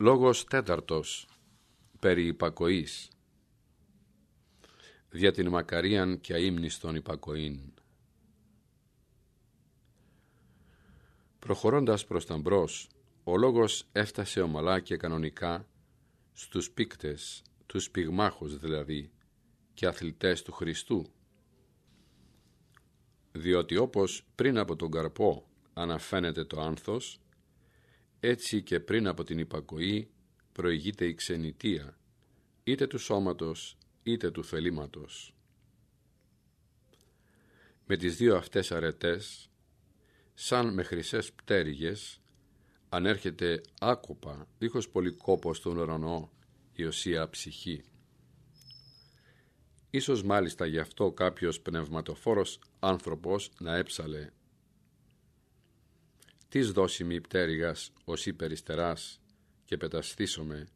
Λόγος τέταρτος περί υπακοής δια την μακαρίαν και αείμνηστον υπακοήν. Προχωρώντας προς τα μπρος, ο λόγος έφτασε ομαλά και κανονικά στους πίκτες, τους πυγμάχους δηλαδή, και αθλητές του Χριστού. Διότι όπως πριν από τον καρπό αναφαίνεται το άνθος, έτσι και πριν από την υπακοή προηγείται η ξενιτεία, είτε του σώματος είτε του θελήματος. Με τις δύο αυτές αρετές, σαν με χρυσές πτέρυγες, ανέρχεται άκοπα, δίχως πολύ κόπο στον ουρανό, η οσία ψυχή. Ίσως μάλιστα γι' αυτό κάποιος πνευματοφόρος άνθρωπος να έψαλε «Τις δώσιμη πτέρυγας ως υπεριστεράς και πεταστήσομαι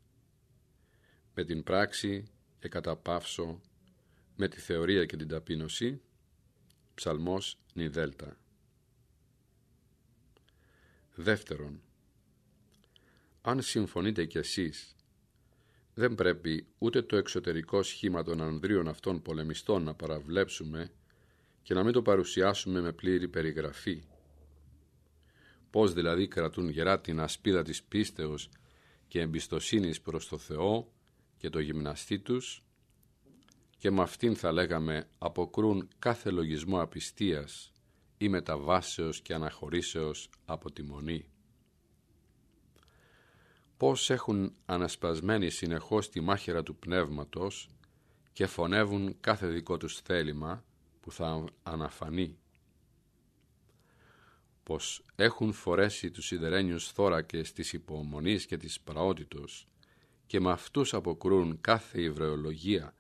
με την πράξη και καταπαύσω με τη θεωρία και την ταπείνωση ψαλμός νιδέλτα δεύτερον αν συμφωνείτε κι εσείς δεν πρέπει ούτε το εξωτερικό σχήμα των ανδρίων αυτών πολεμιστών να παραβλέψουμε και να μην το παρουσιάσουμε με πλήρη περιγραφή. Πώς δηλαδή κρατούν γερά την ασπίδα της πίστεως και εμπιστοσύνης προς το Θεό και το γυμναστή τους; Και με αυτήν θα λέγαμε αποκρούν κάθε λογισμό απιστίας ή μεταβάσεως και αναχωρήσεως από τη μονή. Πώς έχουν ανασπασμένη συνεχώς τη μάχαιρα του πνεύματος και φωνεύουν κάθε δικό τους θέλημα που θα αναφανεί; Πως έχουν φορέσει τους σιδερένιους θώρακες της υπομονής και της πραότητος και με αυτούς αποκρούν κάθε υβρεολογία,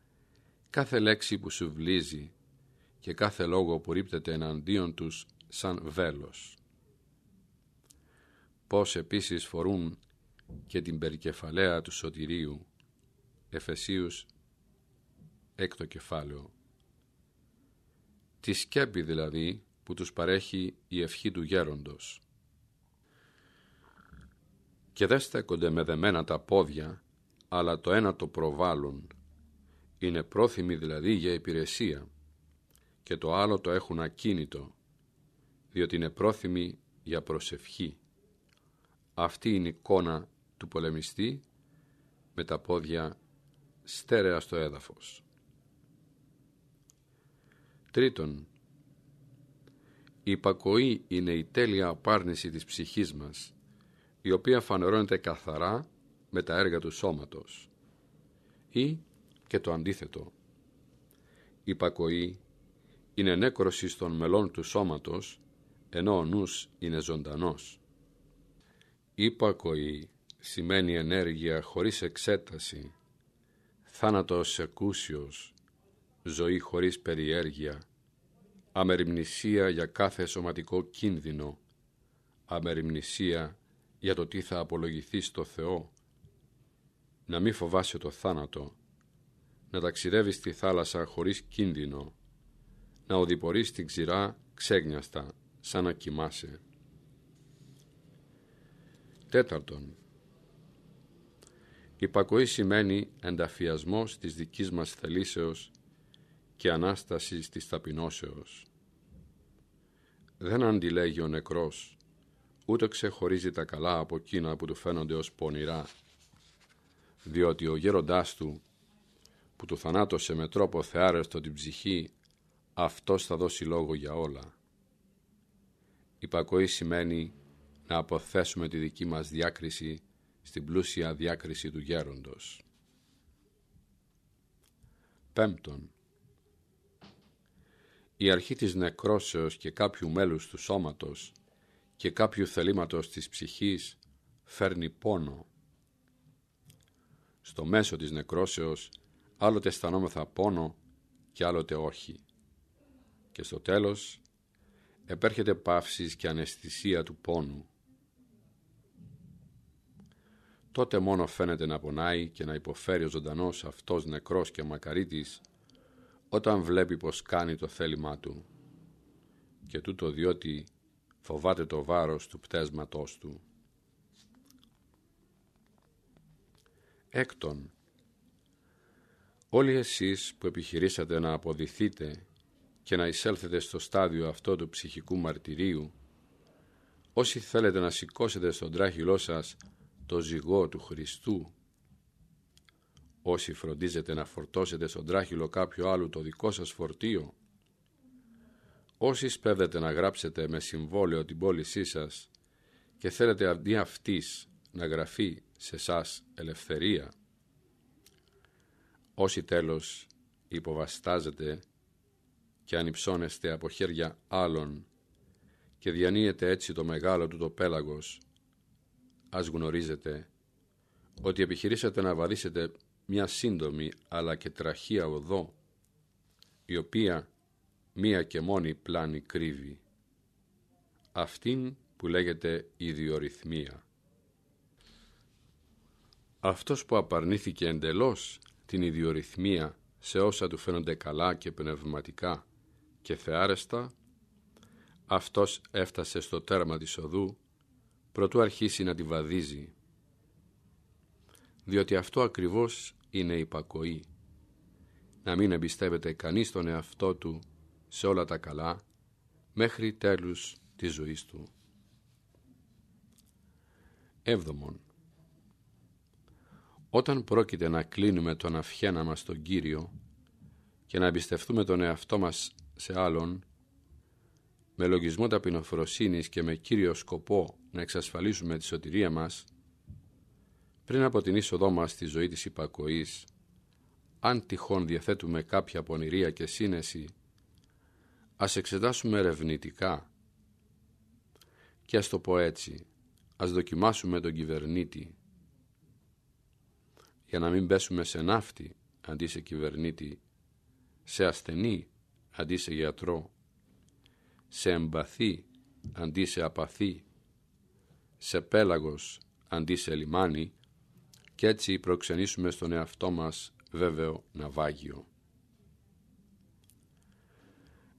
κάθε λέξη που σου βλύζει και κάθε λόγο που ρίπτεται εναντίον τους σαν βέλος. Πώς επίσης φορούν και την περικεφαλαία του σωτηρίου, Εφεσίους έκτο κεφάλαιο. Τη σκέπη δηλαδή που τους παρέχει η ευχή του γέροντος. Και δεν στέκονται με δεμένα τα πόδια αλλά το ένα το προβάλλουν. Είναι πρόθυμοι δηλαδή για υπηρεσία και το άλλο το έχουν ακίνητο, διότι είναι πρόθυμοι για προσευχή. Αυτή είναι η εικόνα του πολεμιστή με τα πόδια στέρεα στο έδαφος. Τρίτον, η υπακοή είναι η τέλεια απάρνηση της ψυχής μας, η οποία φανερώνεται καθαρά με τα έργα του σώματος ή και το αντίθετο. Η πακοή είναι νέκρωση των μελών του σώματος ενώ ο νους είναι ζωντανός. Η πακοή σημαίνει ενέργεια χωρίς εξέταση, θάνατος εκούσιος, ζωή χωρίς περιέργεια, αμεριμνησία για κάθε σωματικό κίνδυνο, αμεριμνησία για το τι θα απολογηθεί στο Θεό, να μην φοβάσαι το θάνατο, να ταξιδεύεις στη θάλασσα χωρίς κίνδυνο, να οδηπορείς στην ξηρά ξέγνιαστα, σαν να κοιμάσαι. Τέταρτον, υπακοή σημαίνει ενταφιασμός της δικής μας θελήσεως και ανάστασης της ταπεινώσεως. Δεν αντιλέγει ο νεκρός, ούτε ξεχωρίζει τα καλά από εκείνα που του φαίνονται ως πονηρά διότι ο γέροντάς του που του θανάτωσε με τρόπο θεάρεστο την ψυχή αυτός θα δώσει λόγο για όλα. Υπακοή σημαίνει να αποθέσουμε τη δική μας διάκριση στην πλούσια διάκριση του γέροντος. Πέμπτον, η αρχή της νεκρόσεως και κάποιου μέλους του σώματος και κάποιου θελήματος της ψυχής φέρνει πόνο στο μέσο της νεκρόσεως άλλοτε αισθανόμεθα πόνο και άλλοτε όχι. Και στο τέλος επέρχεται παύσης και αναισθησία του πόνου. Τότε μόνο φαίνεται να πονάει και να υποφέρει ο ζωντανός αυτός νεκρός και μακαρίτης όταν βλέπει πως κάνει το θέλημά του και τούτο διότι φοβάται το βάρος του πτέσματός του. Έκτον, όλοι εσείς που επιχειρήσατε να αποδηθείτε και να εισέλθετε στο στάδιο αυτό του ψυχικού μαρτυρίου, όσοι θέλετε να σηκώσετε στον τράχυλό σας το ζυγό του Χριστού, όσοι φροντίζετε να φορτώσετε στον τράχυλο κάποιο άλλο το δικό σας φορτίο, όσοι σπέβδετε να γράψετε με συμβόλαιο την πώλησή σας και θέλετε αντί αυτής να γραφεί σε σας ελευθερία, όσοι τέλος υποβαστάζετε και ανυψώνεστε από χέρια άλλων και διανύετε έτσι το μεγάλο του το πέλαγος, ας γνωρίζετε ότι επιχειρήσατε να βαδίσετε μια σύντομη αλλά και τραχία οδό, η οποία μία και μόνη πλάνη κρύβει, αυτήν που λέγεται ιδιορυθμία. Αυτός που απαρνήθηκε εντελώς την ιδιορυθμία σε όσα του φαίνονται καλά και πνευματικά και θεάρεστα, αυτός έφτασε στο τέρμα της οδού προτού αρχίσει να τη βαδίζει. Διότι αυτό ακριβώς είναι υπακοή. Να μην εμπιστεύεται κανείς τον εαυτό του σε όλα τα καλά μέχρι τέλους της ζωής του. Έβδομον. Όταν πρόκειται να κλείνουμε τον αυχένα μας στον Κύριο και να εμπιστευτούμε τον εαυτό μας σε άλλον, με λογισμό ταπεινοφροσύνης και με κύριο σκοπό να εξασφαλίσουμε τη σωτηρία μας, πριν από την είσοδό μας στη ζωή της υπακοής, αν τυχόν διαθέτουμε κάποια πονηρία και σύνεση, ας εξετάσουμε ερευνητικά. Και ας το πω έτσι, ας δοκιμάσουμε τον κυβερνήτη. Για να μην πέσουμε σε ναύτη αντί σε κυβερνήτη, σε ασθενή αντί σε γιατρό, σε εμπαθή αντί σε απαθή, σε πέλαγος αντί σε λιμάνι και έτσι προξενήσουμε στον εαυτό μας βέβαιο ναυάγιο.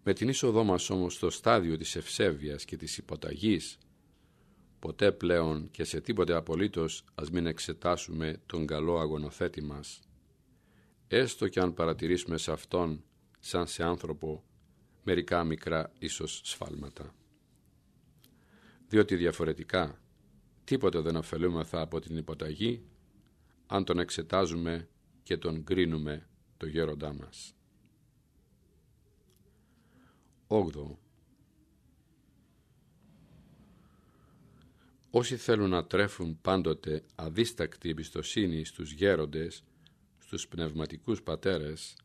Με την είσοδό μας όμως στο στάδιο της ευσέβειας και της υποταγής, ποτέ πλέον και σε τίποτε απολύτως ας μην εξετάσουμε τον καλό αγωνοθέτη μας, έστω και αν παρατηρήσουμε σε αυτόν, σαν σε άνθρωπο, μερικά μικρά ίσως σφάλματα. Διότι διαφορετικά, τίποτε δεν ωφελούμεθα από την υποταγή, αν τον εξετάζουμε και τον κρίνουμε το γέροντά μας. 8. Όσοι θέλουν να τρέφουν πάντοτε αδίστακτη εμπιστοσύνη στους γέροντες, στους πνευματικούς πατέρες,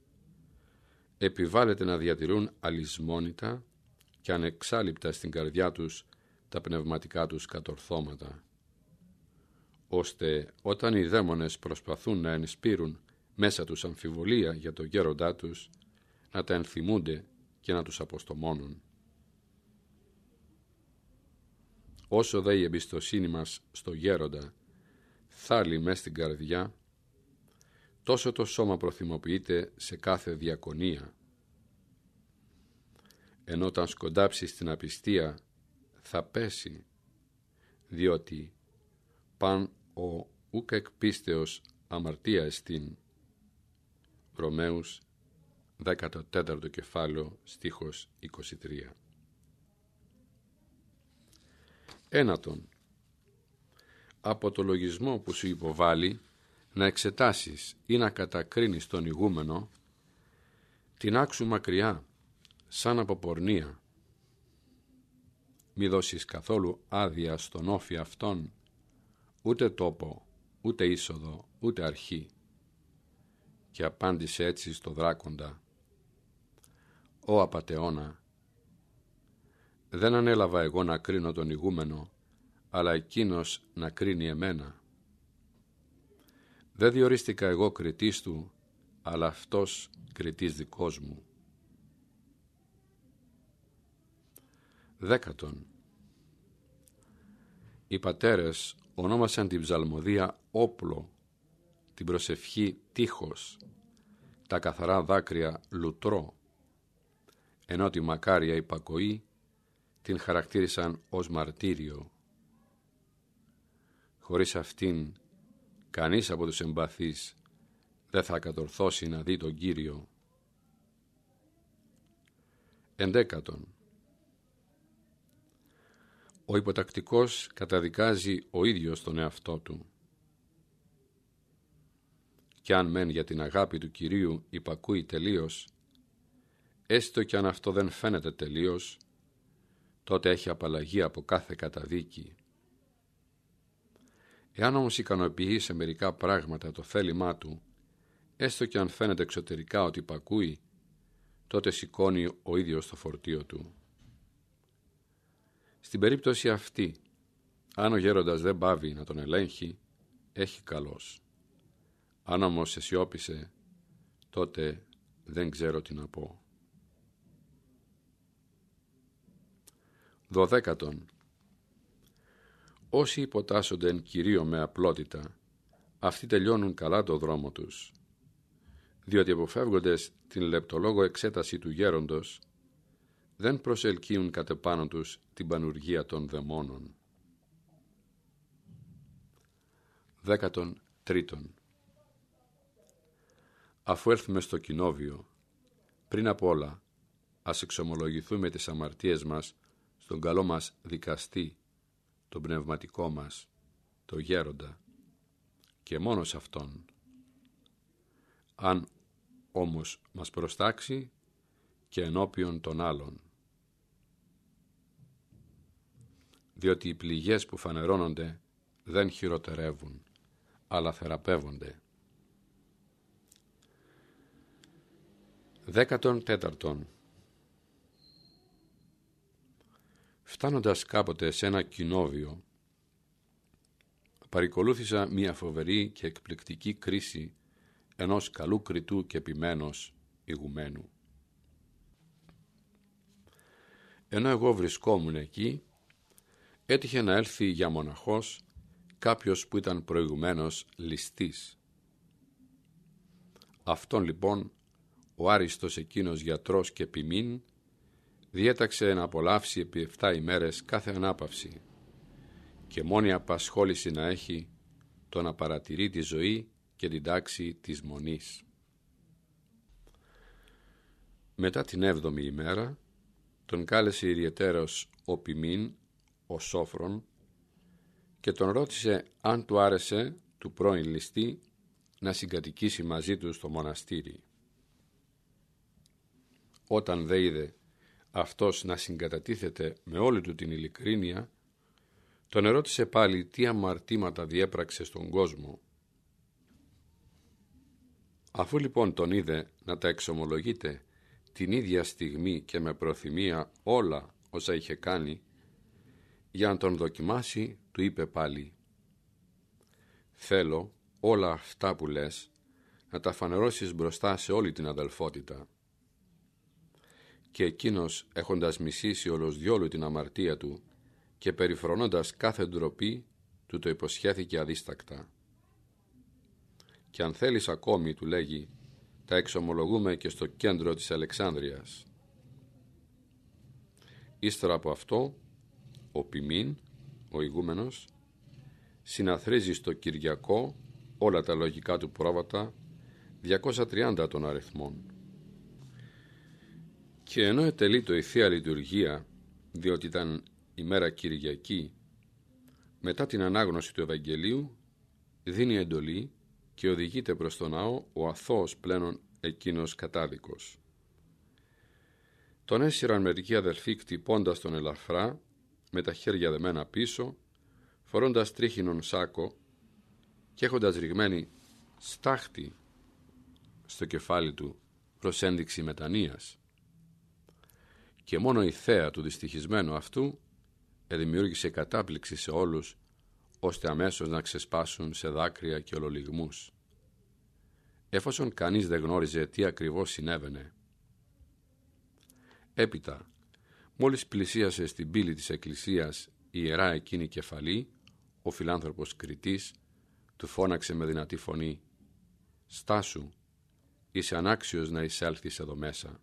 επιβάλλεται να διατηρούν αλυσμόνητα και ανεξάλληπτα στην καρδιά τους τα πνευματικά τους κατορθώματα, ώστε όταν οι δαίμονες προσπαθούν να ενσπείρουν μέσα τους αμφιβολία για το γέροντά τους, να τα ενθυμούνται και να τους αποστομώνουν. Όσο δε η εμπιστοσύνη μας στο γέροντα θάλει μες στην καρδιά, τόσο το σώμα προθυμοποιείται σε κάθε διακονία. Ενώ όταν σκοντάψει στην απιστία θα πέσει, διότι παν ο ουκ εκπίστεως αμαρτίας εστίν. Ρωμαίους 14ο κεφάλαιο στίχος 23. Ένατον. Από το λογισμό που σου υποβάλλει να εξετάσεις ή να κατακρίνεις τον ηγούμενο την άξου μακριά σαν από πορνεία. Μη δώσεις καθόλου άδεια στον όφη αυτόν ούτε τόπο, ούτε είσοδο, ούτε αρχή. Και απάντησε έτσι στο δράκοντα «Ω απατεώνα, δεν ανέλαβα εγώ να κρίνω τον ηγούμενο, αλλά εκείνος να κρίνει εμένα. Δεν διορίστηκα εγώ κριτής του, αλλά αυτός κριτής δικός μου. Δέκατον. Οι πατέρες ονόμασαν την ψαλμοδία όπλο, την προσευχή τείχος, τα καθαρά δάκρυα λουτρό, ενώ τη μακάρια υπακοή την χαρακτήρισαν ως μαρτύριο. Χωρίς αυτήν Κανείς από τους εμπαθείς δεν θα κατορθώσει να δει τον Κύριο. Εντέκατον. Ο υποτακτικός καταδικάζει ο ίδιος τον εαυτό του. Κι αν μεν για την αγάπη του Κυρίου υπακούει τελείως, έστω κι αν αυτό δεν φαίνεται τελείως, τότε έχει απαλλαγή από κάθε καταδίκη. Εάν όμως ικανοποιεί σε μερικά πράγματα το θέλημά του, έστω και αν φαίνεται εξωτερικά ότι υπακούει, τότε σηκώνει ο ίδιος το φορτίο του. Στην περίπτωση αυτή, αν ο γέροντας δεν πάβει να τον ελέγχει, έχει καλός. Αν όμως αισιόπισε, τότε δεν ξέρω τι να πω. Δωδέκατον. Όσοι υποτάσσονται εν κυρίω με απλότητα, αυτοί τελειώνουν καλά το δρόμο τους, διότι αποφεύγοντες την λεπτολόγο εξέταση του γέροντος, δεν προσελκύουν κατ' επάνω τους την πανουργία των δαιμόνων. Δέκατον τρίτον. Αφού έρθουμε στο κοινόβιο, πριν απ' όλα, ας εξομολογηθούμε τις αμαρτίες μας στον καλό μας δικαστή, τον πνευματικό μας, το γέροντα, και μόνο σε Αυτόν. Αν όμως μας προστάξει και ενώπιον των άλλων. Διότι οι πληγές που φανερώνονται δεν χειροτερεύουν, αλλά θεραπεύονται. Δέκατον τέταρτον Φτάνοντας κάποτε σε ένα κοινόβιο, παρικολούθησα μία φοβερή και εκπληκτική κρίση ενός καλού κριτού και επιμένος ηγουμένου. Ενώ εγώ βρισκόμουν εκεί, έτυχε να έλθει για μοναχός κάποιος που ήταν προηγουμένως ληστής. Αυτόν λοιπόν ο άριστος εκείνος γιατρός και ποιμήν διέταξε να απολαύσει επί 7 ημέρες κάθε ανάπαυση και μόνη απασχόληση να έχει το να παρατηρεί τη ζωή και την τάξη της μονής. Μετά την έβδομη ημέρα τον κάλεσε ιδιαιτέρως ο Πιμήν, ο Σόφρον και τον ρώτησε αν του άρεσε του πρώην ληστή να συγκατοικήσει μαζί του στο μοναστήρι. Όταν δε είδε αυτός να συγκατατίθεται με όλη του την ειλικρίνεια, τον ερώτησε πάλι τι αμαρτήματα διέπραξε στον κόσμο. Αφού λοιπόν τον είδε να τα εξομολογείται την ίδια στιγμή και με προθυμία όλα όσα είχε κάνει, για να τον δοκιμάσει του είπε πάλι «Θέλω όλα αυτά που λες να τα φανερώσεις μπροστά σε όλη την αδελφότητα» και εκείνος έχοντας μισήσει όλος διόλου την αμαρτία του και περιφρονώντας κάθε ντροπή του το υποσχέθηκε αδίστακτα. Και αν θέλεις ακόμη, του λέγει, τα εξομολογούμε και στο κέντρο της Αλεξάνδρειας. Ύστερα από αυτό, ο Πιμήν, ο ηγούμενος, συναθρίζει στο Κυριακό όλα τα λογικά του πρόβατα, 230 των αριθμών. Και ενώ ετελεί το η Θεία Λειτουργία, διότι ήταν η μέρα Κυριακή, μετά την ανάγνωση του Ευαγγελίου, δίνει εντολή και οδηγείται προς τον ναό ο αθώος πλένων εκείνος κατάδικος. Τον έσυραν μερικοί αδελφοί κτυπώντας τον ελαφρά, με τα χέρια δεμένα πίσω, φορώντας τρίχινον σάκο και έχοντας ρηγμένη στάχτη στο κεφάλι του προς ένδειξη μετανοίας και μόνο η θέα του δυστυχισμένου αυτού δημιούργησε κατάπληξη σε όλους ώστε αμέσως να ξεσπάσουν σε δάκρυα και ολολιγμούς. Εφόσον κανείς δεν γνώριζε τι ακριβώς συνέβαινε. Έπειτα, μόλις πλησίασε στην πύλη της εκκλησίας η ιερά εκείνη κεφαλή, ο φιλάνθρωπος Κριτής του φώναξε με δυνατή φωνή «Στάσου, είσαι ανάξιος να εισέλθεις εδώ μέσα».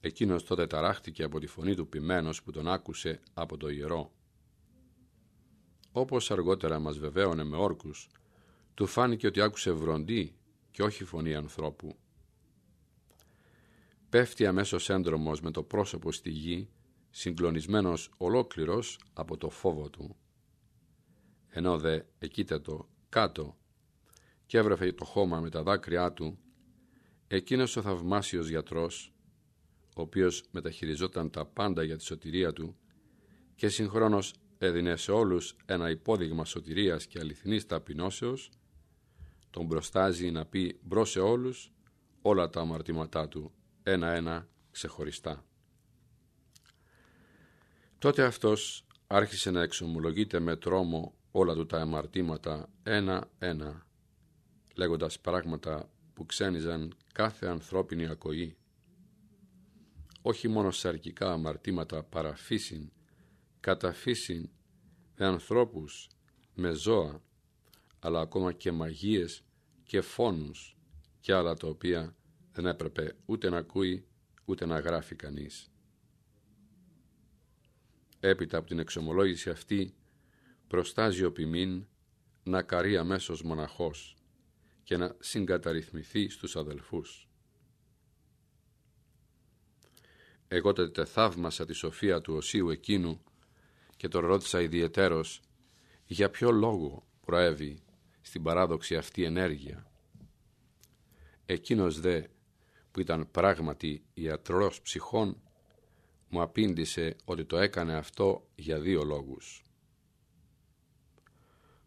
Εκείνος τότε ταράχτηκε από τη φωνή του ποιμένος που τον άκουσε από το ιερό. όπως αργότερα μας βεβαίωνε με όρκους, του φάνηκε ότι άκουσε βροντί και όχι φωνή ανθρώπου. Πέφτει αμέσως έντρομος με το πρόσωπο στη γη, συγκλονισμένος ολόκληρος από το φόβο του. Ενώ δε εκείτατο κάτω και έβρεφε το χώμα με τα δάκρυά του, εκείνος ο θαυμάσιος γιατρός, ο οποίος μεταχειριζόταν τα πάντα για τη σωτηρία του και συγχρόνως έδινε σε όλους ένα υπόδειγμα σωτηρίας και αληθινής ταπεινώσεως, τον μπροστάζει να πει μπρος σε όλους όλα τα αμαρτήματά του, ένα-ένα ξεχωριστά. Τότε αυτός άρχισε να εξομολογείται με τρόμο όλα του τα αμαρτήματα ένα-ένα, λέγοντας πράγματα που ξένιζαν κάθε ανθρώπινη ακοή. Όχι μόνο σαρκικά αμαρτήματα παραφύσιν, καταφύσιν με ανθρώπους, με ζώα, αλλά ακόμα και μαγείες και φόνους και άλλα τα οποία δεν έπρεπε ούτε να ακούει ούτε να γράφει κανείς. Έπειτα από την εξομολόγηση αυτή προστάζει ο ποιμήν να καρεί αμέσως μοναχός και να συγκαταρρυθμιθεί στους αδελφούς. Εγώ τότε θαύμασα τη σοφία του οσίου εκείνου και τον ρώτησα ιδιαιτέρως για ποιο λόγο προέβη στην παράδοξη αυτή ενέργεια; Εκείνος δε που ήταν πράγματι ιατρός ψυχών μου απήντησε ότι το έκανε αυτό για δύο λόγους.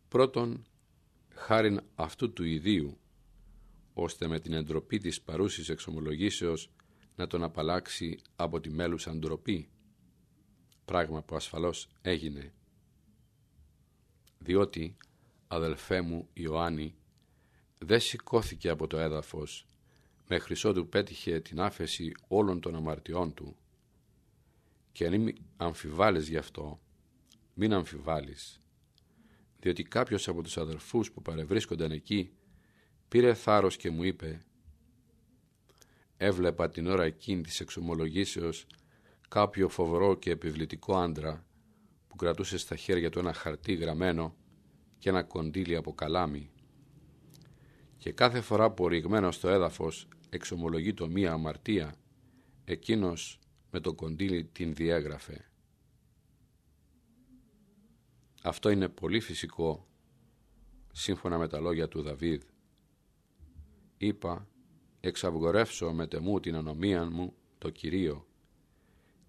Πρώτον, χάριν αυτού του ιδίου, ώστε με την εντροπή της παρούσης εξομολογήσεως να τον απαλλάξει από τη μέλους αντροπή, πράγμα που ασφαλώς έγινε. Διότι, αδελφέ μου Ιωάννη, δεν σηκώθηκε από το έδαφος μέχρι ότου πέτυχε την άφεση όλων των αμαρτιών του. Και αν μην αμφιβάλλεις γι' αυτό, μην αμφιβάλλεις, διότι κάποιος από τους αδελφούς που παρευρίσκονταν εκεί πήρε θάρρος και μου είπε «Έβλεπα την ώρα εκείνη της εξομολογήσεως κάποιο φοβερό και επιβλητικό άντρα που κρατούσε στα χέρια του ένα χαρτί γραμμένο και ένα κοντήλι από καλάμι και κάθε φορά που ρηγμένο στο έδαφος εξομολογεί το μία αμαρτία εκείνος με το κοντήλι την διέγραφε. Αυτό είναι πολύ φυσικό σύμφωνα με τα λόγια του Δαβίδ. Είπα εξαυγορεύσω με τεμού την ανομία μου το Κυρίο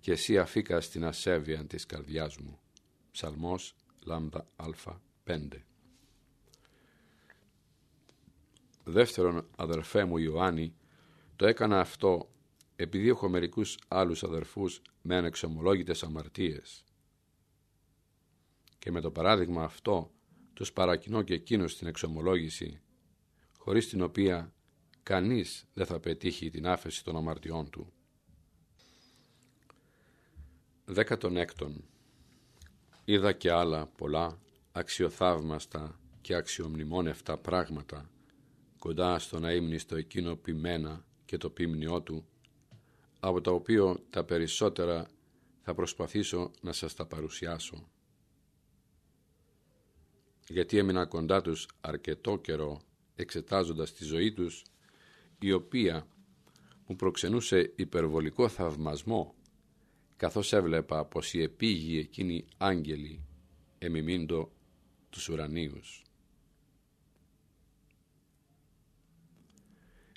και εσύ αφήκα στην ασέβεια της καρδιάς μου. Ψαλμός λάμδα α5 Δεύτερον αδερφέ μου Ιωάννη το έκανα αυτό επειδή έχω μερικούς άλλους αδερφούς με ανεξομολόγητες αμαρτίες. Και με το παράδειγμα αυτό τους παρακινώ και εκείνους στην εξομολόγηση, χωρίς την οποία κανείς δεν θα πετύχει την άφεση των αμαρτιών του. Δέκατον έκτον. Είδα και άλλα πολλά αξιοθαύμαστα και αξιομνημόνευτα πράγματα κοντά στον αείμνηστο εκείνο ποιμένα και το ποιμνιό του, από τα οποία τα περισσότερα θα προσπαθήσω να σας τα παρουσιάσω. Γιατί έμεινα κοντά τους αρκετό καιρό εξετάζοντας τη ζωή τους, η οποία μου προξενούσε υπερβολικό θαυμασμό καθώς έβλεπα πως οι επίγειοι εκείνοι άγγελοι εμιμήντο τους ουρανίους.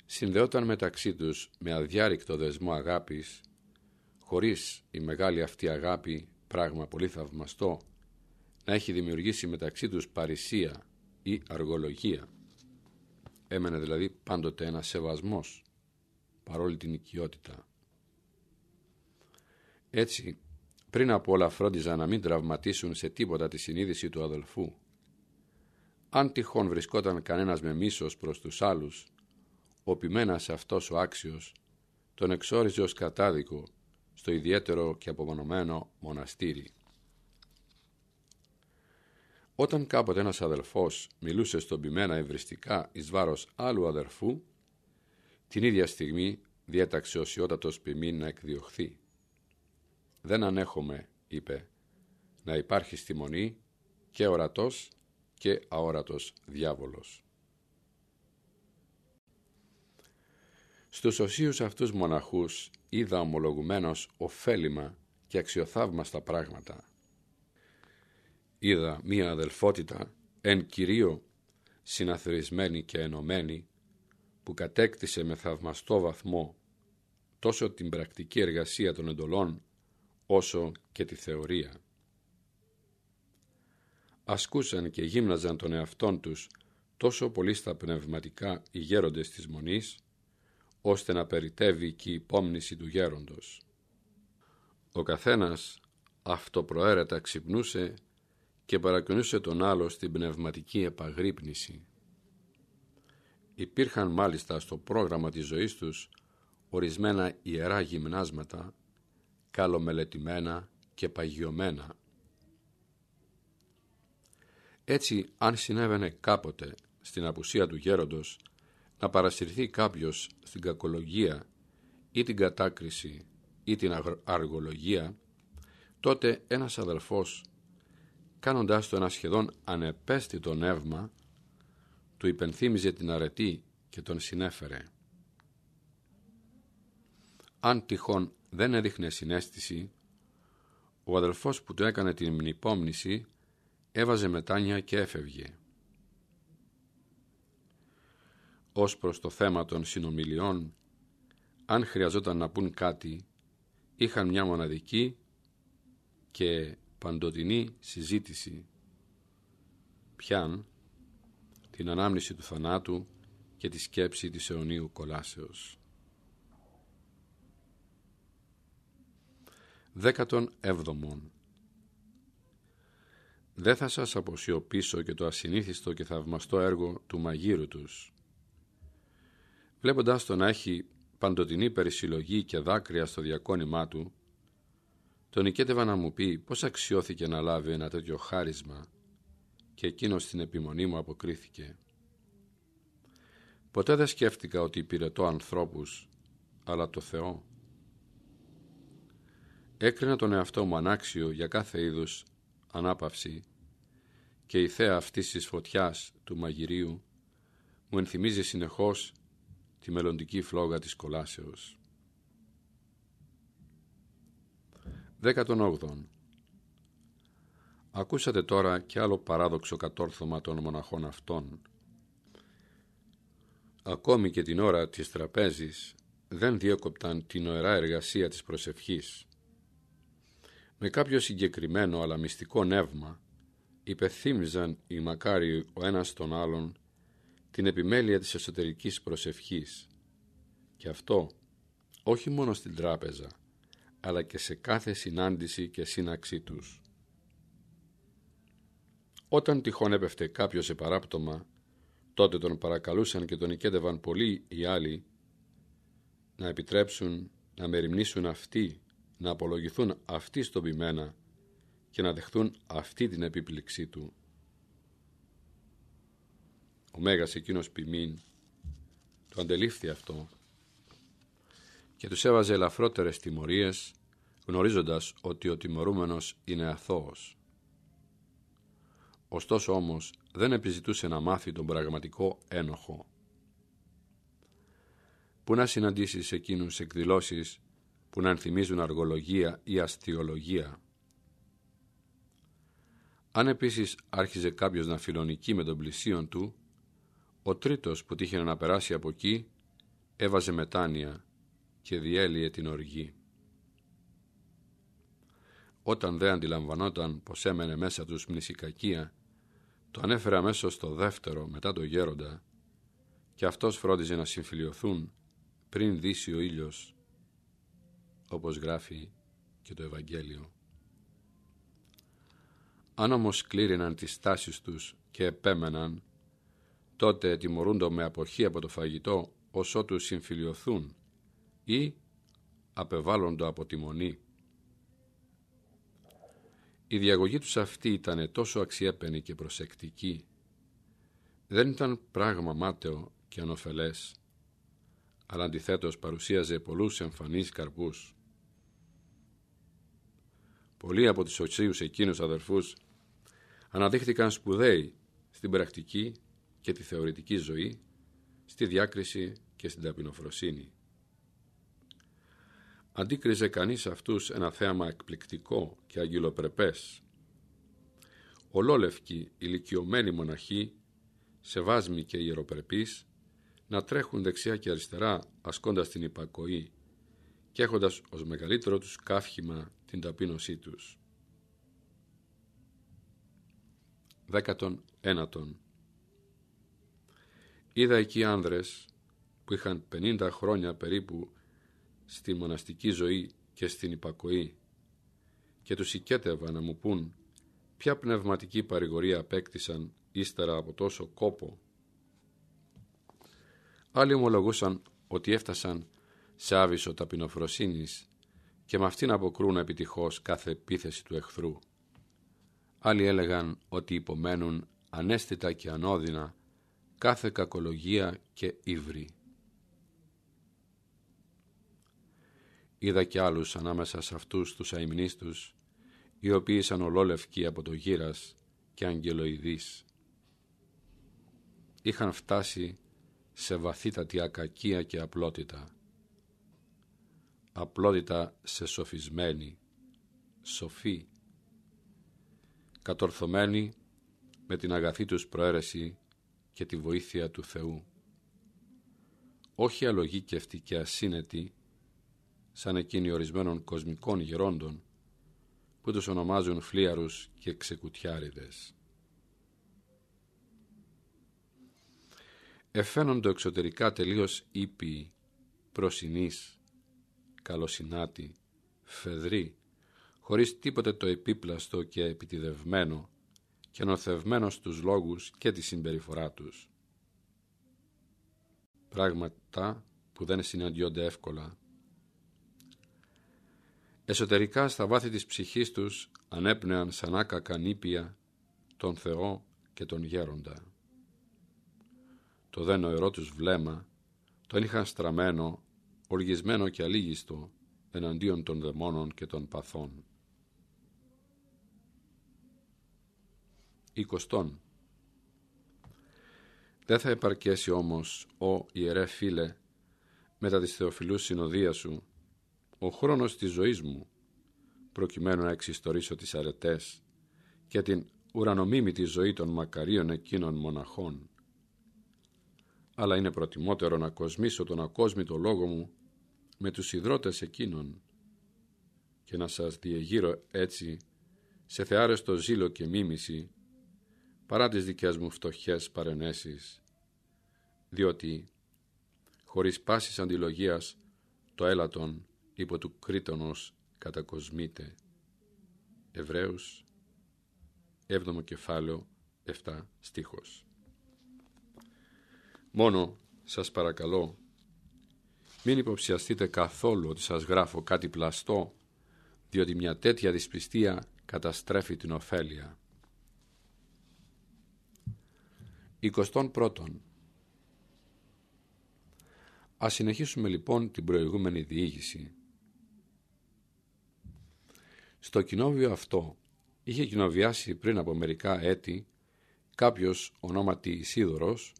Συνδεόταν μεταξύ τους με αδιάρρηκτο δεσμό αγάπης, χωρίς η μεγάλη αυτή αγάπη, πράγμα πολύ θαυμαστό, να έχει δημιουργήσει μεταξύ τους παρησία ή αργολογία. Έμενε δηλαδή πάντοτε ένας σεβασμός, παρόλη την οικειότητα. Έτσι, πριν από όλα φρόντιζαν να μην τραυματίσουν σε τίποτα τη συνείδηση του αδελφού. Αν τυχόν βρισκόταν κανένας με μίσος προς τους άλλους, ο ποιμένας αυτός ο άξιος τον εξόριζε ως κατάδικο στο ιδιαίτερο και απομονωμένο μοναστήρι. Όταν κάποτε ένας αδελφός μιλούσε στον ποιμένα ευριστικά εις βάρος άλλου αδερφού, την ίδια στιγμή διέταξε ο σιώτατος ποιμήν να εκδιωχθεί. «Δεν ανέχομαι», είπε, «να υπάρχει στη μονή και ορατός και αόρατος διάβολος. Στους οσίους αυτούς μοναχούς είδα ομολογουμένως ωφέλιμα και αξιοθαύμαστα πράγματα. Είδα μία αδελφότητα εν κυρίω συναθροισμένη και ενωμένη που κατέκτησε με θαυμαστό βαθμό τόσο την πρακτική εργασία των εντολών όσο και τη θεωρία. Ασκούσαν και γύμναζαν τον εαυτόν τους τόσο πολύ στα πνευματικά οι γέροντες της Μονής, ώστε να περιτεύει και η υπόμνηση του γέροντος. Ο καθένας αυτοπροαίρετα ξυπνούσε και παρακολούσε τον άλλο στην πνευματική επαγρύπνηση. Υπήρχαν μάλιστα στο πρόγραμμα της ζωής τους ορισμένα ιερά γυμνάσματα, καλομελετημένα και παγιωμένα. Έτσι, αν συνέβαινε κάποτε στην απουσία του γέροντος να παρασυρθεί κάποιος στην κακολογία ή την κατάκριση ή την αργολογία, τότε ένας αδελφός, κάνοντάς το ένα σχεδόν ανεπαίσθητο νεύμα, του υπενθύμιζε την αρετή και τον συνέφερε. Αν τυχόν δεν έδειχνε συνέστηση, ο αδελφός που του έκανε την μνηπόμνηση έβαζε μετάνια και έφευγε. Ως προς το θέμα των συνομιλιών, αν χρειαζόταν να πούν κάτι, είχαν μια μοναδική και παντοτινή συζήτηση. Πιάν την ανάμνηση του θανάτου και τη σκέψη της αιωνίου κολάσεως. Δέκατον έβδομον Δεν θα σας αποσιωπήσω και το ασυνήθιστο και θαυμαστό έργο του μαγείρου τους. Βλέποντας το να έχει παντοτινή περισυλλογή και δάκρυα στο διακόνημά του, τον νικέτευα να μου πει πώς αξιώθηκε να λάβει ένα τέτοιο χάρισμα και εκείνος στην επιμονή μου αποκρίθηκε. Ποτέ δεν σκέφτηκα ότι υπηρετώ ανθρώπους, αλλά το Θεό. Έκρινα τον εαυτό μου ανάξιο για κάθε είδους ανάπαυση και η θέα αυτής της φωτιάς του μαγειρίου μου ενθυμίζει συνεχώς τη μελλοντική φλόγα της κολάσεως. 18. Ακούσατε τώρα και άλλο παράδοξο κατόρθωμα των μοναχών αυτών. Ακόμη και την ώρα της τραπέζης δεν διέκοπταν την ωερά εργασία της προσευχής. Με κάποιο συγκεκριμένο αλλά μυστικό νεύμα υπεθύμιζαν οι μακάριοι ο ένας τον άλλον την επιμέλεια της εσωτερικής προσευχής και αυτό όχι μόνο στην τράπεζα αλλά και σε κάθε συνάντηση και σύναξή τους. Όταν τυχόν έπεφτε κάποιος σε παράπτωμα τότε τον παρακαλούσαν και τον οικέτευαν πολλοί οι άλλοι να επιτρέψουν να μεριμνήσουν αυτοί, να απολογηθούν αυτοί στον πειμένα και να δεχθούν αυτή την επίπληξή του. Ο Μέγας εκείνος ποιμήν το αντελήφθη αυτό και τους έβαζε ελαφρότερες τιμωρίες γνωρίζοντας ότι ο τιμωρούμενος είναι αθώος. Ωστόσο όμως δεν επιζητούσε να μάθει τον πραγματικό ένοχο. Πού να συναντήσεις εκείνους εκδηλώσεις που να ενθυμίζουν αργολογία ή αστιολογία; Αν επίσης άρχιζε κάποιος να φιλονικεί με τον πλησίον του, ο τρίτος που τύχαινε να περάσει από εκεί έβαζε μετάνοια και διέλυε την οργή. Όταν δεν αντιλαμβανόταν πως έμενε μέσα τους μνησικακία, το ανέφερε αμέσως στο δεύτερο μετά το γέροντα και αυτός φρόντιζε να συμφιλιωθούν πριν δύσει ο ήλιος, όπως γράφει και το Ευαγγέλιο. Αν όμως κλήριναν τις τάσεις τους και επέμεναν, τότε τιμωρούνται με αποχή από το φαγητό ως ότου συμφιλιωθούν ή απεβάλλονται από τη μονή. Η διαγωγή τους αυτή ήταν τόσο αξιέπαινη και προσεκτική. Δεν ήταν πράγμα μάταιο και ανοφελές, αλλά αντιθέτως παρουσίαζε πολλούς εμφανείς καρπούς. Πολλοί από τους οξύους εκείνους αδερφούς αναδείχθηκαν σπουδαίοι στην πρακτική και τη θεωρητική ζωή, στη διάκριση και στην ταπεινοφροσύνη. Αντίκριζε κανείς αυτούς ένα θέαμα εκπληκτικό και αγγυλοπρεπές. Ολόλευκοι ηλικιωμένοι μοναχοί, σεβάσμοι και ιεροπρεπείς, να τρέχουν δεξιά και αριστερά ασκώντας την υπακοή και έχοντας ως μεγαλύτερο τους καύχημα την ταπείνωσή τους. Δέκατον ένατον Είδα εκεί άνδρες που είχαν 50 χρόνια περίπου στη μοναστική ζωή και στην υπακοή και τους οικέτευα να μου πούν ποια πνευματική παρηγορία απέκτησαν ύστερα από τόσο κόπο. Άλλοι ομολογούσαν ότι έφτασαν σε άβυσο ταπεινοφροσύνης και με αυτήν αποκρούν επιτυχώς κάθε επίθεση του εχθρού. Άλλοι έλεγαν ότι υπομένουν ανέστητα και ανώδυνα κάθε κακολογία και ύβρι. Είδα κι άλλους ανάμεσα σε αυτούς τους αιμνίστους, οι οποίοι σαν ολόλευκοι από το γύρας και αγγελοειδείς. Είχαν φτάσει σε βαθύτατη ακακία και απλότητα. Απλότητα σε σοφισμένη, σοφή, κατορθωμένη με την αγαθή τους προαίρεση και τη βοήθεια του Θεού. Όχι αλογίκευτοι και ασύνετοι, σαν εκείνοι ορισμένων κοσμικών γερόντων, που τους ονομάζουν φλίαρους και ξεκουτιάριδες. Εφαίνονται εξωτερικά τελείως ήπιοι, προσινείς, καλοσυνάτοι, φεδροί, χωρίς τίποτε το επίπλαστο και επιτιδευμένο και νοθευμένος στους λόγους και τη συμπεριφορά τους. Πράγματα που δεν συναντιόνται εύκολα. Εσωτερικά στα βάθη της ψυχής τους ανέπνεαν σαν άκακα νήπια τον Θεό και τον Γέροντα. Το δε νοερό τους βλέμμα τον είχαν στραμμένο, οργισμένο και αλήγιστο εναντίον των δαιμόνων και των παθών. Εικοστών. Δεν θα επαρκέσει όμως, ο ιερέ φίλε, μετά της Θεοφιλούς συνοδείας σου, ο χρόνος της ζωής μου, προκειμένου να εξιστορήσω τις αρετές και την ουρανομίμητη ζωή των μακαρίων εκείνων μοναχών. Αλλά είναι προτιμότερο να κοσμήσω τον ακόσμητο λόγο μου με τους ιδρώτες εκείνων και να σας διεγείρω έτσι σε θεάρεστο ζήλο και μίμηση παρά τις δικές μου φτωχές παρενέσεις, διότι χωρίς πάσης αντιλογίας το έλατον υπό του κρίτονος κατακοσμείται. Εβραίους, 7ο κεφάλαιο, 7 στίχος. Μόνο σας παρακαλώ, μην υποψιαστείτε καθόλου ότι σας γράφω κάτι πλαστό, διότι μια τέτοια δυσπιστία καταστρέφει την ωφέλεια. 21. Ας συνεχίσουμε λοιπόν την προηγούμενη διήγηση. Στο κοινόβιο αυτό είχε κοινοβιάσει πριν από μερικά έτη κάποιος ονόματι Ισίδωρος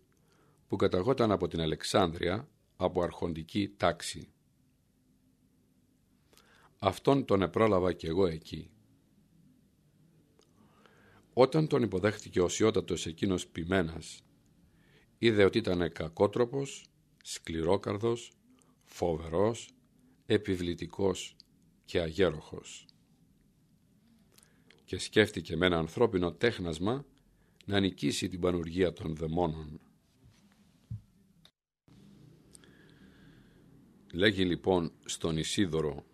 που καταγόταν από την Αλεξάνδρεια από αρχοντική τάξη. Αυτόν τον επρόλαβα κι εγώ εκεί. Όταν τον υποδέχτηκε ο σιώτατος εκείνος ποιμένας, είδε ότι ήταν κακότροπος, σκληρόκαρδος, φοβερός, επιβλητικός και αγέροχος. Και σκέφτηκε με ένα ανθρώπινο τέχνασμα να νικήσει την πανουργία των δαιμόνων. Λέγει λοιπόν στον Ισίδωρο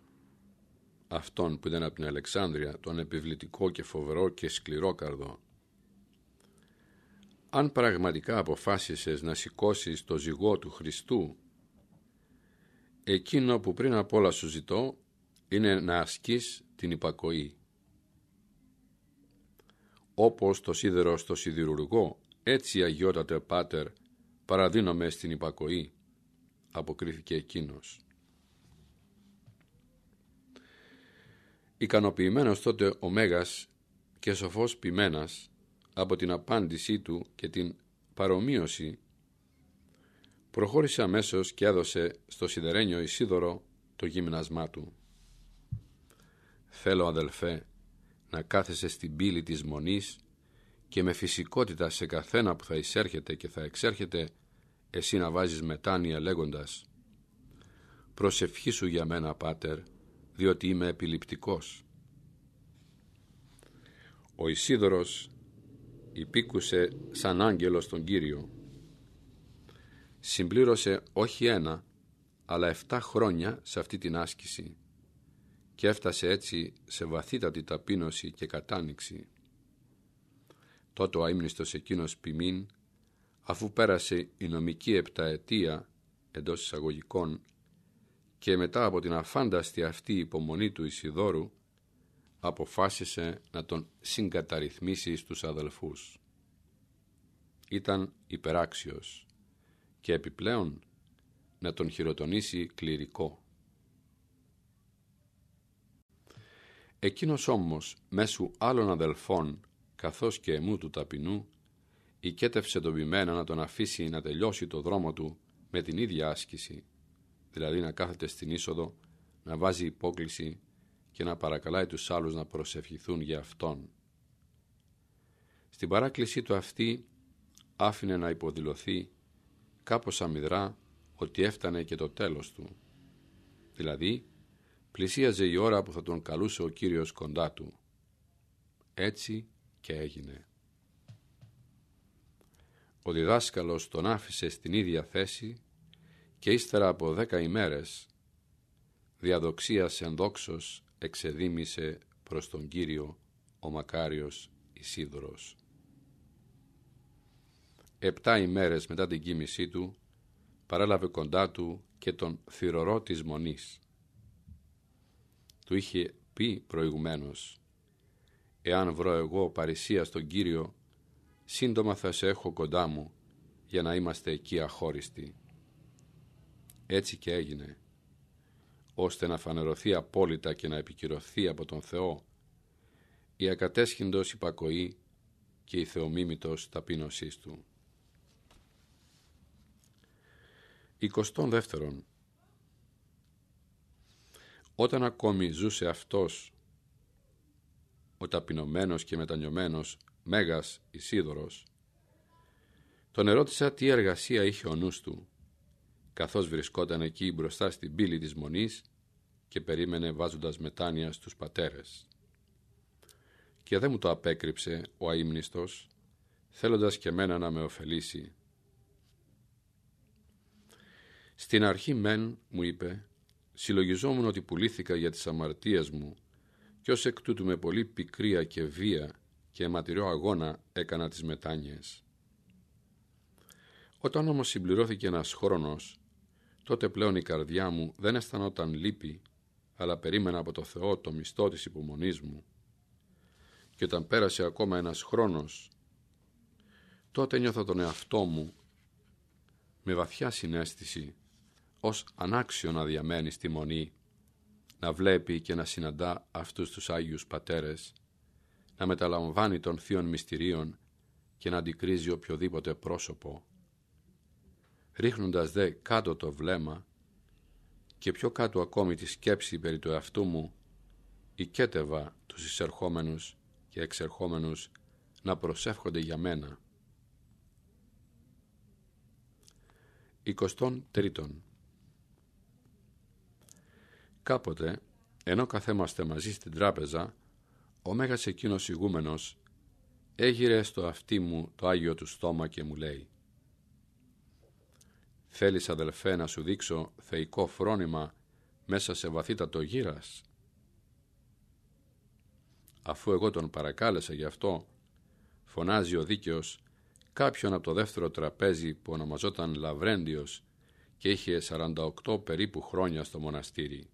αυτόν που ήταν από την Αλεξάνδρεια, τον επιβλητικό και φοβερό και σκληρόκαρδο. Αν πραγματικά αποφάσισες να σηκώσεις το ζυγό του Χριστού, εκείνο που πριν απ' όλα σου ζητώ είναι να ασκείς την υπακοή. Όπως το σίδερο στο σιδηρουργό, έτσι αγιότατε πάτερ, παραδίνομαι στην υπακοή, αποκρίθηκε εκείνος. Ικανοποιημένος τότε ο Μέγας και σοφός ποιμένας από την απάντησή του και την παρομοίωση προχώρησε αμέσως και έδωσε στο σιδερένιο Ισίδωρο το γύμνασμά του. Θέλω αδελφέ να κάθεσαι στην πύλη της μονής και με φυσικότητα σε καθένα που θα εισέρχεται και θα εξέρχεται εσύ να βάζεις μετάνοια λέγοντας «Προσευχήσου για μένα, Πάτερ, διότι είμαι επιληπτικός». Ο Ισίδωρος υπήκουσε σαν άγγελος τον Κύριο. Συμπλήρωσε όχι ένα, αλλά 7 χρόνια σε αυτή την άσκηση και έφτασε έτσι σε βαθύτατη ταπείνωση και κατάνοιξη. Τότε ο αείμνηστος εκείνος ποιμήν, αφού πέρασε η νομική επταετία εντός εισαγωγικών και μετά από την αφάνταστη αυτή υπομονή του Ισιδόρου, αποφάσισε να τον συγκαταρρυθμίσει στους αδελφούς. Ήταν υπεράξιος και επιπλέον να τον χειροτονήσει κληρικό. Εκείνος όμως μέσου άλλων αδελφών καθώς και εμού του ταπεινού οικέτευσε τον ποιμένα να τον αφήσει να τελειώσει το δρόμο του με την ίδια άσκηση, δηλαδή να κάθεται στην είσοδο, να βάζει υπόκληση και να παρακαλάει τους άλλους να προσευχηθούν για Αυτόν. Στην παράκλησή του αυτή άφηνε να υποδηλωθεί κάπως αμυδρά ότι έφτανε και το τέλος του. Δηλαδή, πλησίαζε η ώρα που θα τον καλούσε ο Κύριος κοντά του. Έτσι και έγινε. Ο διδάσκαλος τον άφησε στην ίδια θέση και ύστερα από δέκα ημέρες διαδοξίας ενδόξως εξεδίμησε προς τον Κύριο ο Μακάριος Ισίδωρος. Επτά ημέρες μετά την κοίμησή του παρέλαβε κοντά του και τον θυρωρό της μονής. Του είχε πει προηγουμένως «Εάν βρω εγώ παρησία στον Κύριο, σύντομα θα σε έχω κοντά μου για να είμαστε εκεί αχώριστοι». Έτσι και έγινε, ώστε να φανερωθεί απόλυτα και να επικυρωθεί από τον Θεό η ακατέσχυντος υπακοή και η θεομίμητος ταπείνωσής Του. 22. Όταν ακόμη ζούσε αυτός, ο ταπεινωμένος και μετανιωμένος Μέγας Ισίδωρος, τον ερώτησα τι εργασία είχε ο νους του, καθώς βρισκόταν εκεί μπροστά στην πύλη της μονής και περίμενε βάζοντας μετάνοια στους πατέρες. Και δεν μου το απέκρυψε ο αείμνηστος, θέλοντας και μένα να με ωφελήσει Στην αρχή μεν, μου είπε, συλλογιζόμουν ότι πουλήθηκα για τις αμαρτίες μου και ως εκ τούτου με πολύ πικρία και βία και αιματηρό αγώνα έκανα τις μετάνοιες. Όταν όμως συμπληρώθηκε ένας χρόνος, τότε πλέον η καρδιά μου δεν αισθανόταν λύπη, αλλά περίμενα από το Θεό το μισθό της υπομονής μου. Και όταν πέρασε ακόμα ένας χρόνος, τότε νιώθω τον εαυτό μου με βαθιά συνέστηση ως ανάξιο να διαμένει στη μονή, να βλέπει και να συναντά αυτούς τους Άγιους Πατέρες, να μεταλαμβάνει των θείων μυστηρίων και να αντικρίζει οποιοδήποτε πρόσωπο. Ρίχνοντας δε κάτω το βλέμμα και πιο κάτω ακόμη τη σκέψη περί του εαυτού μου, οικέτευα τους εισερχόμενους και εξερχόμενους να προσεύχονται για μένα. 23. Κάποτε, ενώ καθέμαστε μαζί στην τράπεζα, ο Μέγας εκείνος ηγούμενος έγειρε στο αυτί μου το Άγιο του στόμα και μου λέει «Θέλεις αδελφέ να σου δείξω θεϊκό φρόνημα μέσα σε βαθύτατο γύρας» Αφού εγώ τον παρακάλεσα γι' αυτό, φωνάζει ο δίκαιος κάποιον από το δεύτερο τραπέζι που ονομαζόταν Λαβρέντιος και είχε 48 περίπου χρόνια στο μοναστήρι.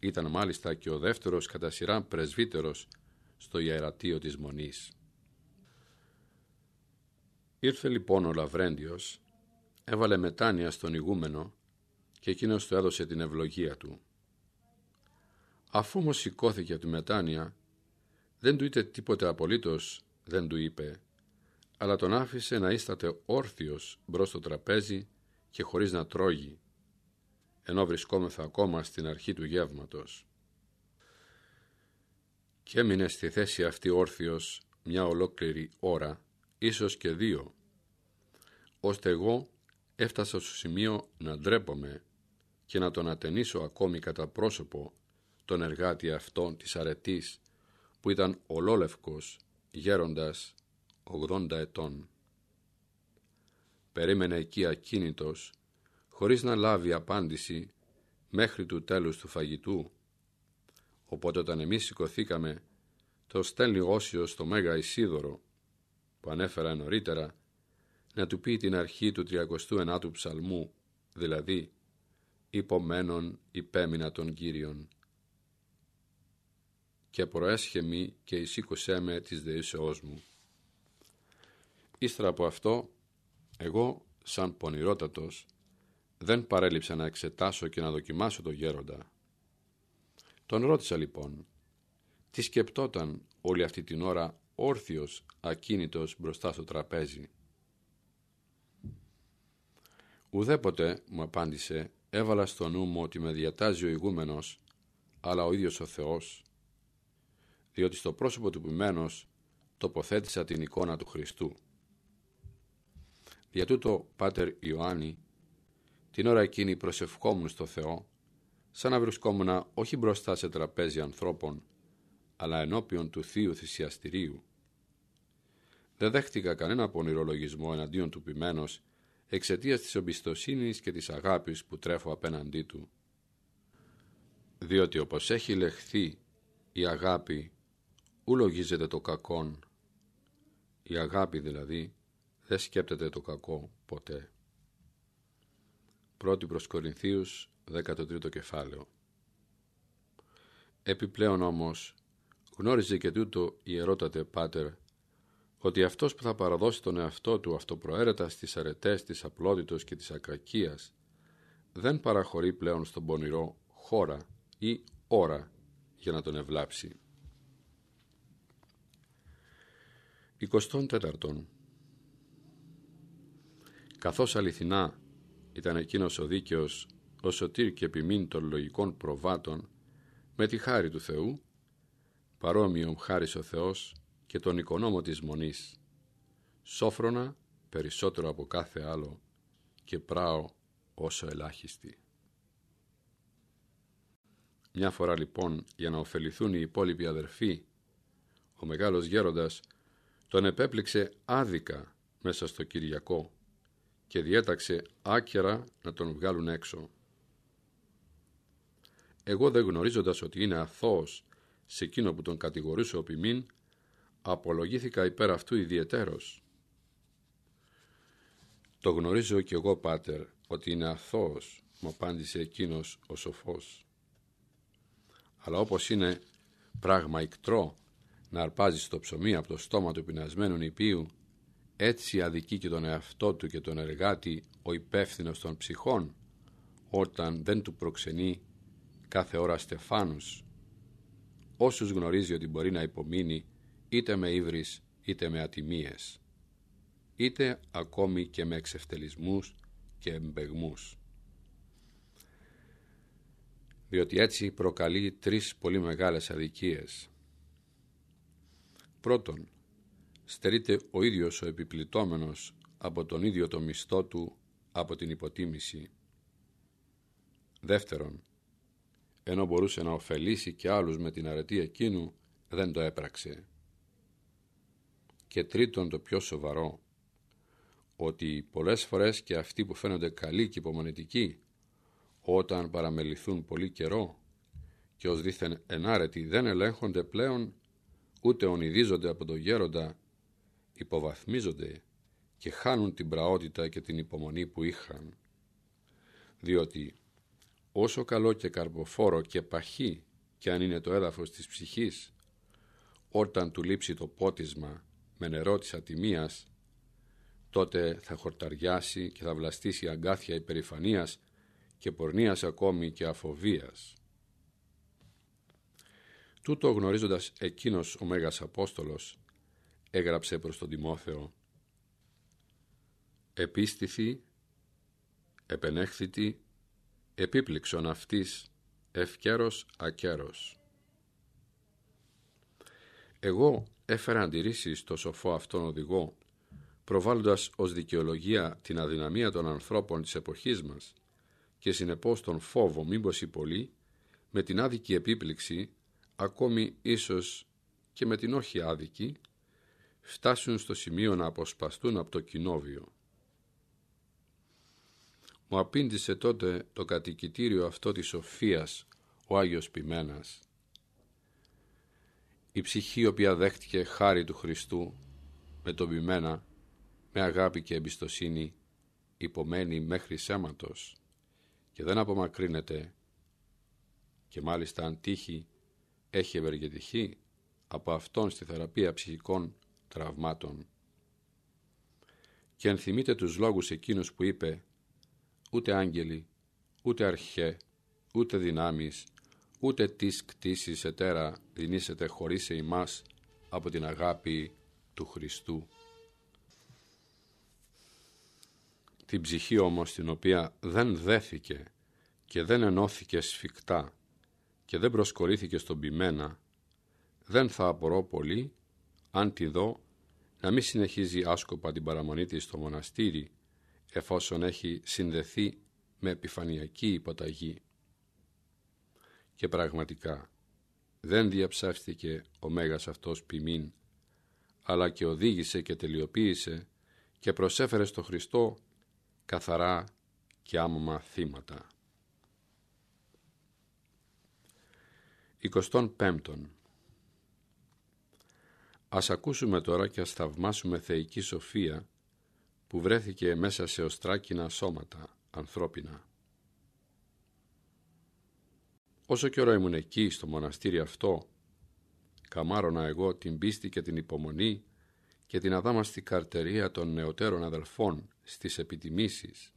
Ήταν μάλιστα και ο δεύτερος κατά σειρά πρεσβύτερος στο ιερατείο της Μονής. Ήρθε λοιπόν ο Λαβρέντιος, έβαλε μετάνοια στον ηγούμενο και εκείνος του έδωσε την ευλογία του. Αφού όμως σηκώθηκε από τη μετάνοια, Δεν του είπε τίποτε απολύτως, δεν του είπε, αλλά τον άφησε να ίσταται όρθιος μπρος στο τραπέζι και χωρίς να τρώγει, ενώ βρισκόμεθα ακόμα στην αρχή του γεύματος. Και έμεινε στη θέση αυτή όρθιος μια ολόκληρη ώρα, ίσως και δύο, ώστε εγώ έφτασα στο σημείο να ντρέπομαι και να τον ατενίσω ακόμη κατά πρόσωπο τον εργάτη αυτόν της αρετής που ήταν ολόλευκος γέροντας 80 ετών. Περίμενε εκεί ακίνητος χωρίς να λάβει απάντηση μέχρι του τέλους του φαγητού. Οπότε όταν εμείς σηκωθήκαμε το στέλνει Όσιος στο Μέγα Ισίδωρο που ανέφερα νωρίτερα να του πει την αρχή του 39ου ψαλμού, δηλαδή «Υπομένων υπέμεινα των Κύριων» και προέσχεμη και εισήκωσέ με της δεήσεώς μου. Ύστερα από αυτό, εγώ, σαν πονηρότατος, δεν παρέλειψα να εξετάσω και να δοκιμάσω το γέροντα. Τον ρώτησα λοιπόν, τι σκεπτόταν όλη αυτή την ώρα όρθιος, ακίνητος μπροστά στο τραπέζι; Ουδέποτε, μου απάντησε, έβαλα στο νου μου ότι με διατάζει ο ηγούμενος, αλλά ο ίδιος ο Θεός, διότι στο πρόσωπο του ποιμένος τοποθέτησα την εικόνα του Χριστού. Για τούτο, Πάτερ Ιωάννη, την ώρα εκείνη προσευχόμουν στο Θεό, σαν να βρισκόμουν όχι μπροστά σε τραπέζι ανθρώπων, αλλά ενώπιον του Θείου Θυσιαστηρίου. Δεν δέχτηκα κανένα πονηρολογισμό εναντίον του ποιμένος εξαιτίας της εμπιστοσύνης και της αγάπης που τρέφω απέναντί του. Διότι όπως έχει λεχθεί η αγάπη ου λογίζεται το κακόν. Η αγάπη δηλαδή δεν σκέπτεται το κακό ποτέ. Πρώτη προς Κορινθίους, 13ο κεφάλαιο. Επιπλέον όμως, γνώριζε και τούτο η ερώτατε πάτερ, ότι αυτός που θα παραδώσει τον εαυτό του αυτοπροαίρετα στις αρετές της απλότητος και της ακρακίας, δεν παραχωρεί πλέον στον πονηρό χώρα ή ώρα για να τον ευλάψει. 24. Καθώς αληθινά ήταν εκείνος ο δίκαιος ο σωτήρ και επιμήν των λογικών προβάτων με τη χάρη του Θεού, παρόμοιον χάρης ο Θεός και τον οικονόμο της μονής, σόφρονα περισσότερο από κάθε άλλο και πράω όσο ελάχιστη. Μια φορά λοιπόν για να ωφεληθούν οι υπόλοιποι αδερφοί, ο μεγάλος γέροντας τον επέπληξε άδικα μέσα στο Κυριακό και διέταξε άκερα να τον βγάλουν έξω. Εγώ δεν γνωρίζοντας ότι είναι αθώος σε εκείνο που τον κατηγορούσε ο ποιμήν, απολογήθηκα υπέρ αυτού ιδιαιτέρως. «Το γνωρίζω κι εγώ, Πάτερ, ότι είναι αθώος», μου απάντησε εκείνος ο σοφός. «Αλλά όπως είναι πράγμα ικτρό να αρπάζει στο ψωμί από το στόμα του πεινασμένου νηπίου, έτσι αδικεί και τον εαυτό του και τον εργάτη ο υπεύθυνος των ψυχών, όταν δεν του προξενεί κάθε ώρα στεφάνους, όσους γνωρίζει ότι μπορεί να υπομείνει είτε με ύβρις είτε με ατιμίες, είτε ακόμη και με εξευτελισμούς και εμπεγμούς. Διότι έτσι προκαλεί τρεις πολύ μεγάλες αδικίες. Πρώτον, στερείται ο ίδιος ο επιπλητόμενος από τον ίδιο το μισθό του από την υποτίμηση. Δεύτερον, ενώ μπορούσε να ωφελήσει και άλλους με την αρετή εκείνου, δεν το έπραξε. Και τρίτον το πιο σοβαρό, ότι πολλές φορές και αυτοί που φαίνονται καλοί και υπομονετικοί, όταν παραμεληθούν πολύ καιρό και ως δήθεν ενάρετοι δεν ελέγχονται πλέον, ούτε ονειδίζονται από το γέροντα, υποβαθμίζονται και χάνουν την πραότητα και την υπομονή που είχαν. Διότι όσο καλό και καρποφόρο και παχύ και αν είναι το έδαφος της ψυχής, όταν του λείψει το πότισμα με νερό της ατιμίας, τότε θα χορταριάσει και θα βλαστήσει αγκάθια υπερηφανίας και πορνείας ακόμη και αφοβίας. Τούτο γνωρίζοντας εκείνος ο Μέγας Απόστολος έγραψε προς τον Τιμόθεο «Επίστηθη, επενέχθητη, επίπληξον αυτής, ευκέρος ακέρος». Εγώ έφερα αντιρρήσεις στο σοφό αυτόν οδηγό, προβάλλοντας ως δικαιολογία την αδυναμία των ανθρώπων της εποχής μας και συνεπώς τον φόβο μήπως πολύ, με την άδικη επίπληξη, ακόμη ίσως και με την όχι άδικη, φτάσουν στο σημείο να αποσπαστούν από το κοινόβιο. Μου απήντησε τότε το κατοικητήριο αυτό της σοφίας ο Άγιος Ποιμένας. Η ψυχή η οποία δέχτηκε χάρη του Χριστού με τον Ποιμένα, με αγάπη και εμπιστοσύνη, υπομένει μέχρι σέματος και δεν απομακρύνεται και μάλιστα αν τύχει έχει ευεργετηθεί από αυτόν στη θεραπεία ψυχικών τραυμάτων. Και ενθυμείτε τους λόγους εκείνους που είπε «Ούτε άγγελοι, ούτε αρχέ, ούτε δυνάμεις, ούτε τις κτήσεις ετέρα δινήσετε χωρίς εμάς από την αγάπη του Χριστού». Την ψυχή όμως την οποία δεν δέθηκε και δεν ενώθηκε σφιχτά και δεν προσκολήθηκε στον πειμένα, δεν θα απορώ πολύ αν τη δω να μην συνεχίζει άσκοπα την παραμονή της στο μοναστήρι εφόσον έχει συνδεθεί με επιφανειακή υποταγή. Και πραγματικά δεν διαψεύστηκε ο Μέγας αυτός ποιμήν, αλλά και οδήγησε και τελειοποίησε και προσέφερε στο Χριστό καθαρά και άμωμα θύματα. 25. Ας ακούσουμε τώρα και ας θαυμάσουμε θεϊκή σοφία που βρέθηκε μέσα σε οστράκινα σώματα ανθρώπινα. Όσο καιρό ήμουν εκεί στο μοναστήρι αυτό, καμάρωνα εγώ την πίστη και την υπομονή και την αδάμαστη καρτερία των νεωτέρων αδελφών στις επιτιμήσεις,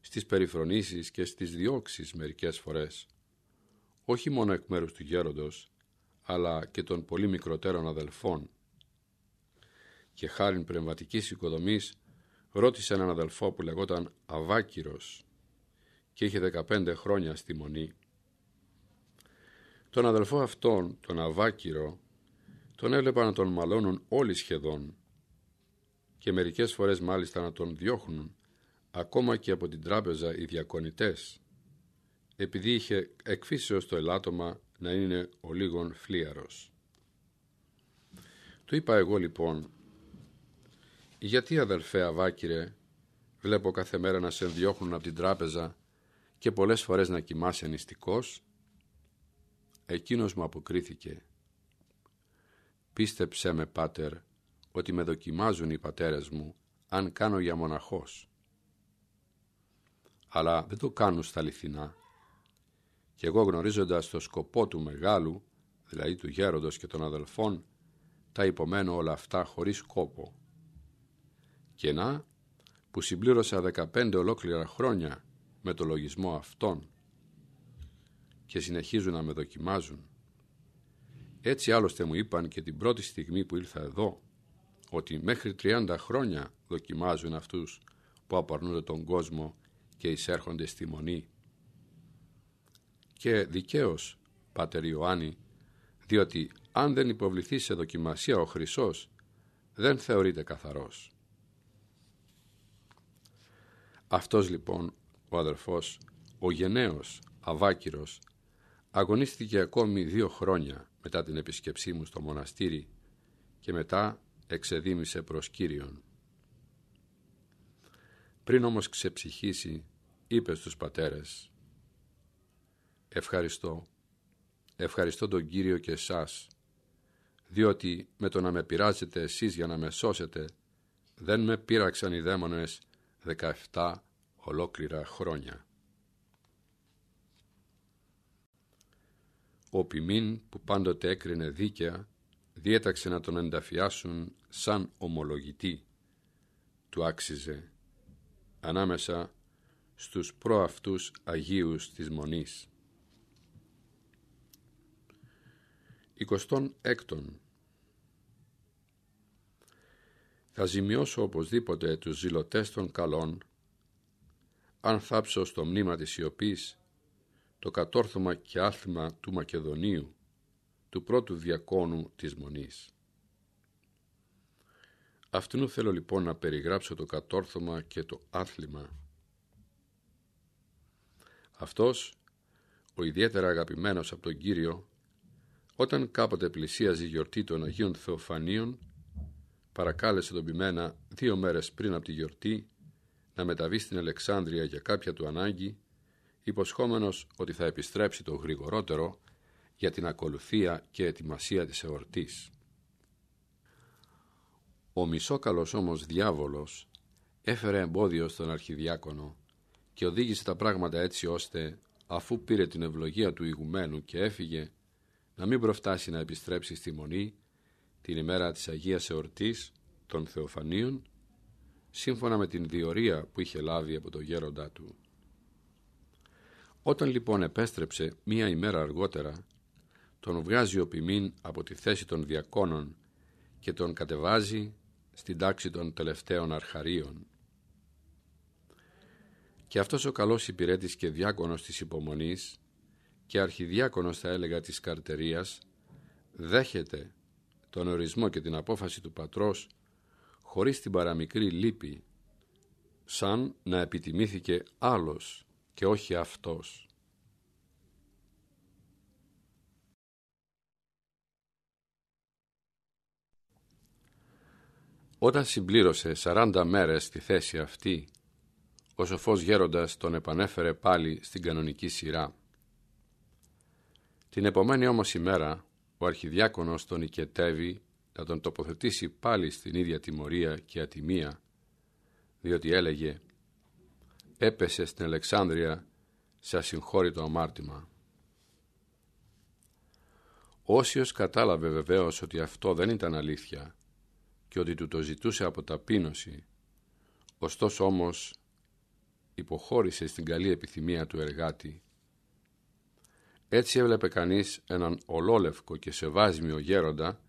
στις περιφρονήσεις και στις διώξεις μερικές φορές, όχι μόνο εκ μέρους του γέροντος, αλλά και των πολύ μικροτέρων αδελφών. Και χάριν πνευματικής οικοδομής ρώτησε έναν αδελφό που λεγόταν Αβάκυρος και είχε 15 χρόνια στη Μονή. Τον αδελφό αυτόν, τον Αβάκυρο, τον έβλεπα να τον μαλώνουν όλοι σχεδόν και μερικές φορές μάλιστα να τον διώχνουν ακόμα και από την τράπεζα οι διακονητές επειδή είχε εκφύσεως το ελάττωμα να είναι ο λίγον φλίαρος. Του είπα εγώ λοιπόν «Γιατί αδελφέ Αβάκυρε βλέπω κάθε μέρα να σε διώχνουν από την τράπεζα και πολλές φορές να κοιμάσαι νηστικός» Εκείνος μου αποκρίθηκε «Πίστεψέ με πάτερ ότι με δοκιμάζουν οι πατέρες μου αν κάνω για μοναχός. Αλλά δεν το κάνουν στα αληθινά. Και εγώ γνωρίζοντας το σκοπό του μεγάλου, δηλαδή του γέροντος και των αδελφών, τα υπομένω όλα αυτά χωρίς κόπο. Και να, που συμπλήρωσα δεκαπέντε ολόκληρα χρόνια με το λογισμό αυτών και συνεχίζουν να με δοκιμάζουν. Έτσι άλλωστε μου είπαν και την πρώτη στιγμή που ήλθα εδώ, ότι μέχρι 30 χρόνια δοκιμάζουν αυτούς που απαρνούνται τον κόσμο και εισέρχονται στη μονή. Και δικαίως, Πάτερ Ιωάννη, διότι αν δεν υποβληθεί σε δοκιμασία ο Χρυσός, δεν θεωρείται καθαρός. Αυτός λοιπόν ο αδερφός, ο γενναίος Αβάκυρος, αγωνίστηκε ακόμη δύο χρόνια μετά την επισκεψή μου στο μοναστήρι και μετά εξεδίμησε προς Κύριον. Πριν όμως ξεψυχήσει, είπε στους πατέρες «Ευχαριστώ, ευχαριστώ τον Κύριο και εσάς, διότι με το να με πειράζετε εσείς για να με σώσετε, δεν με πείραξαν οι δαίμονες 17 ολόκληρα χρόνια». Ο ποιμήν που πάντοτε έκρινε δίκαια διέταξε να τον ενταφιάσουν σαν ομολογητή. Του άξιζε ανάμεσα στους προαυτούς Αγίους της Μονής. 26. Θα ζημιώσω οπωσδήποτε τους ζηλωτές των καλών, αν θάψω στο μνήμα της σιωπής το κατόρθωμα και άθλημα του Μακεδονίου, του πρώτου διακόνου της Μονής. Αυτού θέλω λοιπόν να περιγράψω το κατόρθωμα και το άθλημα. Αυτός, ο ιδιαίτερα αγαπημένος από τον Κύριο, όταν κάποτε πλησίαζε η γιορτή των Αγίων Θεοφανίων, παρακάλεσε τον Πιμένα δύο μέρες πριν από τη γιορτή να μεταβεί στην Αλεξάνδρεια για κάποια του ανάγκη, υποσχόμενος ότι θα επιστρέψει το γρηγορότερο για την ακολουθία και ετοιμασία της εορτής. Ο μισόκαλος όμως διάβολος έφερε εμπόδιο στον αρχιδιάκονο και οδήγησε τα πράγματα έτσι ώστε αφού πήρε την ευλογία του ηγουμένου και έφυγε να μην προφτάσει να επιστρέψει στη Μονή την ημέρα της Αγίας Εορτής των Θεοφανίων σύμφωνα με την διορία που είχε λάβει από το γέροντά του. Όταν λοιπόν επέστρεψε μία ημέρα αργότερα τον βγάζει ο ποιμήν από τη θέση των διακόνων και τον κατεβάζει στην τάξη των τελευταίων αρχαρίων. Και αυτός ο καλός υπηρέτης και διάκονος της υπομονής και αρχιδιάκονος θα έλεγα της καρτερίας δέχεται τον ορισμό και την απόφαση του πατρός χωρίς την παραμικρή λύπη σαν να επιτιμήθηκε άλλος και όχι αυτός. Όταν συμπλήρωσε 40 μέρες στη θέση αυτή, ο σοφός γέροντας τον επανέφερε πάλι στην κανονική σειρά. Την επομένη όμως ημέρα, ο αρχιδιάκονος τον οικετεύει να τον τοποθετήσει πάλι στην ίδια τιμωρία και ατιμία, διότι έλεγε «Έπεσε στην Αλεξάνδρεια σε ασυγχώρητο αμάρτημα». Όσιος κατάλαβε βεβαίως ότι αυτό δεν ήταν αλήθεια και ότι του το ζητούσε από ταπείνωση, ωστόσο όμως υποχώρησε στην καλή επιθυμία του εργάτη. Έτσι έβλεπε κανείς έναν ολόλευκο και σεβάσμιο γέροντα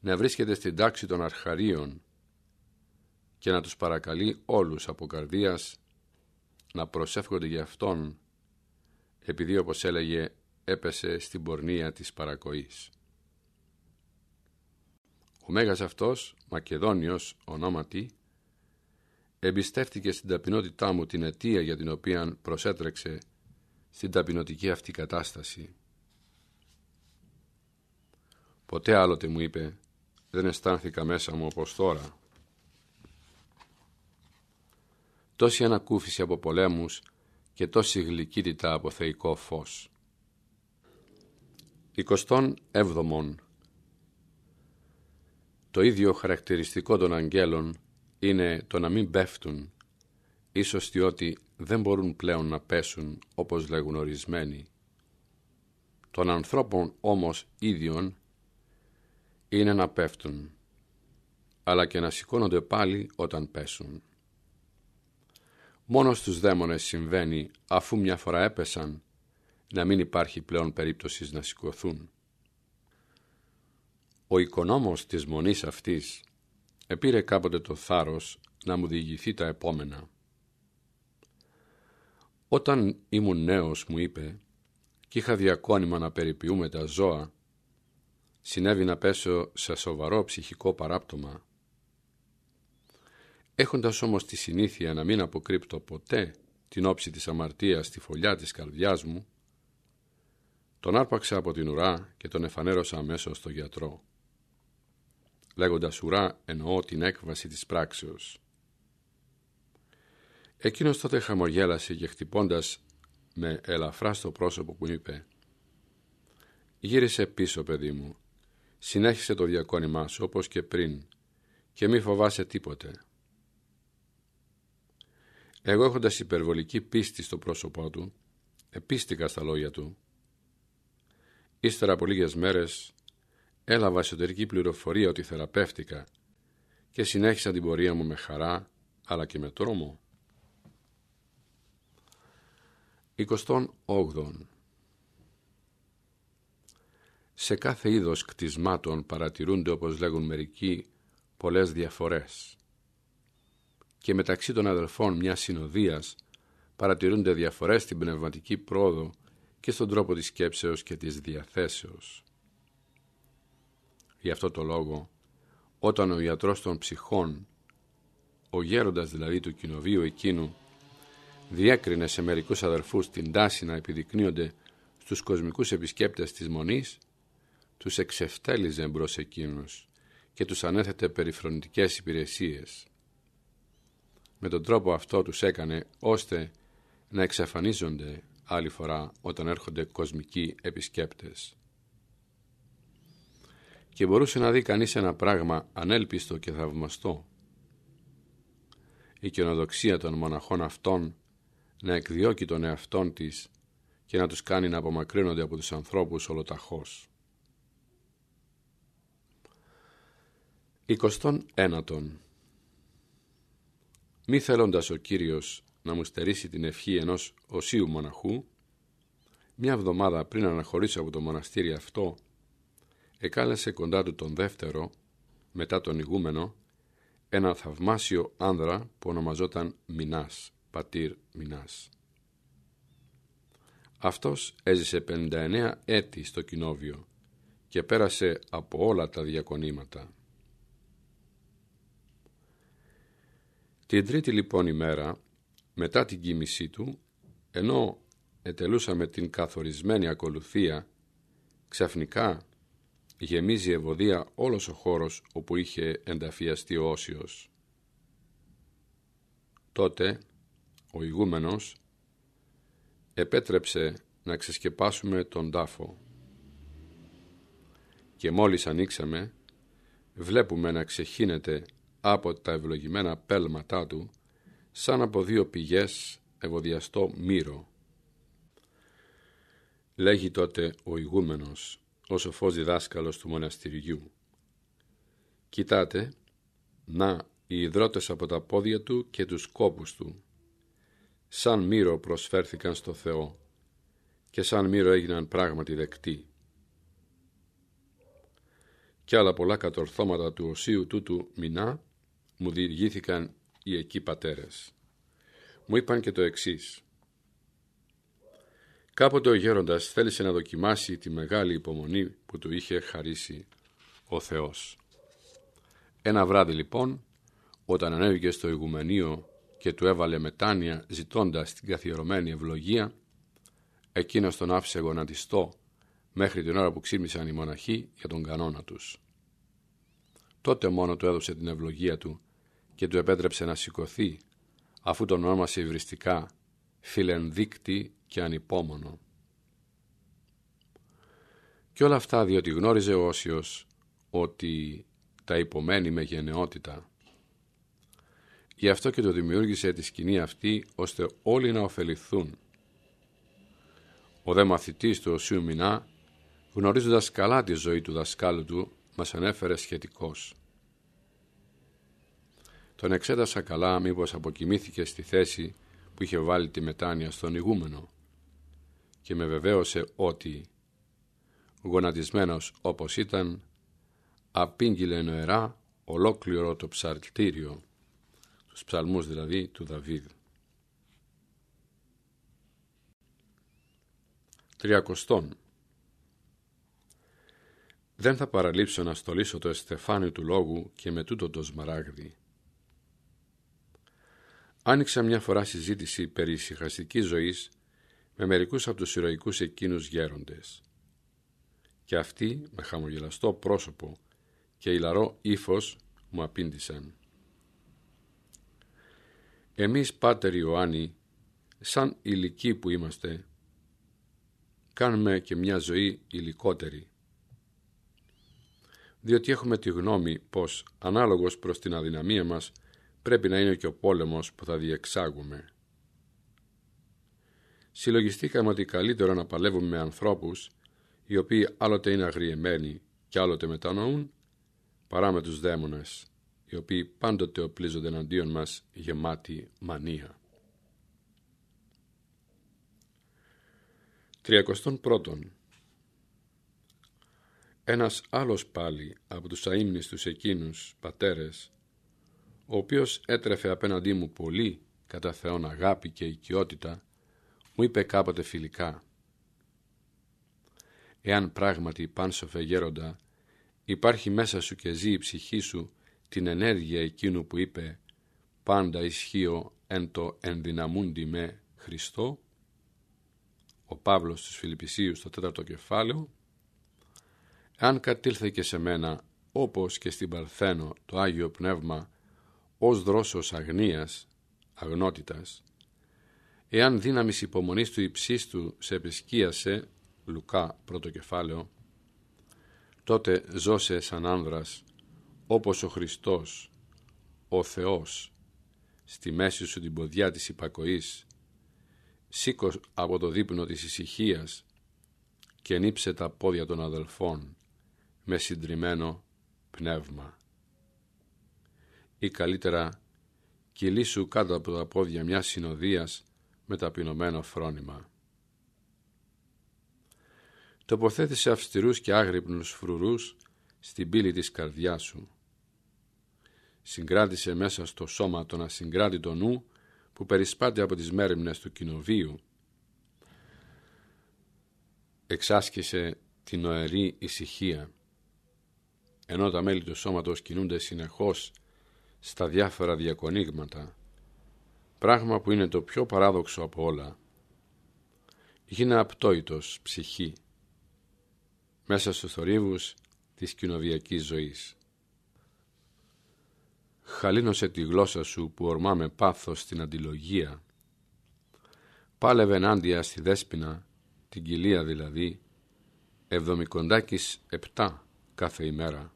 να βρίσκεται στην τάξη των αρχαρίων και να τους παρακαλεί όλους από καρδίας να προσεύχονται για Αυτόν επειδή όπως έλεγε έπεσε στην πορνεία της παρακοής. Ο Μέγας αυτός, Μακεδόνιος ονόματι, εμπιστεύτηκε στην ταπεινότητά μου την αιτία για την οποία προσέτρεξε στην ταπεινωτική αυτή κατάσταση. Ποτέ άλλοτε μου είπε δεν αισθάνθηκα μέσα μου όπως τώρα. Τόση ανακούφιση από πολέμους και τόση γλυκύτητα από θεϊκό φως. 27. Το ίδιο χαρακτηριστικό των αγγέλων είναι το να μην πέφτουν, ίσως διότι δεν μπορούν πλέον να πέσουν όπως λέγουν ορισμένοι. Των ανθρώπων όμως ίδιων είναι να πέφτουν, αλλά και να σηκώνονται πάλι όταν πέσουν. Μόνος στους δαίμονες συμβαίνει, αφού μια φορά έπεσαν, να μην υπάρχει πλέον περίπτωσης να σηκωθούν. Ο οικονόμος της μονής αυτής επήρε κάποτε το θάρρος να μου διηγηθεί τα επόμενα. Όταν ήμουν νέος μου είπε και είχα διακόνημα να περιποιούμε τα ζώα συνέβη να πέσω σε σοβαρό ψυχικό παράπτωμα. Έχοντας όμως τη συνήθεια να μην αποκρύπτω ποτέ την όψη της αμαρτίας στη φωλιά της καρδιάς μου, τον άρπαξα από την ουρά και τον εφανέρωσα αμέσως στο γιατρό. Λέγοντας ουρά εννοώ την έκβαση της πράξεως. Εκείνος τότε χαμογέλασε και χτυπώντας με ελαφρά στο πρόσωπο που είπε «Γύρισε πίσω παιδί μου Συνέχισε το διακόνημά σου όπως και πριν και μη φοβάσαι τίποτε. Εγώ έχοντας υπερβολική πίστη στο πρόσωπό του, επίστηκα στα λόγια του. Ύστερα από λίγες μέρες έλαβα εσωτερική πληροφορία ότι θεραπεύτηκα και συνέχισα την πορεία μου με χαρά αλλά και με τρόμο. 28. Σε κάθε είδος κτισμάτων παρατηρούνται, όπως λέγουν μερικοί, πολλές διαφορές. Και μεταξύ των αδελφών μιας συνοδείας παρατηρούνται διαφορές στην πνευματική πρόοδο και στον τρόπο της σκέψεως και της διαθέσεως. Γι' αυτό το λόγο, όταν ο ιατρός των ψυχών, ο γέροντας δηλαδή του κοινοβίου εκείνου, διέκρινε σε μερικούς αδερφούς την τάση να επιδεικνύονται στους κοσμικούς επισκέπτες της Μονής, τους εξεφτέλιζε μπρος εκείνους και τους ανέθετε περιφρονητικές υπηρεσίες. Με τον τρόπο αυτό τους έκανε ώστε να εξαφανίζονται άλλη φορά όταν έρχονται κοσμικοί επισκέπτες. Και μπορούσε να δει κανείς ένα πράγμα ανέλπιστο και θαυμαστό. Η καινοδοξία των μοναχών αυτών να εκδιώκει τον εαυτόν της και να τους κάνει να απομακρύνονται από τους ανθρώπους ολοταχώς. Εικοστόν ένατον Μη θέλοντας ο Κύριος να μου στερήσει την ευχή ενός οσίου μοναχού, μια εβδομάδα πριν αναχωρήσω από το μοναστήρι αυτό, εκάλεσε κοντά του τον δεύτερο, μετά τον ηγούμενο, ένα θαυμάσιο άνδρα που ονομαζόταν Μινάς, πατήρ Μινάς. Αυτός έζησε 59 έτη στο κοινόβιο και πέρασε από όλα τα διακονήματα. Την τρίτη λοιπόν ημέρα, μετά την κοίμησή του, ενώ ετελούσαμε την καθορισμένη ακολουθία, ξαφνικά γεμίζει ευωδία όλος ο χώρος όπου είχε ενταφιαστεί ο Όσιος. Τότε ο ηγούμενος επέτρεψε να ξεσκεπάσουμε τον τάφο και μόλις ανοίξαμε βλέπουμε να ξεχύνεται από τα ευλογημένα πέλματά του σαν από δύο πηγές ευωδιαστό μύρο. Λέγει τότε ο ηγούμενος, ο σοφός διδάσκαλος του μοναστηριού. Κοιτάτε, να οι υδρότες από τα πόδια του και τους κόπους του, σαν μύρο προσφέρθηκαν στο Θεό και σαν μύρο έγιναν πράγματι δεκτοί. Κι άλλα πολλά κατορθώματα του οσίου τούτου μηνά μου διηγήθηκαν οι εκεί πατέρες. Μου είπαν και το εξής. Κάποτε ο γέροντας θέλησε να δοκιμάσει τη μεγάλη υπομονή που του είχε χαρίσει ο Θεός. Ένα βράδυ λοιπόν, όταν ανέβηκε στο ηγουμενείο και του έβαλε μετάνοια ζητώντας την καθιερωμένη ευλογία, εκείνος τον άφησε γονατιστό μέχρι την ώρα που ξύπνησαν οι μοναχοί για τον κανόνα τους. Τότε μόνο του έδωσε την ευλογία του και του επέτρεψε να σηκωθεί αφού τον όνομασε υβριστικά φιλενδίκτη και ανυπόμονο. Και όλα αυτά διότι γνώριζε ο Όσιος ότι τα υπομένει με γενναιότητα. Γι' αυτό και το δημιούργησε τη σκηνή αυτή ώστε όλοι να ωφεληθούν. Ο δε μαθητής του Οσίου Μινά, γνωρίζοντας καλά τη ζωή του δασκάλου του, μας ανέφερε σχετικός. Τον εξέτασα καλά μήπως αποκοιμήθηκε στη θέση που είχε βάλει τη μετάνοια στον ηγούμενο. Και με βεβαίωσε ότι γονατισμένος όπως ήταν απήγγειλε νοερά ολόκληρο το ψαλτήριο τους ψαλμούς δηλαδή του Δαβίδ. Τριακοστόν Δεν θα παραλείψω να στολίσω το εστεφάνιο του λόγου και με τούτο το σμαράγδι άνοιξα μια φορά συζήτηση περί ησυχαστικής ζωής με μερικούς από τους ηρωικούς εκείνους γέροντες. Και αυτοί με χαμογελαστό πρόσωπο και ηλαρό ύφος μου απήντησαν. Εμείς, Πάτερ Ιωάννη, σαν ηλικοί που είμαστε, κάνουμε και μια ζωή υλικότερη. Διότι έχουμε τη γνώμη πως, ανάλογος προς την αδυναμία μας, πρέπει να είναι και ο πόλεμος που θα διεξάγουμε. Συλλογιστήκαμε ότι καλύτερο να παλεύουμε με ανθρώπους οι οποίοι άλλοτε είναι αγριεμένοι και άλλοτε μετανοούν παρά με τους δαίμονες οι οποίοι πάντοτε οπλίζονται εναντίον μας γεμάτη μανία. 31. Ένας άλλος πάλι από τους αείμνηστους εκείνους πατέρες, ο οποίος έτρεφε απέναντί μου πολύ κατά Θεόν αγάπη και οικειότητα, μου είπε κάποτε φιλικά «Εάν πράγματι πάνσοφε γέροντα, υπάρχει μέσα σου και ζει η ψυχή σου την ενέργεια εκείνου που είπε «Πάντα ισχύω εν το ενδυναμούντι με Χριστό», ο Παύλος στους Φιλιππισίους στο τέταρτο κεφάλαιο, «Αν κατήλθε και σε μένα, όπως και στην Παρθένο το Άγιο Πνεύμα, ως δρόσος αγνίας, αγνότητας, εάν δύναμης υπομονής του υψίστου σε επισκίασε, Λουκά πρώτο κεφάλαιο, τότε ζώσε σαν άνδρας, όπως ο Χριστός, ο Θεός, στη μέση σου την ποδιά της υπακοής, σήκω από το δείπνο της ησυχίας και νύψε τα πόδια των αδελφών με συντριμμένο πνεύμα. Ή καλύτερα κυλήσου κάτω από τα πόδια μιας συνοδείας με ταπεινωμένο φρόνημα. Τοποθέτησε αυστηρούς και άγρυπνους φρουρούς στην πύλη της καρδιάς σου. Συγκράτησε μέσα στο σώμα τον ασυγκράτητο νου που περισπάται από τις μέρημνες του κοινοβίου. Εξάσκησε την οερή ησυχία, ενώ τα μέλη του σώματος κινούνται συνεχώς στα διάφορα διακονίγματα, πράγμα που είναι το πιο παράδοξο από όλα. Γίνε απτόητος ψυχή, μέσα στους θορύβους της κοινοβιακής ζωής. Χαλίνωσε τη γλώσσα σου που ορμά με πάθος στην αντιλογία. Πάλευε ενάντια στη δέσποινα, την κοιλία δηλαδή, εβδομικοντάκης επτά κάθε ημέρα.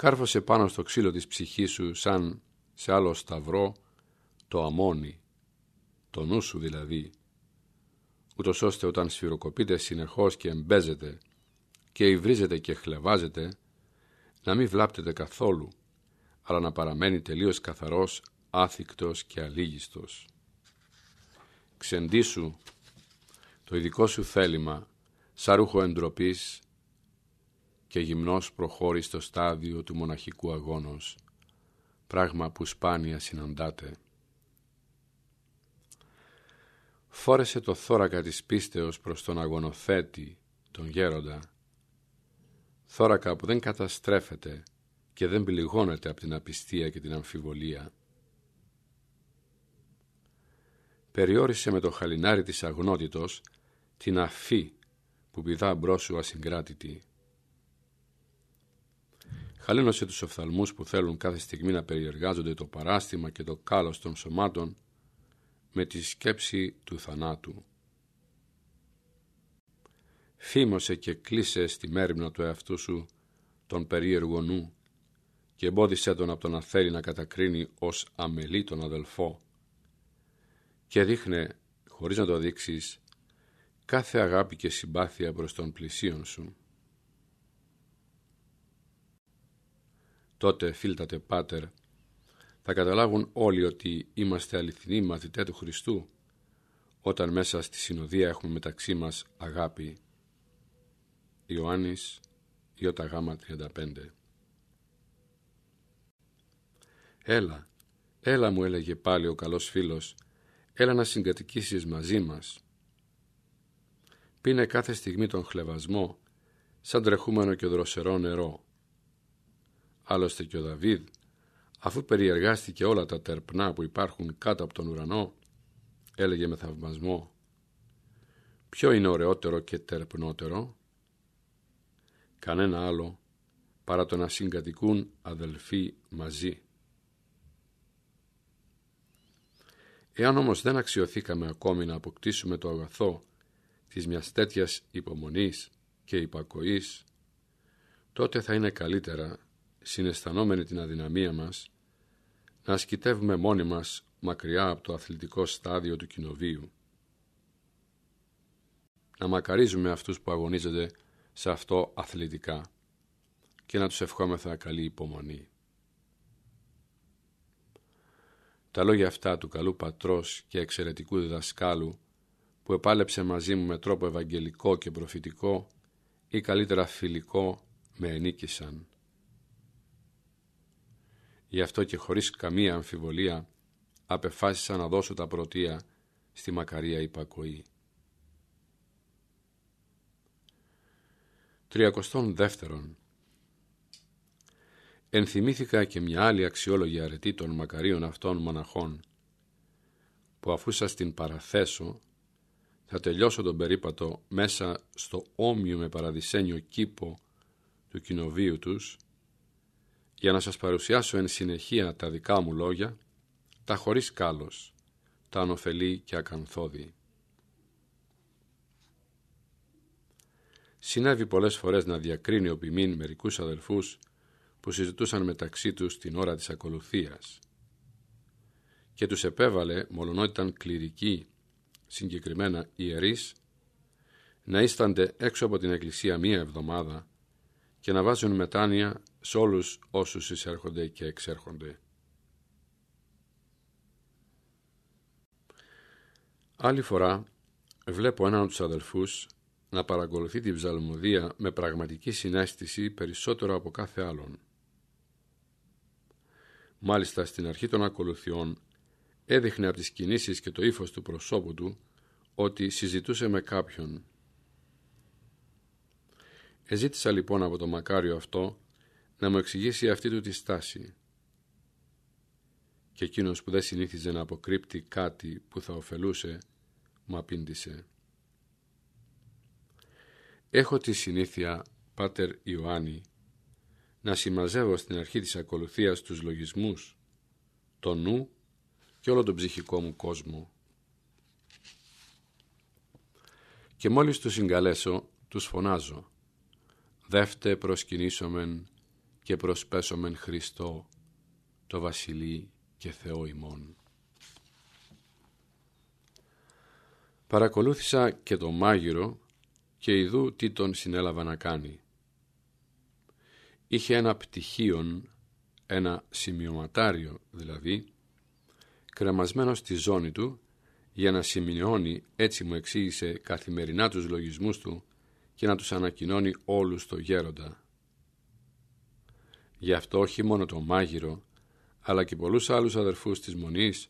Κάρφωσε πάνω στο ξύλο της ψυχής σου σαν σε άλλο σταυρό το αμόνι, το νου σου δηλαδή, ούτως ώστε όταν σφυροκοπείτε συνεχώς και εμπέζετε και υβρίζετε και χλεβάζετε, να μην βλάπτεται καθόλου, αλλά να παραμένει τελείως καθαρός, άθικτος και αλήγιστος. Ξεντήσου το ειδικό σου θέλημα, σαν ρούχο εντροπής και γυμνός προχώρη στο στάδιο του μοναχικού αγώνος, πράγμα που σπάνια συναντάτε. Φόρεσε το θώρακα της πίστεως προς τον αγωνοθέτη, τον γέροντα, θώρακα που δεν καταστρέφεται και δεν πληγώνεται από την απιστία και την αμφιβολία. Περιόρισε με το χαλινάρι της αγνότητος την αφή που πηδά μπρος σου ασυγκράτητη. Χαλίνωσε τους οφθαλμούς που θέλουν κάθε στιγμή να περιεργάζονται το παράστημα και το κάλος των σωμάτων με τη σκέψη του θανάτου. Φήμωσε και κλείσε στη μέρημνα του εαυτού σου τον περίεργο νου και εμπόδισε τον από το να θέλει να κατακρίνει ως αμελή τον αδελφό και δείχνε, χωρίς να το δείξεις, κάθε αγάπη και συμπάθεια προς τον πλησίον σου. Τότε, φίλτατε πάτερ, θα καταλάβουν όλοι ότι είμαστε αληθινοί μαθητές του Χριστού, όταν μέσα στη συνοδεία έχουμε μεταξύ μας αγάπη Ιωάννης ΙΓ 35 Έλα, έλα μου έλεγε πάλι ο καλός φίλος, έλα να συγκατοικήσεις μαζί μας. Πίνε κάθε στιγμή τον χλεβασμό, σαν τρεχούμενο και δροσερό νερό. Άλλωστε και ο Δαβίδ, αφού περιεργάστηκε όλα τα τερπνά που υπάρχουν κάτω από τον ουρανό, έλεγε με θαυμασμό «Ποιο είναι ωραιότερο και τερπνότερο» κανένα άλλο παρά το να συγκατοικούν αδελφοί μαζί. Εάν όμως δεν αξιοθήκαμε ακόμη να αποκτήσουμε το αγαθό της μιας τέτοιας υπομονής και υπακοής, τότε θα είναι καλύτερα, συναισθανόμενοι την αδυναμία μας, να ασκητεύουμε μόνοι μας μακριά από το αθλητικό στάδιο του κοινοβίου. Να μακαρίζουμε αυτούς που αγωνίζονται σε αυτό αθλητικά και να τους ευχόμεθα καλή υπομονή. Τα λόγια αυτά του καλού πατρός και εξαιρετικού διδασκάλου που επάλεψε μαζί μου με τρόπο ευαγγελικό και προφητικό ή καλύτερα φιλικό με ενίκησαν. Γι' αυτό και χωρίς καμία αμφιβολία απεφάσισα να δώσω τα πρωτεία στη μακαρία υπακοή. Τριακοστόν δεύτερον Ενθυμήθηκα και μια άλλη αξιόλογη αρετή των μακαρίων αυτών μοναχών που αφού σας την παραθέσω θα τελειώσω τον περίπατο μέσα στο όμοιο με παραδεισένιο κήπο του κοινοβίου τους για να σας παρουσιάσω εν συνεχεία τα δικά μου λόγια, τα χωρίς κάλος, τα ανοφελή και ακανθώδη. Συνέβη πολλές φορές να διακρίνει ο ποιμήν μερικούς αδελφούς που συζητούσαν μεταξύ τους την ώρα της ακολουθίας και τους επέβαλε, μολονότι ήταν κληρικοί, συγκεκριμένα ιερείς, να ίστανται έξω από την εκκλησία μία εβδομάδα και να βάζουν μετάνοια σε όλους όσους εισέρχονται και εξέρχονται. Άλλη φορά βλέπω έναν από τους αδελφούς να παρακολουθεί την ψαλμοδία με πραγματική συνέστηση περισσότερο από κάθε άλλον. Μάλιστα στην αρχή των ακολουθιών έδειχνε από τις κινήσεις και το ύφος του προσώπου του ότι συζητούσε με κάποιον. Εζήτησα λοιπόν από το μακάριο αυτό να μου εξηγήσει αυτή του τη στάση. Και εκείνος που δεν συνήθιζε να αποκρύπτει κάτι που θα ωφελούσε, μου απήντησε. Έχω τη συνήθεια, Πάτερ Ιωάννη, να συμμαζεύω στην αρχή της ακολουθίας τους λογισμούς, το νου και όλο τον ψυχικό μου κόσμο. Και μόλις τους συγκαλέσω, τους φωνάζω «Δεύτε προσκυνήσομεν και προσπέσομεν Χριστό, το Βασιλεί και Θεό ημών». Παρακολούθησα και το μάγειρο και ειδού τι τον συνέλαβα να κάνει. Είχε ένα πτυχίον, ένα σημειωματάριο δηλαδή, κρεμασμένο στη ζώνη του για να σημειώνει, έτσι μου εξήγησε καθημερινά τους λογισμούς του και να τους ανακοινώνει όλους το γέροντα. Γι' αυτό όχι μόνο το μάγειρο, αλλά και πολλούς άλλους αδερφούς της Μονής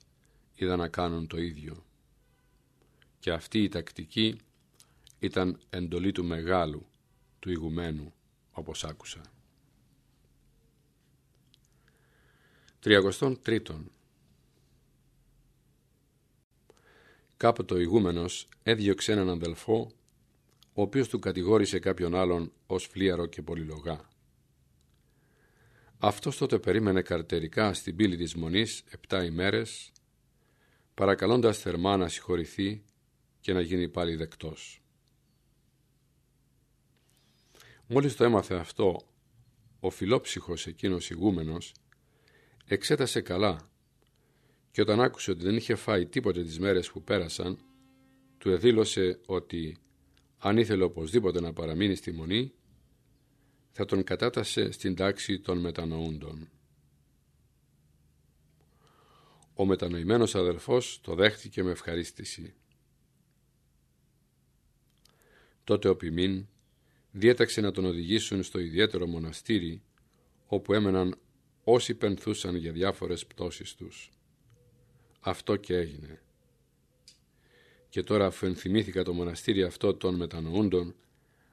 είδα να κάνουν το ίδιο. Και αυτή η τακτική ήταν εντολή του μεγάλου, του ηγουμένου, όπως άκουσα. Τριακοστόν τρίτον Κάποτε ο ηγούμενος έδιωξε έναν αδελφό, ο οποίος του κατηγόρησε κάποιον άλλον ως φλίαρο και πολυλογά. Αυτός τότε περίμενε καρτερικά στην πύλη της Μονής επτά ημέρες, παρακαλώντας θερμά να συγχωρηθεί και να γίνει πάλι δεκτός. Μόλις το έμαθε αυτό, ο φιλόψυχος εκείνος ηγούμενος εξέτασε καλά και όταν άκουσε ότι δεν είχε φάει τίποτε τις μέρες που πέρασαν, του εδήλωσε ότι αν ήθελε οπωσδήποτε να παραμείνει στη μονή, θα τον κατάτασε στην τάξη των μετανοούντων. Ο μετανοημένος αδελφός το δέχτηκε με ευχαρίστηση. Τότε ο Πιμήν διέταξε να τον οδηγήσουν στο ιδιαίτερο μοναστήρι όπου έμεναν όσοι πενθούσαν για διάφορες πτώσεις τους. Αυτό και έγινε. Και τώρα αφού ενθυμήθηκα το μοναστήρι αυτό των μετανοούντων,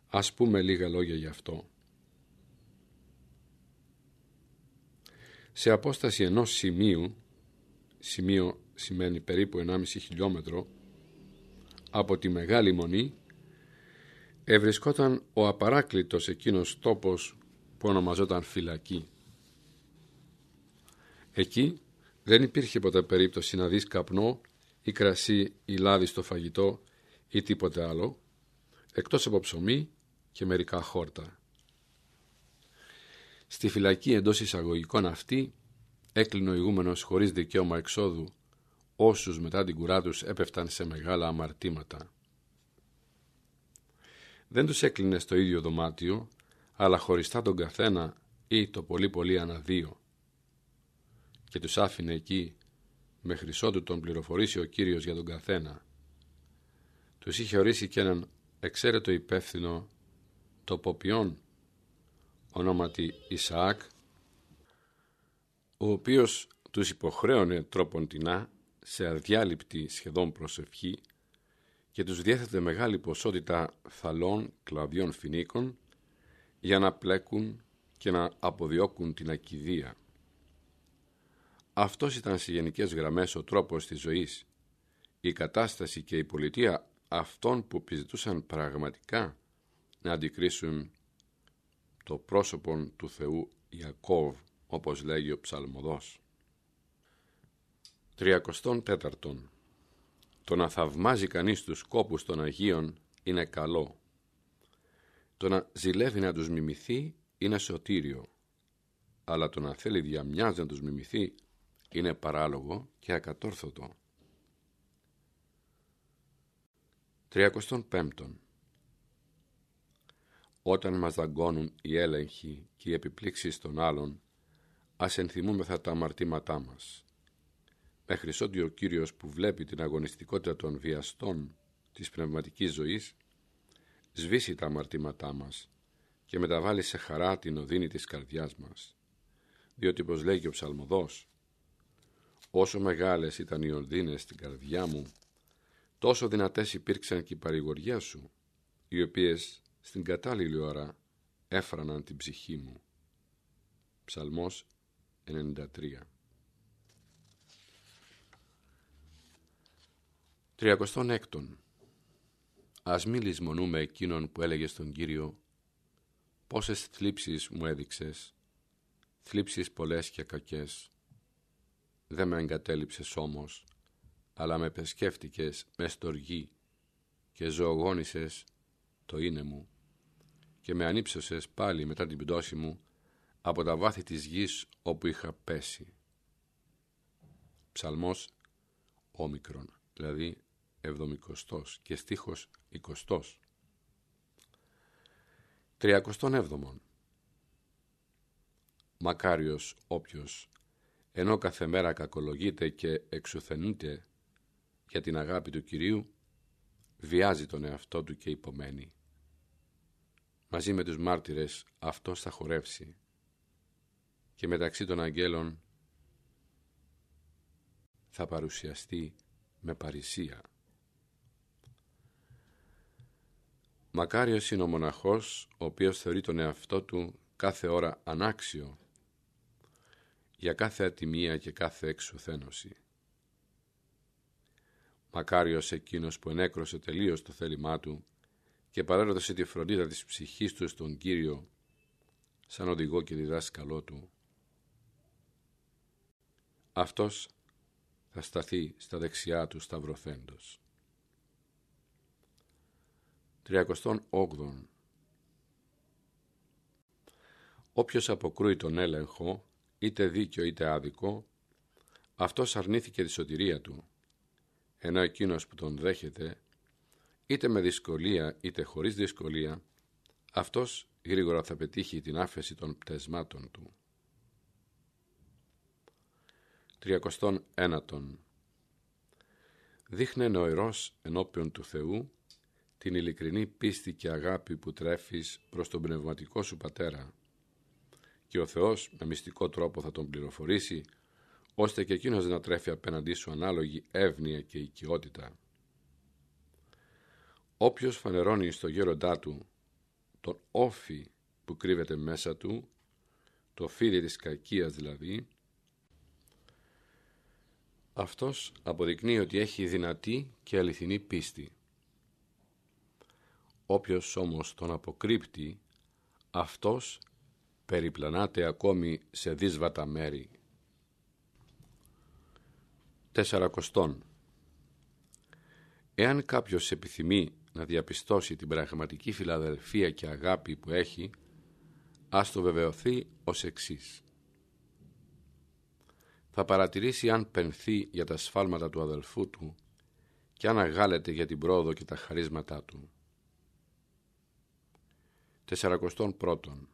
ας πούμε λίγα λόγια γι' αυτό. Σε απόσταση ενός σημείου, σημείο σημαίνει περίπου 1,5 χιλιόμετρο, από τη Μεγάλη Μονή, ευρισκόταν ο απαράκλητος εκείνος τόπος που ονομαζόταν φυλακή. Εκεί δεν υπήρχε ποτέ περίπτωση να δεις καπνό ή κρασί ή λάδι στο φαγητό ή τίποτε άλλο, εκτός από ψωμί και μερικά χόρτα. Στη φυλακή εντός εισαγωγικών αυτή έκλεινε ο ηγούμενος χωρίς δικαίωμα εξόδου όσους μετά την κουρά τους έπεφταν σε μεγάλα αμαρτήματα. Δεν τους έκλεινε στο ίδιο δωμάτιο, αλλά χωριστά τον καθένα ή το πολύ πολύ αναδύο και τους άφηνε εκεί μέχρι ότου τον πληροφορήσει ο Κύριος για τον καθένα. Τους είχε ορίσει και έναν εξαίρετο υπεύθυνο τοποποιών ονόματι Ισαάκ, ο οποίος τους υποχρέωνε τρόποντινά σε αδιάλειπτη σχεδόν προσευχή και τους διέθετε μεγάλη ποσότητα θαλών κλαδιών φινίκων για να πλέκουν και να αποδιώκουν την ακιδεία. Αυτός ήταν σε γενικές γραμμές ο τρόπος της ζωής, η κατάσταση και η πολιτεία αυτών που επιζητούσαν πραγματικά να αντικρίσουν το πρόσωπο του Θεού Ιακώβ, όπως λέγει ο ψαλμοδός. 34. Το να θαυμάζει κανείς τους κόπους των Αγίων είναι καλό. Το να ζηλεύει να τους μιμηθεί είναι σωτήριο. Αλλά το να θέλει διαμιάς να τους μιμηθεί είναι παράλογο και ακατόρθωτο. 35. Όταν μας δαγκώνουν οι έλεγχοι και οι επιπλήξεις των άλλων, ας ενθυμούμεθα τα αμαρτήματά μας. Μέχρι ότι ο Κύριος που βλέπει την αγωνιστικότητα των βιαστών της πνευματικής ζωής, σβήσει τα αμαρτήματά μας και μεταβάλει σε χαρά την οδύνη της καρδιάς μας. Διότι, πως λέγει ο ψαλμοδός, όσο μεγάλες ήταν οι οδύνες στην καρδιά μου, τόσο δυνατές υπήρξαν και οι παρηγοριά σου, οι οποίες στην κατάλληλη ώρα έφραναν την ψυχή μου. Ψαλμός 93 36. Ας μη λησμονούμε εκείνον που έλεγε στον Κύριο «Πόσες θλίψεις μου έδειξες, θλίψεις πολλές και κακές. Δεν με εγκατέλειψες όμως, αλλά με πεσκέφτηκες μες στοργή και ζωογόνησες το είναι μου και με ανύψωσες πάλι μετά την πτώση μου από τα βάθη της γης όπου είχα πέσει. Ψαλμός όμικρον, δηλαδή εβδομικοστός και στίχος εικοστός. Τριακοστόν έβδομον. Μακάριος όποιος, ενώ κάθε μέρα κακολογείται και εξουθενείται για την αγάπη του Κυρίου, βιάζει τον εαυτό του και υπομένει. Μαζί με τους μάρτυρες αυτός θα χορεύσει και μεταξύ των αγγέλων θα παρουσιαστεί με παρησία. Μακάριος είναι ο μοναχός ο οποίος θεωρεί τον εαυτό του κάθε ώρα ανάξιο για κάθε ατιμία και κάθε εξουθένωση. Μακάριος εκείνος που ενέκρωσε τελείως το θέλημά του και παρέδωσε τη φροντίδα της ψυχής του στον Κύριο σαν οδηγό και διδάσκαλό του. Αυτός θα σταθεί στα δεξιά του σταυρωθέντος. 38. Όποιος αποκρούει τον έλεγχο, είτε δίκαιο είτε άδικο, αυτός αρνήθηκε τη σωτηρία του, ενώ εκείνος που τον δέχεται, είτε με δυσκολία είτε χωρίς δυσκολία, αυτός γρήγορα θα πετύχει την άφεση των πταισμάτων του. 31. Δείχνε νοερώς ενώπιον του Θεού την ειλικρινή πίστη και αγάπη που τρέφεις προς τον πνευματικό σου πατέρα και ο Θεός με μυστικό τρόπο θα τον πληροφορήσει ώστε και εκείνος να τρέφει απέναντί σου ανάλογη εύνοια και οικειότητα. Όποιος φανερώνει στο γέροντά του τον όφη που κρύβεται μέσα του, το φίδι της κακίας δηλαδή, αυτός αποδεικνύει ότι έχει δυνατή και αληθινή πίστη. Όποιος όμως τον αποκρύπτει, αυτός περιπλανάται ακόμη σε δύσβατα μέρη. Τεσσαρακοστών. Εάν κάποιος επιθυμεί να διαπιστώσει την πραγματική φιλαδελφία και αγάπη που έχει, ας το βεβαιωθεί ως εξής. Θα παρατηρήσει αν πενθεί για τα σφάλματα του αδελφού του και αν αγάλεται για την πρόοδο και τα χαρίσματά του. Τεσσαρακοστών πρώτον.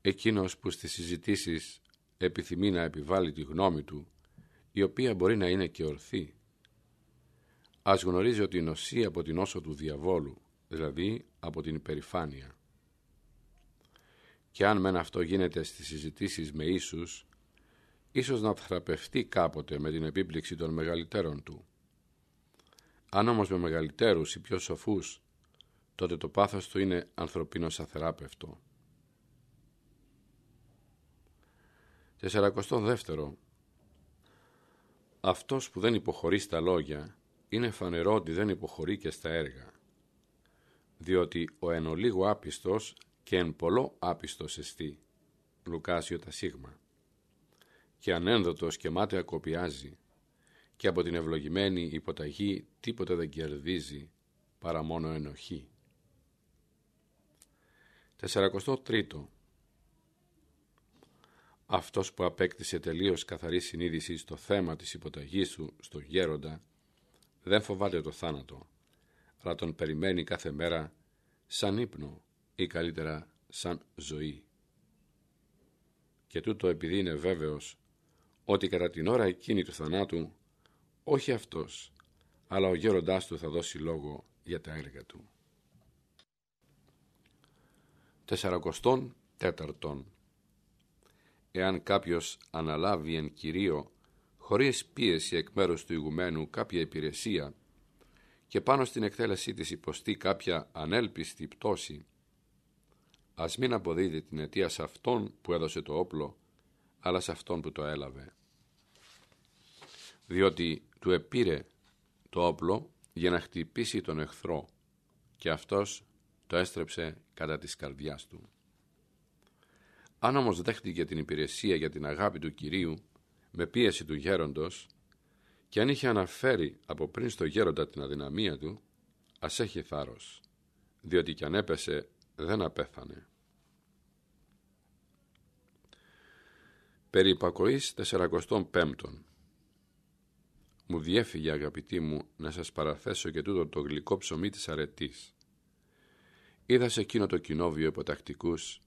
Εκείνος που στις συζητήσεις επιθυμεί να επιβάλλει τη γνώμη του, η οποία μπορεί να είναι και ορθή, ας γνωρίζει ότι νοσεί από την όσο του διαβόλου δηλαδή από την υπερηφάνεια. Και αν μεν αυτό γίνεται στις συζητήσεις με ίσους, ίσως να θεραπευτεί κάποτε με την επίπληξη των μεγαλύτερων του. Αν όμως με μεγαλύτερους ή πιο σοφούς, τότε το πάθος του είναι ανθρωπίνος αθεράπευτο. δεύτερο. Αυτός που δεν υποχωρεί στα λόγια, είναι φανερό ότι δεν υποχωρεί και στα έργα. Διότι ο εν ολίγου άπιστος και εν πολλό άπιστος εστί. Λουκάσιο τα σίγμα. Και ανένδοτος και μάταια κοπιάζει και από την ευλογημένη υποταγή τίποτε δεν κερδίζει παρά μόνο ενοχή. 43. Αυτός που απέκτησε τελείως καθαρή συνείδηση στο θέμα της υποταγής του στο γέροντα δεν φοβάται το θάνατο, αλλά τον περιμένει κάθε μέρα σαν ύπνο ή καλύτερα σαν ζωή. Και τούτο επειδή είναι βέβαιος ότι κατά την ώρα εκείνη του θανάτου όχι αυτός, αλλά ο γέροντάς του θα δώσει λόγο για τα έργα του. Τεσσαρακοστών τέταρτον Εάν κάποιος αναλάβει εν κυρίω χωρίς πίεση εκ μέρους του ηγουμένου κάποια υπηρεσία και πάνω στην εκτέλεσή της υποστεί κάποια ανέλπιστη πτώση, ας μην αποδίδει την αιτία σε αυτόν που έδωσε το όπλο, αλλά σε αυτόν που το έλαβε. Διότι του επήρε το όπλο για να χτυπήσει τον εχθρό και αυτός το έστρεψε κατά της καρδιάς του. Αν όμως δέχτηκε την υπηρεσία για την αγάπη του Κυρίου με πίεση του γέροντος και αν είχε αναφέρει από πριν στο γέροντα την αδυναμία του, ας έχει θάρρος, διότι κι αν έπεσε δεν απέθανε. Περί υπακοής 45 Μου διέφυγε αγαπητοί μου να σας παραθέσω και τούτο το γλυκό ψωμί της αρετής. Είδα σε εκείνο το κοινόβιο υποτακτικούς,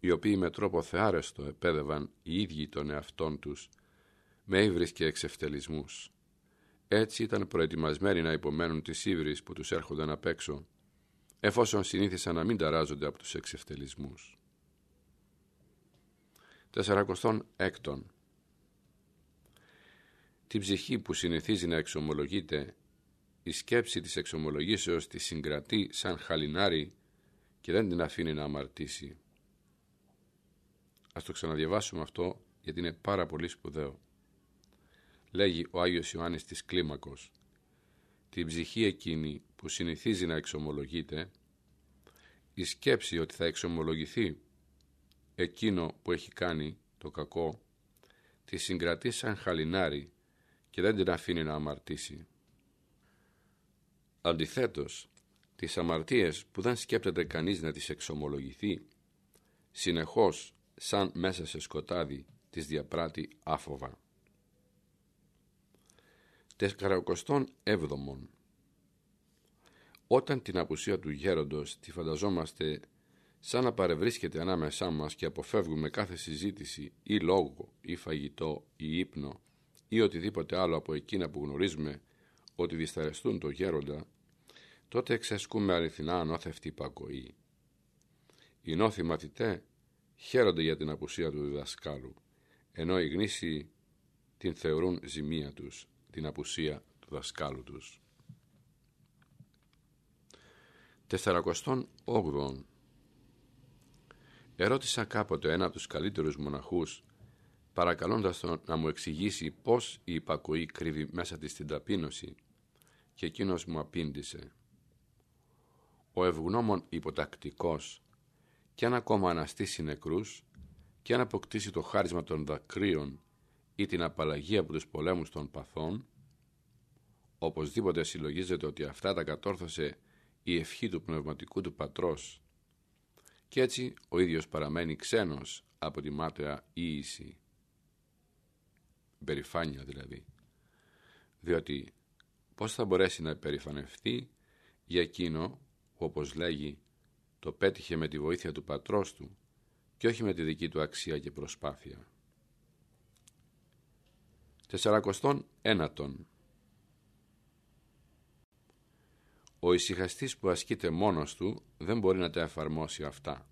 οι οποίοι με τρόπο θεάρεστο επέδευαν οι ίδιοι των εαυτών τους, με ύβρις και εξευτελισμούς. Έτσι ήταν προετοιμασμένοι να υπομένουν τις ύβρις που τους έρχονταν απ' έξω, εφόσον συνήθισαν να μην ταράζονται από τους εξευτελισμούς. 46. Την ψυχή που συνηθίζει να εξομολογείται, η σκέψη της εξομολογήσεως τη συγκρατεί σαν χαλινάρι και δεν την αφήνει να αμαρτήσει. Ας το ξαναδιαβάσουμε αυτό γιατί είναι πάρα πολύ σπουδαίο. Λέγει ο Άγιος Ιωάννης της Κλίμακος «Την ψυχή εκείνη που συνηθίζει να εξομολογείται, η σκέψη ότι θα εξομολογηθεί εκείνο που έχει κάνει το κακό, τη συγκρατεί σαν χαλινάρι και δεν την αφήνει να αμαρτήσει. Αντιθέτως, τις αμαρτίες που δεν σκέπτεται κανείς να τις εξομολογηθεί, συνεχώς σαν μέσα σε σκοτάδι της διαπράττει άφοβα. Τεσσαρακοστών έβδομον Όταν την απουσία του γέροντος τη φανταζόμαστε σαν να παρευρίσκεται ανάμεσά μας και αποφεύγουμε κάθε συζήτηση ή λόγο ή φαγητό ή ύπνο ή οτιδήποτε άλλο από εκείνα που γνωρίζουμε ότι δισταρεστούν το γέροντα, τότε εξασκούμε αληθινά ανώθευτη υπακοή. Οι νόθοι μαθητέ χαίρονται για την απουσία του διδασκάλου, ενώ οι γνήσιοι την θεωρούν ζημία τους, την απουσία του δασκάλου τους. 48. Ερώτησα κάποτε ένα από τους καλύτερους μοναχούς, παρακαλώντας τον να μου εξηγήσει πώς η υπακοή κρύβει μέσα της την ταπείνωση, και εκείνος μου απήντησε. Ο ευγνώμων υποτακτικός και αν ακόμα αναστήσει νεκρούς και αν αποκτήσει το χάρισμα των δακρύων ή την απαλλαγή από τους πολέμους των παθών, οπωσδήποτε συλλογίζεται ότι αυτά τα κατόρθωσε η ευχή του πνευματικού του πατρός. Και έτσι ο ίδιος παραμένει ξένος από τη μάταια ίηση, περηφάνεια δηλαδή, διότι πώς θα μπορέσει να υπερηφανευτεί για εκείνο που όπως λέγει το πέτυχε με τη βοήθεια του πατρός του και όχι με τη δική του αξία και προσπάθεια. Τεσσαρακοστών ένατον ο ησυχαστής που ασκείται μόνος του δεν μπορεί να τα εφαρμόσει αυτά.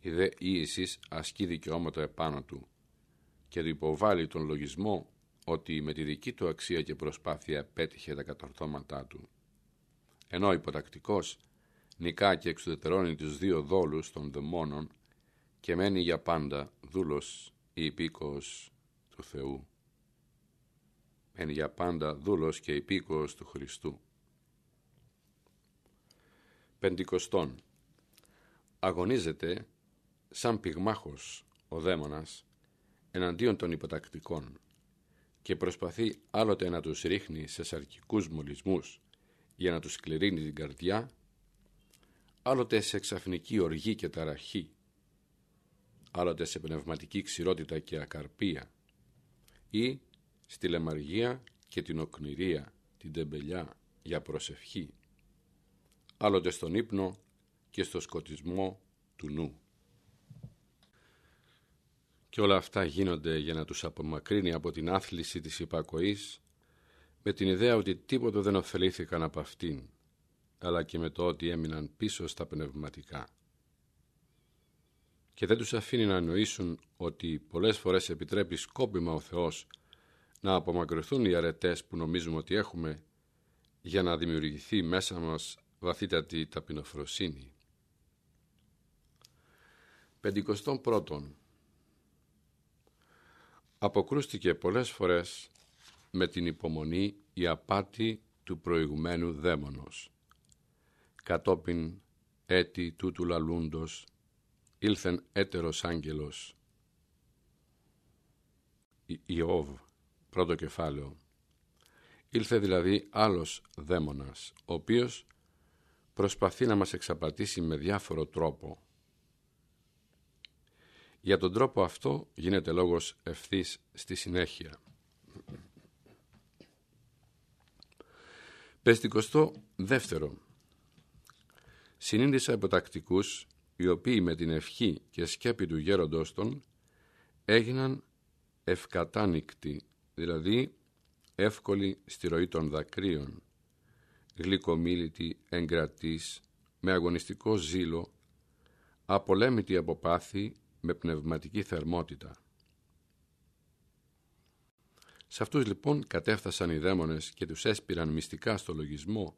Η δε ίησης ασκεί δικαιώματα επάνω του και του υποβάλλει τον λογισμό ότι με τη δική του αξία και προσπάθεια πέτυχε τα κατορθώματά του. Ενώ υποτακτικός νικά και εξουδετερώνει τους δύο δόλους των δαιμόνων και μένει για πάντα δούλος ή υπήκοος του Θεού. Μένει για πάντα δούλος και υπήκοος του Χριστού. Πεντηκοστών. Αγωνίζεται σαν πυγμάχος ο δαίμονας εναντίον των υποτακτικών και προσπαθεί άλλοτε να τους ρίχνει σε σαρκικούς μολυσμούς για να τους σκληρύνει την καρδιά, άλλοτε σε ξαφνική οργή και ταραχή, άλλοτε σε πνευματική ξηρότητα και ακαρπία ή στη λεμαργία και την οκνηρία, την τεμπελιά για προσευχή, άλλοτε στον ύπνο και στο σκοτισμό του νου. Και όλα αυτά γίνονται για να τους απομακρύνει από την άθληση της υπακοής με την ιδέα ότι τίποτα δεν ωφελήθηκαν από αυτήν, αλλά και με το ότι έμειναν πίσω στα πνευματικά. Και δεν τους αφήνει να εννοήσουν ότι πολλές φορές επιτρέπει σκόπιμα ο Θεός να απομακρυνθούν οι αρετές που νομίζουμε ότι έχουμε για να δημιουργηθεί μέσα μας βαθύτατη ταπεινοφροσύνη. Πεντηκοστόν πρώτον Αποκρούστηκε πολλές φορές με την υπομονή η απάτη του προηγουμένου δαίμονος. Κατόπιν έτη τούτου λαλούντος ήλθεν έτερος άγγελος. Ιώβ, πρώτο κεφάλαιο. Ήλθε δηλαδή άλλος δαίμονας, ο οποίος προσπαθεί να μας εξαπατήσει με διάφορο τρόπο. Για τον τρόπο αυτό γίνεται λόγος ευθύς στη συνέχεια. Πεστικοστό δεύτερο. Συνήντησα υποτακτικούς οι οποίοι με την ευχή και σκέπη του γέροντός των έγιναν ευκατάνικτοι, δηλαδή εύκολοι στη ροή των δακρύων, γλυκομίλητοι, εγκρατής, με αγωνιστικό ζήλο, απολέμητοι από πάθη, με πνευματική θερμότητα. Σε αυτούς λοιπόν κατέφθασαν οι δαίμονες και τους έσπηραν μυστικά στο λογισμό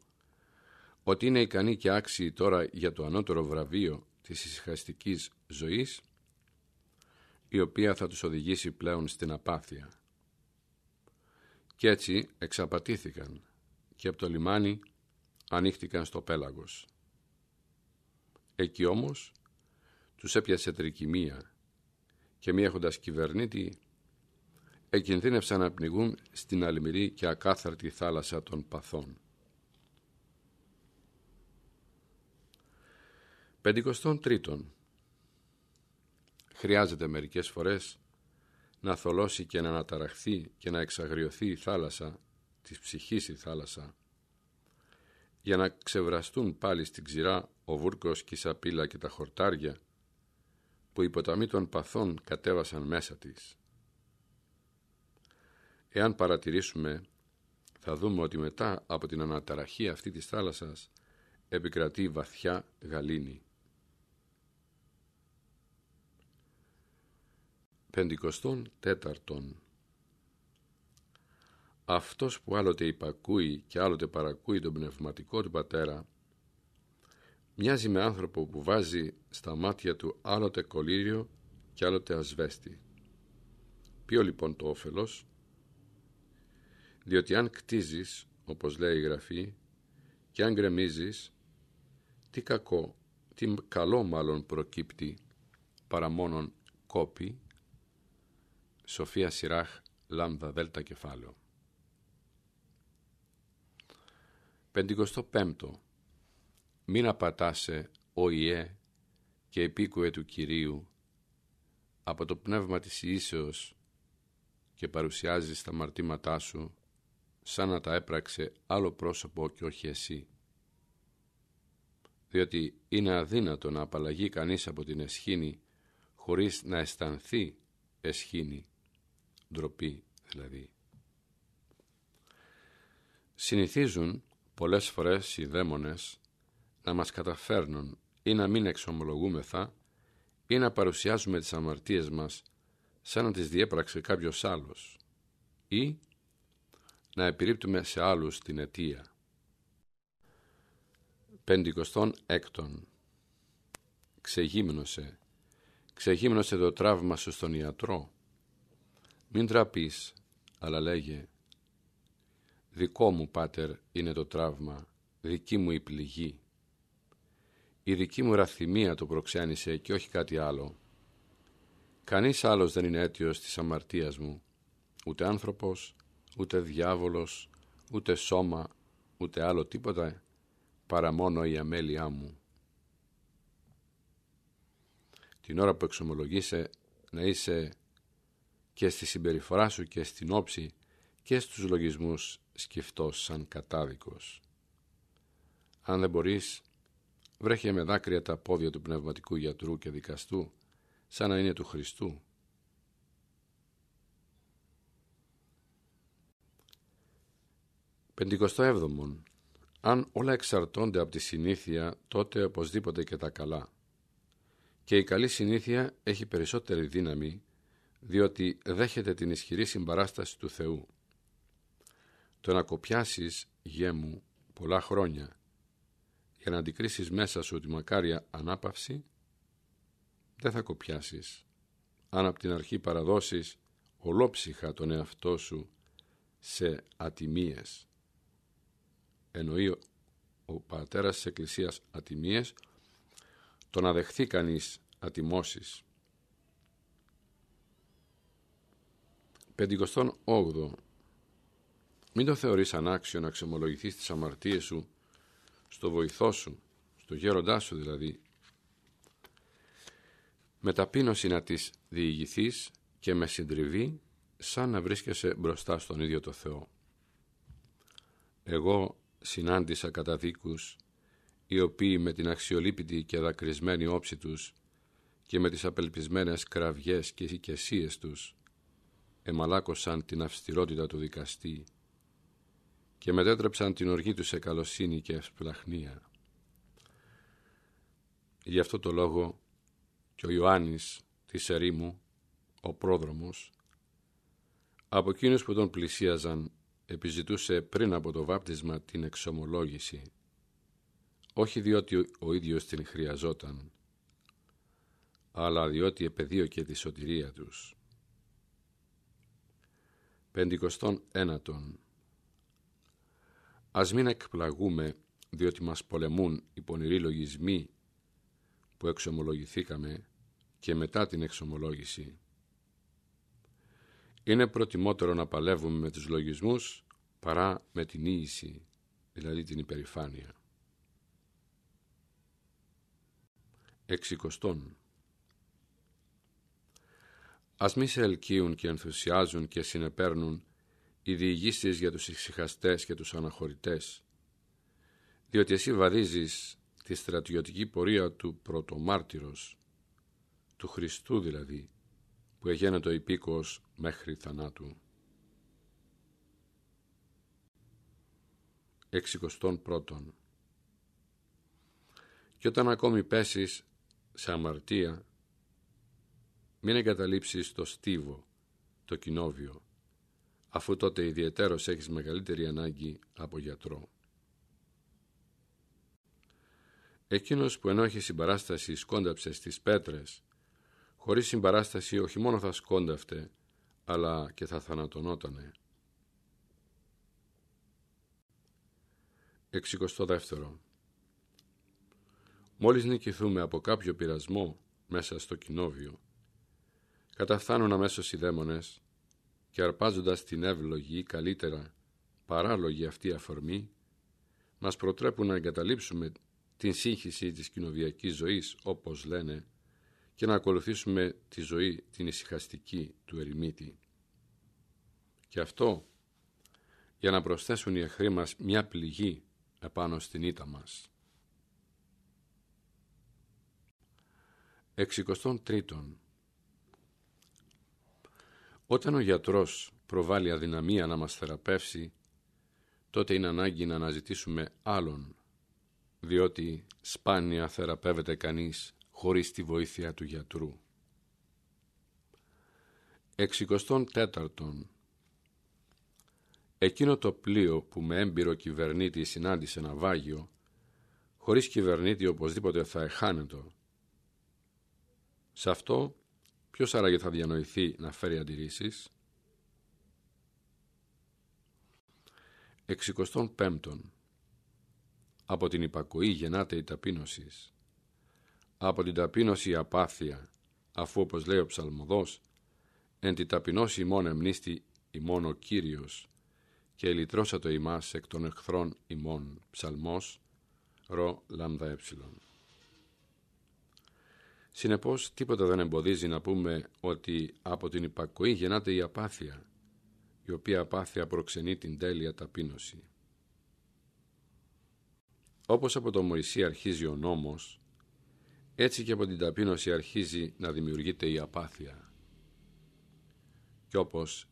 ότι είναι ικανοί και άξιοι τώρα για το ανώτερο βραβείο της ησυχαστικής ζωής η οποία θα τους οδηγήσει πλέον στην απάθεια. Κι έτσι εξαπατήθηκαν και από το λιμάνι ανοίχτηκαν στο πέλαγος. Εκεί όμως τους έπιασε τρικυμία και μη έχοντας κυβερνήτη εκινδύνευσαν να πνιγούν στην αλμυρή και ακάθαρτη θάλασσα των παθών. Πεντηκοστών τρίτον Χρειάζεται μερικές φορές να θολώσει και να αναταραχθεί και να εξαγριωθεί η θάλασσα, της ψυχής η θάλασσα, για να ξεβραστούν πάλι στην ξηρά ο βούρκος και η σαπίλα και τα χορτάρια, που οι ποταμοί των παθών κατέβασαν μέσα της. Εάν παρατηρήσουμε, θα δούμε ότι μετά από την αναταραχή αυτή της θάλασσας επικρατεί βαθιά γαλήνη. Πεντηκοστών τέταρτον Αυτός που άλλοτε υπακούει και άλλοτε παρακούει τον πνευματικό του πατέρα μοιάζει με άνθρωπο που βάζει στα μάτια του άλλοτε κολύριο και άλλοτε ασβέστη. Ποιο λοιπόν το όφελος; Διότι αν κτίζεις, όπως λέει η Γραφή, και αν γκρεμίζεις, τι κακό, τι καλό μάλλον προκύπτει παρά μόνον κόπη, Σοφία Σιράχ, λάμδα δέλτα κεφάλαιο. Πεντηκοστό πέμπτο μην απατάσαι, ο Ιε και επίκουε του Κυρίου, από το πνεύμα της Ιήσεως και παρουσιάζεις τα μαρτήματά σου σαν να τα έπραξε άλλο πρόσωπο και όχι εσύ. Διότι είναι αδύνατο να απαλλαγεί κανείς από την εσχήνη χωρίς να αισθανθεί εσχήνη, ντροπή δηλαδή. Συνηθίζουν πολλές φορές οι δαίμονες να μας καταφέρνουν ή να μην εξομολογούμεθα ή να παρουσιάζουμε τις αμαρτίες μας σαν να τις διέπραξε κάποιος άλλος ή να επιρρύπτουμε σε άλλους την αιτία. Πεντηκοστόν έκτον Ξεγύμνωσε. Ξεγύμνωσε το τραύμα σου στον ιατρό. Μην τραπείς, αλλά λέγε «Δικό μου, Πάτερ, είναι το τραύμα, δική μου η πληγή. Η δική μου ραθυμία το προξένησε και όχι κάτι άλλο. Κανείς άλλος δεν είναι αίτιος της αμαρτίας μου, ούτε άνθρωπος, ούτε διάβολος, ούτε σώμα, ούτε άλλο τίποτα, παρά μόνο η αμέλειά μου. Την ώρα που εξομολογείσαι να είσαι και στη συμπεριφορά σου και στην όψη και στους λογισμούς σκεφτός σαν κατάδικος. Αν δεν μπορείς, βρέχε με δάκρυα τα πόδια του πνευματικού γιατρού και δικαστού, σαν να είναι του Χριστού. Πεντηκοστό έβδομον. Αν όλα εξαρτώνται από τη συνήθεια, τότε οπωσδήποτε και τα καλά. Και η καλή συνήθεια έχει περισσότερη δύναμη, διότι δέχεται την ισχυρή συμπαράσταση του Θεού. Το να κοπιάσεις, γέ μου, πολλά χρόνια, για να αντικρίσεις μέσα σου τη μακάρια ανάπαυση, δεν θα κοπιάσεις. Αν από την αρχή παραδώσεις ολόψυχα τον εαυτό σου σε ατιμίες. Εννοεί ο πατέρας της Εκκλησίας ατιμίες, το να δεχθεί κανείς ατιμώσεις. 58. Μην το θεωρείς ανάξιο να ξεμολογηθείς τις αμαρτίες σου στο βοηθό σου, στο γέροντά σου δηλαδή, με ταπείνωση να τις διηγηθείς και με συντριβή σαν να βρίσκεσαι μπροστά στον ίδιο το Θεό. Εγώ συνάντησα καταδίκους οι οποίοι με την αξιολύπητη και δακρυσμένη όψη τους και με τις απελπισμένες κραυγές και οικεσίες τους εμαλάκωσαν την αυστηρότητα του δικαστή και μετέτρεψαν την οργή τους σε καλοσύνη και ευσπλαχνία. Γι' αυτό το λόγο και ο Ιωάννης της ερήμου, ο πρόδρομος, από εκείνους που τον πλησίαζαν επιζητούσε πριν από το βάπτισμα την εξομολόγηση, όχι διότι ο ίδιος την χρειαζόταν, αλλά διότι επεδίωκε τη σωτηρία τους. Πεντηκοστόν ένατον Ας μην εκπλαγούμε διότι μας πολεμούν οι πονηροί λογισμοί που εξομολογηθήκαμε και μετά την εξομολόγηση. Είναι προτιμότερο να παλεύουμε με τους λογισμούς παρά με την ίηση, δηλαδή την υπερηφάνεια. Εξικοστών Ας μη σε ελκύουν και ενθουσιάζουν και συνεπέρνουν οι διηγήσεις για τους ησυχαστές και τους αναχωρητές, διότι εσύ βαδίζεις τη στρατιωτική πορεία του πρωτομάρτυρος, του Χριστού δηλαδή, που εγένετο υπήκος μέχρι θανάτου. Εξικοστών πρώτον. Και όταν ακόμη πέσεις σε αμαρτία, μην εγκαταλείψεις το στίβο, το κοινόβιο, αφού τότε ιδιαιτέρως έχεις μεγαλύτερη ανάγκη από γιατρό. Εκείνος που ενώ έχει συμπαράσταση σκόνταψε στις πέτρες, χωρίς συμπαράσταση όχι μόνο θα σκόνταυτε, αλλά και θα θανατωνότανε. Εξικοστό δεύτερο. Μόλις νικηθούμε από κάποιο πειρασμό μέσα στο κοινόβιο, καταφθάνουν αμέσως οι δαίμονες και αρπάζοντας την εύλογη ή καλύτερα παράλογη αυτή αφορμή, μας προτρέπουν να εγκαταλείψουμε την σύγχυση της κοινοβιακής ζωής, όπως λένε, και να ακολουθήσουμε τη ζωή την ησυχαστική του ερημίτη. Και αυτό για να προσθέσουν οι εχθροί μας μια πληγή επάνω στην ήττα μας. Εξικοστών τρίτον όταν ο γιατρός προβάλλει αδυναμία να μας θεραπεύσει, τότε είναι ανάγκη να αναζητήσουμε άλλον, διότι σπάνια θεραπεύεται κανείς χωρίς τη βοήθεια του γιατρού. Εξικοστόν τέταρτον Εκείνο το πλοίο που με έμπειρο κυβερνήτη συνάντησε ναυάγιο, χωρίς κυβερνήτη οπωσδήποτε θα εχάνετο. Σε αυτό ποιος άραγε θα διανοηθεί να φέρει αντιρρήσεις; Εξικοστόν πέμπτον Από την υπακοή γεννάται η ταπείνωσης. Από την ταπείνωση η απάθεια, αφού όπως λέει ο ψαλμοδός, εν τη ταπεινώση ημών εμνίστη ημών ο Κύριος, και ελυτρώσατο ημάς εκ των εχθρών ημών. Ψαλμός, ρο, λάμδα, έψιλον. Συνεπώς, τίποτα δεν εμποδίζει να πούμε ότι από την υπακοή γεννάται η απάθεια, η οποία απάθεια προξενεί την τέλεια ταπείνωση. Όπως από το Μωυσή αρχίζει ο νόμος, έτσι και από την ταπείνωση αρχίζει να δημιουργείται η απάθεια. Κι όπως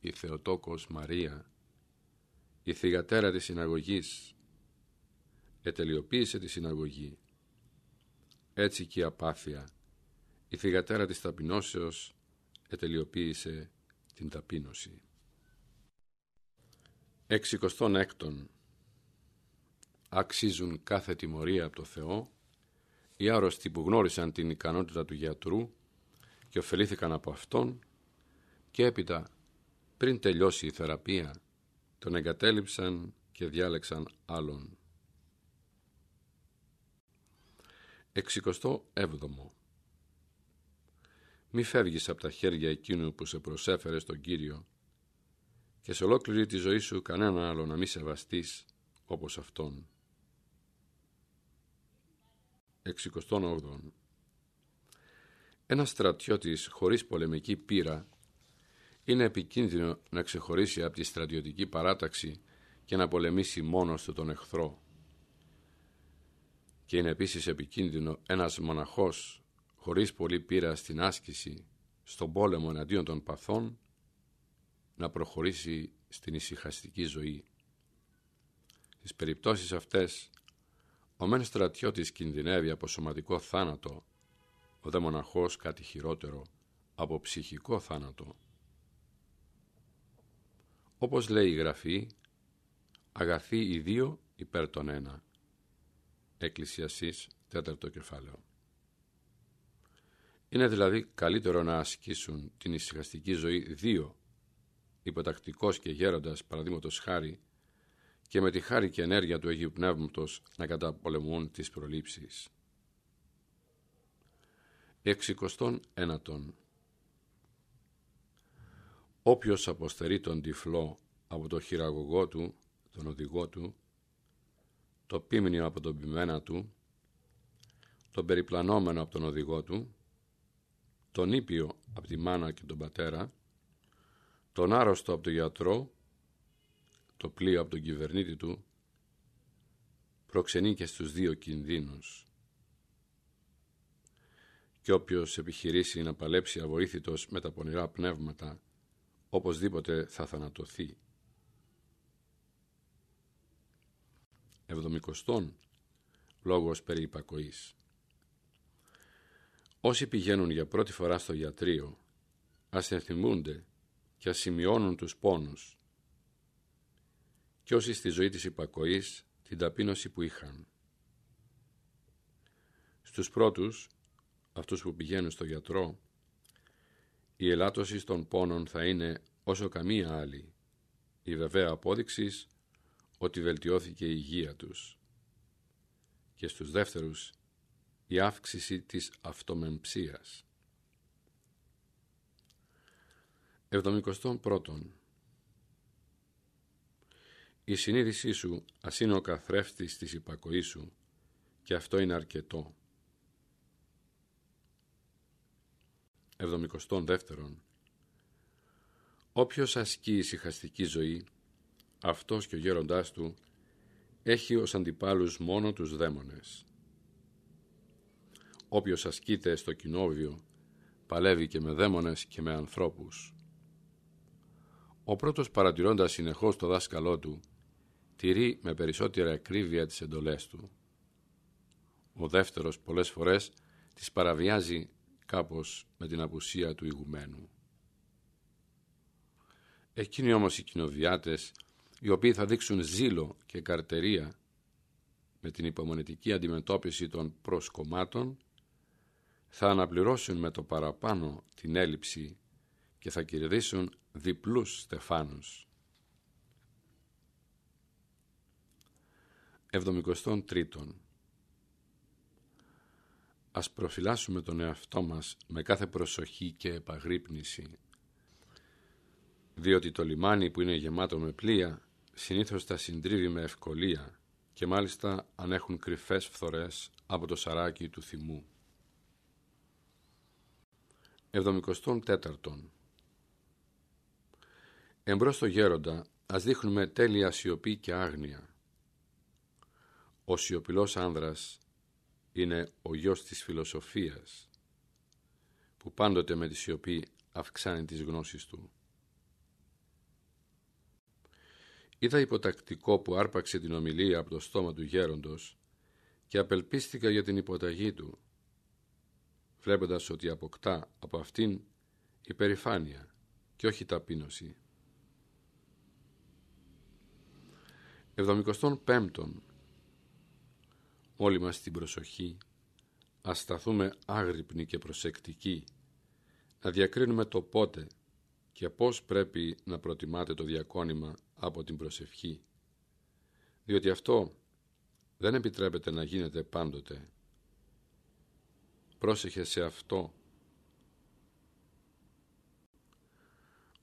η Θεοτόκος Μαρία η θυγατέρα της συναγωγής ετελειοποίησε τη συναγωγή. Έτσι και η απάθεια, η θυγατέρα της ταπεινώσεως ετελειοποίησε την ταπείνωση. Εξικοστών έκτον αξίζουν κάθε τιμωρία από το Θεό οι άρρωστοι που γνώρισαν την ικανότητα του γιατρού και ωφελήθηκαν από Αυτόν και έπειτα πριν τελειώσει η θεραπεία τον εγκατέλειψαν και διάλεξαν άλλον. Εξικοστό έβδομο Μη φεύγεις από τα χέρια εκείνου που σε προσέφερε στον Κύριο και σε ολόκληρη τη ζωή σου κανένα άλλο να μη σεβαστείς όπως Αυτόν. Εξικοστόν όγδον Ένας στρατιώτης χωρίς πολεμική πείρα είναι επικίνδυνο να ξεχωρίσει από τη στρατιωτική παράταξη και να πολεμήσει μόνος του τον εχθρό. Και είναι επίσης επικίνδυνο ένας μοναχός χωρίς πολύ πείρα στην άσκηση, στον πόλεμο εναντίον των παθών, να προχωρήσει στην ησυχαστική ζωή. Στις περιπτώσεις αυτές, ο μεν στρατιώτης κινδυνεύει από σωματικό θάνατο, ο δε μοναχός κάτι χειρότερο, από ψυχικό θάνατο. Όπως λέει η Γραφή, αγαθοί οι δύο υπέρ των ένα. Εκκλησιασής, τέταρτο κεφάλαιο. Είναι δηλαδή καλύτερο να ασκήσουν την ησυχαστική ζωή δύο, υποτακτικός και γέροντας παραδείγματος χάρη, και με τη χάρη και ενέργεια του Αγίου Πνεύματος να καταπολεμούν τις προλήψεις. Εξικοστών ένατον Όποιος αποστερεί τον τυφλό από το χειραγωγό του, τον οδηγό του, το πίμνιο από τον πιμένα του, τον περιπλανόμενο από τον οδηγό του, τον ήπιο από τη μάνα και τον πατέρα, τον άρρωστο από τον γιατρό, το πλοίο από τον κυβερνήτη του, προξενεί και στους δύο κινδύνους. Και όποιος επιχειρήσει να παλέψει αβοήθητος με τα πονηρά πνεύματα οπωσδήποτε θα θανατωθεί. Εβδομικοστόν λόγος περί υπακοής. Όσοι πηγαίνουν για πρώτη φορά στο γιατρείο, ας ενθυμούνται και ας σημειώνουν τους πόνους και όσοι στη ζωή της υπακοής την ταπείνωση που είχαν. Στους πρώτους, αυτούς που πηγαίνουν στο γιατρό, η ελάττωση των πόνων θα είναι όσο καμία άλλη, η βεβαία απόδειξης ότι βελτιώθηκε η υγεία τους. Και στους δεύτερους, η αύξηση της αυτομεμψίας. 71. Η συνείδησή σου ας είναι ο καθρέφτης της υπακοής σου και αυτό είναι αρκετό. 72. Όποιος ασκεί ησυχαστική ζωή, αυτός και ο γέροντάς του, έχει ως αντιπάλους μόνο τους δαίμονες. Όποιος ασκείται στο κοινόβιο, παλεύει και με δαίμονες και με ανθρώπους. Ο πρώτος παρατηρώντας συνεχώς το δάσκαλό του, τηρεί με περισσότερη ακρίβεια τις εντολές του. Ο δεύτερος πολλές φορές τις παραβιάζει κάπως με την απουσία του ηγουμένου. Εκείνοι όμως οι κοινοβιάτες, οι οποίοι θα δείξουν ζήλο και καρτερία με την υπομονετική αντιμετώπιση των προσκομμάτων, θα αναπληρώσουν με το παραπάνω την έλλειψη και θα κερδίσουν διπλούς στεφάνους. 73. Ας προφυλάσσουμε τον εαυτό μας με κάθε προσοχή και επαγρύπνηση, διότι το λιμάνι που είναι γεμάτο με πλοία συνήθως τα συντρίβει με ευκολία και μάλιστα αν έχουν κρυφές φθορές από το σαράκι του θυμού. 74. Εμπρός στο γέροντα ας δείχνουμε τέλεια σιωπή και άγνοια. Ο σιωπηλός άνδρας είναι ο γιος της φιλοσοφίας που πάντοτε με τη σιωπή αυξάνει τις γνώσεις του. Είδα υποτακτικό που άρπαξε την ομιλία από το στόμα του γέροντος και απελπίστηκα για την υποταγή του, βλέποντας ότι αποκτά από αυτήν υπερηφάνεια και όχι ταπείνωση. 75. Όλοι μας την προσοχή ας σταθούμε άγρυπνοι και προσεκτικοί να διακρίνουμε το πότε και πώς πρέπει να προτιμάτε το διακόνημα από την προσευχή διότι αυτό δεν επιτρέπεται να γίνεται πάντοτε. Πρόσεχε σε αυτό.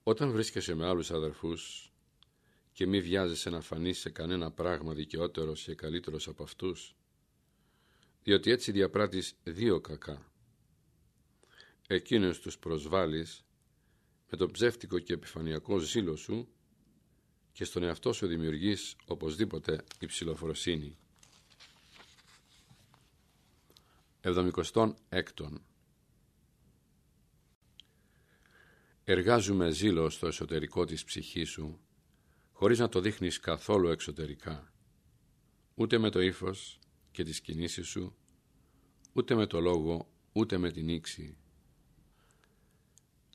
Όταν βρίσκεσαι με άλλους αδερφούς και μη βιάζεσαι να φανείς σε κανένα πράγμα δικαιότερος και καλύτερος από αυτούς, διότι έτσι διαπράττεις δύο κακά. Εκείνος τους προσβάλλεις με το ψεύτικο και επιφανειακό ζήλο σου και στον εαυτό σου δημιουργείς οπωσδήποτε υψηλοφροσύνη. 76. Εργάζουμε ζήλο στο εσωτερικό της ψυχής σου χωρίς να το δείχνεις καθόλου εξωτερικά, ούτε με το ύφος και τις κινήσεις σου, ούτε με το λόγο, ούτε με την ήξη.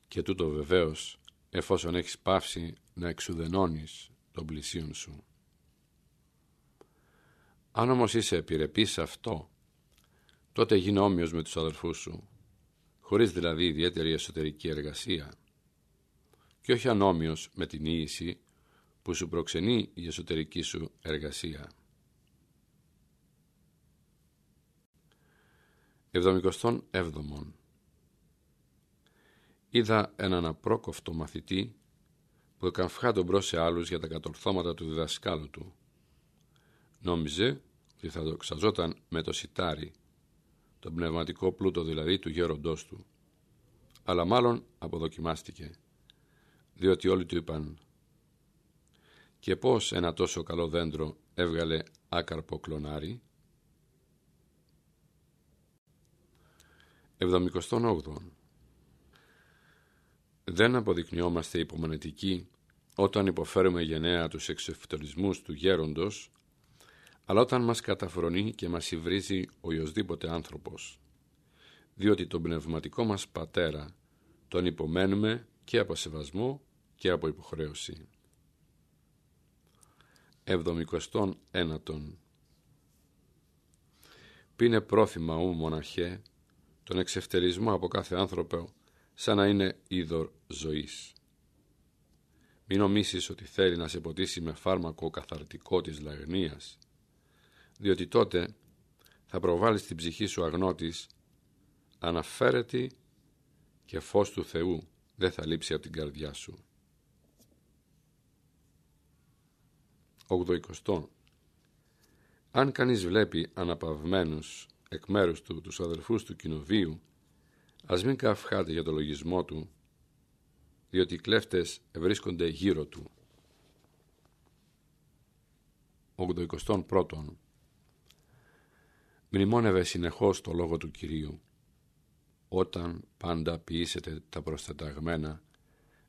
Και τούτο βεβαίως, εφόσον έχεις πάυσει να εξουδενώνεις τον πλησίον σου. Αν όμως είσαι επιρρεπής σε αυτό, τότε γίνε όμοιος με τους αδελφούς σου, χωρίς δηλαδή ιδιαίτερη εσωτερική εργασία και όχι ανώμιος με την ίηση που σου προξενεί η εσωτερική σου εργασία. 77. Είδα έναν απρόκοφτο μαθητή που εκαμφχά τον μπρος σε άλλους για τα κατορθώματα του διδασκάλου του. Νόμιζε ότι θα δοξαζόταν με το σιτάρι, τον πνευματικό πλούτο δηλαδή του γέροντός του. Αλλά μάλλον αποδοκιμάστηκε, διότι όλοι του είπαν «Και πώς ένα τόσο καλό δέντρο έβγαλε άκαρπο κλονάρι» 78. Δεν αποδεικνυόμαστε υπομονετικοί όταν υποφέρουμε γενναία τους εξευτολισμούς του γέροντος, αλλά όταν μας καταφρονεί και μας υβρίζει ο ιοσδήποτε άνθρωπος, διότι τον πνευματικό μας πατέρα τον υπομένουμε και από σεβασμό και από υποχρέωση. 71. Πίνε πρόθυμα ου μοναχέ τον εξευτελισμό από κάθε άνθρωπο σαν να είναι είδωρ ζωής. Μην νομίσεις ότι θέλει να σε ποτίσει με φάρμακο καθαρτικό της λαγνίας, διότι τότε θα προβάλλεις την ψυχή σου αγνώτης, αναφέρετη και φως του Θεού δεν θα λείψει από την καρδιά σου. 80. Αν κανείς βλέπει αναπαυμένους εκ μέρους του τους αδελφούς του κοινοβίου, ας μην καυχάται για το λογισμό του, διότι οι κλέφτες βρίσκονται γύρω του. 81. Μνημόνευε συνεχώς το λόγο του Κυρίου. Όταν πάντα ποιήσετε τα προσταταγμένα,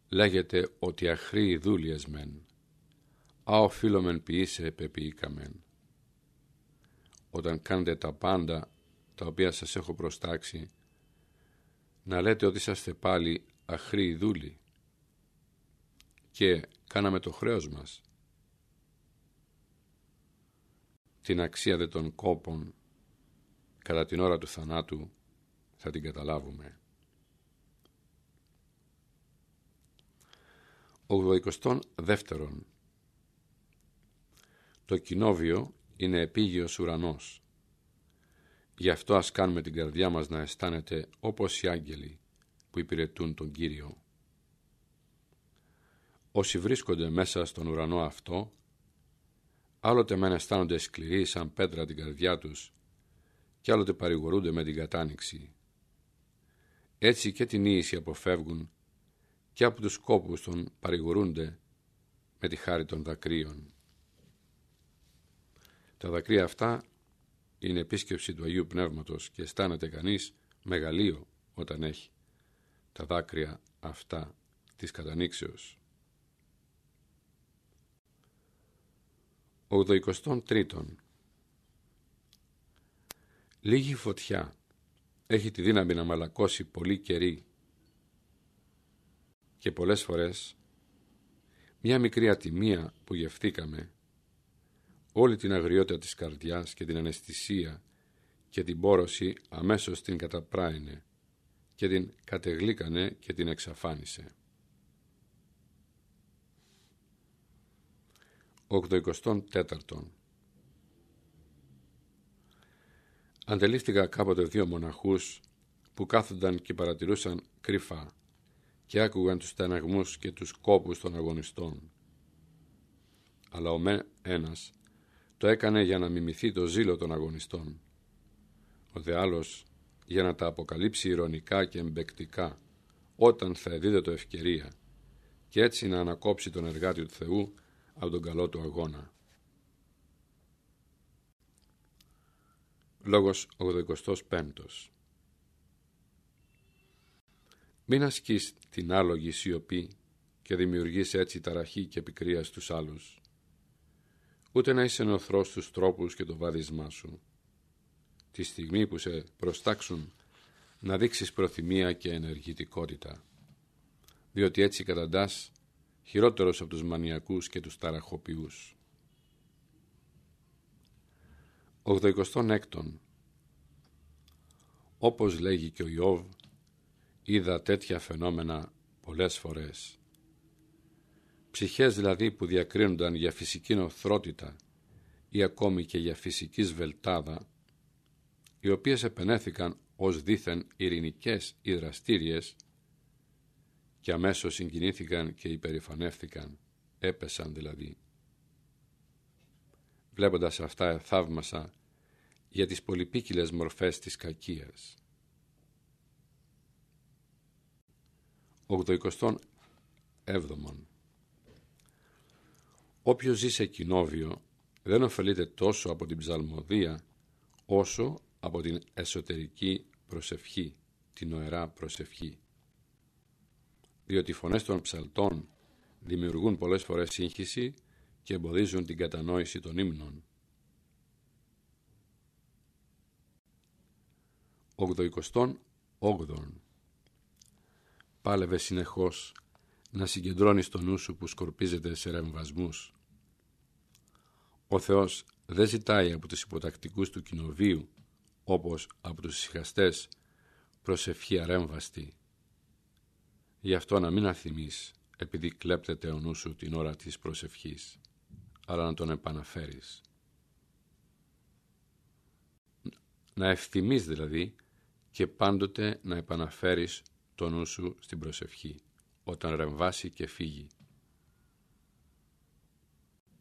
λέγεται ότι αχροί δούλειες μεν, «Α οφείλομεν ποιήσε πεποιήκαμεν». Όταν κάνετε τα πάντα τα οποία σας έχω προστάξει, να λέτε ότι είσαστε πάλι αχροί δούλοι και κάναμε το χρέος μας. Την αξία δε των κόπων κατά την ώρα του θανάτου θα την καταλάβουμε. 82. Το κοινόβιο είναι επίγειος ουρανός. Γι' αυτό ας κάνουμε την καρδιά μας να αισθάνεται όπως οι άγγελοι που υπηρετούν τον Κύριο. Όσοι βρίσκονται μέσα στον ουρανό αυτό, άλλοτε μεν αισθάνονται σκληροί σαν πέτρα την καρδιά τους και άλλοτε παρηγορούνται με την κατάνοιξη. Έτσι και την ίηση αποφεύγουν και από τους κόπους των παρηγορούνται με τη χάρη των δακρύων. Τα δακρύα αυτά είναι επίσκεψη του Αγίου Πνεύματος και αισθάνεται κανείς μεγαλείο όταν έχει τα δάκρυα αυτά της κατανήξεως. 83. Λίγη φωτιά έχει τη δύναμη να μαλακώσει πολύ καιρή και πολλές φορές μια μικρή ατιμία που γευθήκαμε όλη την αγριότητα της καρδιάς και την αναισθησία και την πόρωση αμέσως την καταπράινε και την κατεγλίκανε και την εξαφάνισε. 84. Αντελήφθηκα κάποτε δύο μοναχούς που κάθονταν και παρατηρούσαν κρυφά και άκουγαν τους στεναγμούς και τους κόπους των αγωνιστών. Αλλά ο με ένας το έκανε για να μιμηθεί το ζήλο των αγωνιστών. Ο δε άλλος για να τα αποκαλύψει ηρωνικά και εμπεκτικά όταν θα το ευκαιρία και έτσι να ανακόψει τον εργάτη του Θεού από τον καλό του αγώνα. Λόγος 85 Μην ασκείς την άλογη σιωπή και δημιουργείς έτσι ταραχή και πικρία στους άλλους ούτε να είσαι νοθρός στους τρόπους και το βάδισμά σου. Τη στιγμή που σε προστάξουν να δείξεις προθυμία και ενεργητικότητα, διότι έτσι καταντάς χειρότερος από τους μανιακούς και τους ταραχοποιούς. 86. Όπως λέγει και ο Ιώβ, είδα τέτοια φαινόμενα πολλές φορές ψυχές δηλαδή που διακρίνονταν για φυσική νοθρότητα ή ακόμη και για φυσικής σβελτάδα, οι οποίες επενέθηκαν ως δήθεν ειρηνικές ή δραστήριες και αμέσως συγκινήθηκαν και υπερηφανεύθηκαν, έπεσαν δηλαδή. Βλέποντας αυτά θαύμασα για τις πολυπίκυλες μορφές της κακίας. 87. Όποιος ζει σε κοινόβιο δεν ωφελείται τόσο από την ψαλμοδία όσο από την εσωτερική προσευχή, την οερά προσευχή. Διότι οι φωνές των ψαλτών δημιουργούν πολλές φορές σύγχυση και εμποδίζουν την κατανόηση των ύμνων. 88. Πάλευε συνεχώς να συγκεντρώνεις το νου σου που σκορπίζεται σε ρεμβασμούς. Ο Θεός δεν ζητάει από τους υποτακτικούς του κοινοβίου, όπως από τους ησυχαστές, προσευχή αρέμβαστη. Γι' αυτό να μην αθυμείς, επειδή κλέπτεται ο νους σου την ώρα της προσευχής, αλλά να τον επαναφέρεις. Να ευθυμείς δηλαδή και πάντοτε να επαναφέρεις το νου σου στην προσευχή όταν ρεμβάσει και φύγει.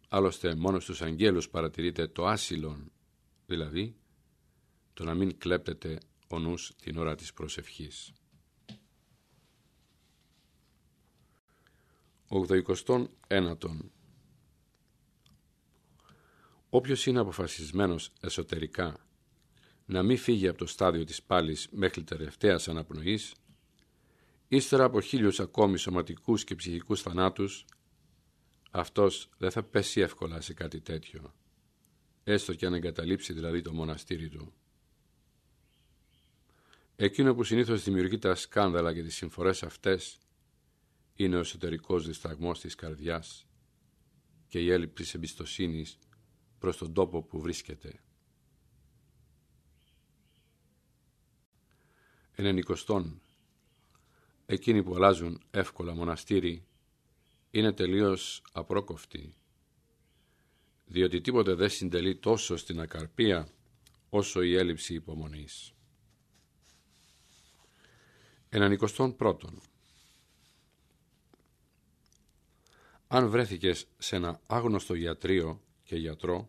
Άλλωστε μόνος στους αγγέλους παρατηρείται το άσυλον, δηλαδή το να μην κλέπτεται ο νους την ώρα της προσευχής. 89. Όποιος είναι αποφασισμένος εσωτερικά να μην φύγει από το στάδιο της πάλης μέχρι τελευταίας αναπνοής, ύστερα από χίλιους ακόμη σωματικούς και ψυχικούς θανάτους, αυτός δεν θα πέσει εύκολα σε κάτι τέτοιο, έστω και αν εγκαταλείψει δηλαδή το μοναστήρι του. Εκείνο που συνήθως δημιουργεί τα σκάνδαλα και τις συμφορές αυτές είναι ο εσωτερικός δισταγμός της καρδιάς και η έλλειψη εμπιστοσύνης προς τον τόπο που βρίσκεται. Ενενικοστών, εκείνοι που αλλάζουν εύκολα μοναστήρι είναι τελείως απρόκοφτοι, διότι τίποτε δεν συντελεί τόσο στην ακαρπία όσο η έλλειψη υπομονής. Ενανικοστών πρώτον. Αν βρέθηκες σε ένα άγνωστο γιατρείο και γιατρό,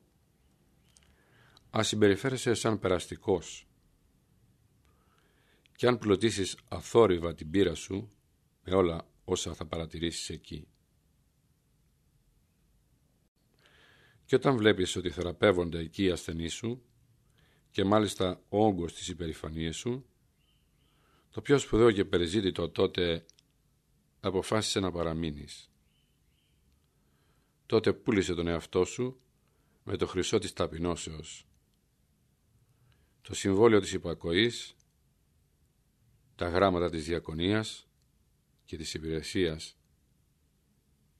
ας συμπεριφέρεσαι σαν περαστικός και αν πλωτίσεις αθόρυβα την πείρα σου με όλα όσα θα παρατηρήσεις εκεί. Και όταν βλέπεις ότι θεραπεύονται εκεί οι ασθενείς σου και μάλιστα ο όγκος της υπερηφανίας σου, το πιο σπουδαίο και περιζήτητο τότε αποφάσισε να παραμείνεις. Τότε πούλησε τον εαυτό σου με το χρυσό της ταπεινώσεως. Το συμβόλαιο της υπακοής, τα γράμματα της διακονίας και της υπηρεσίας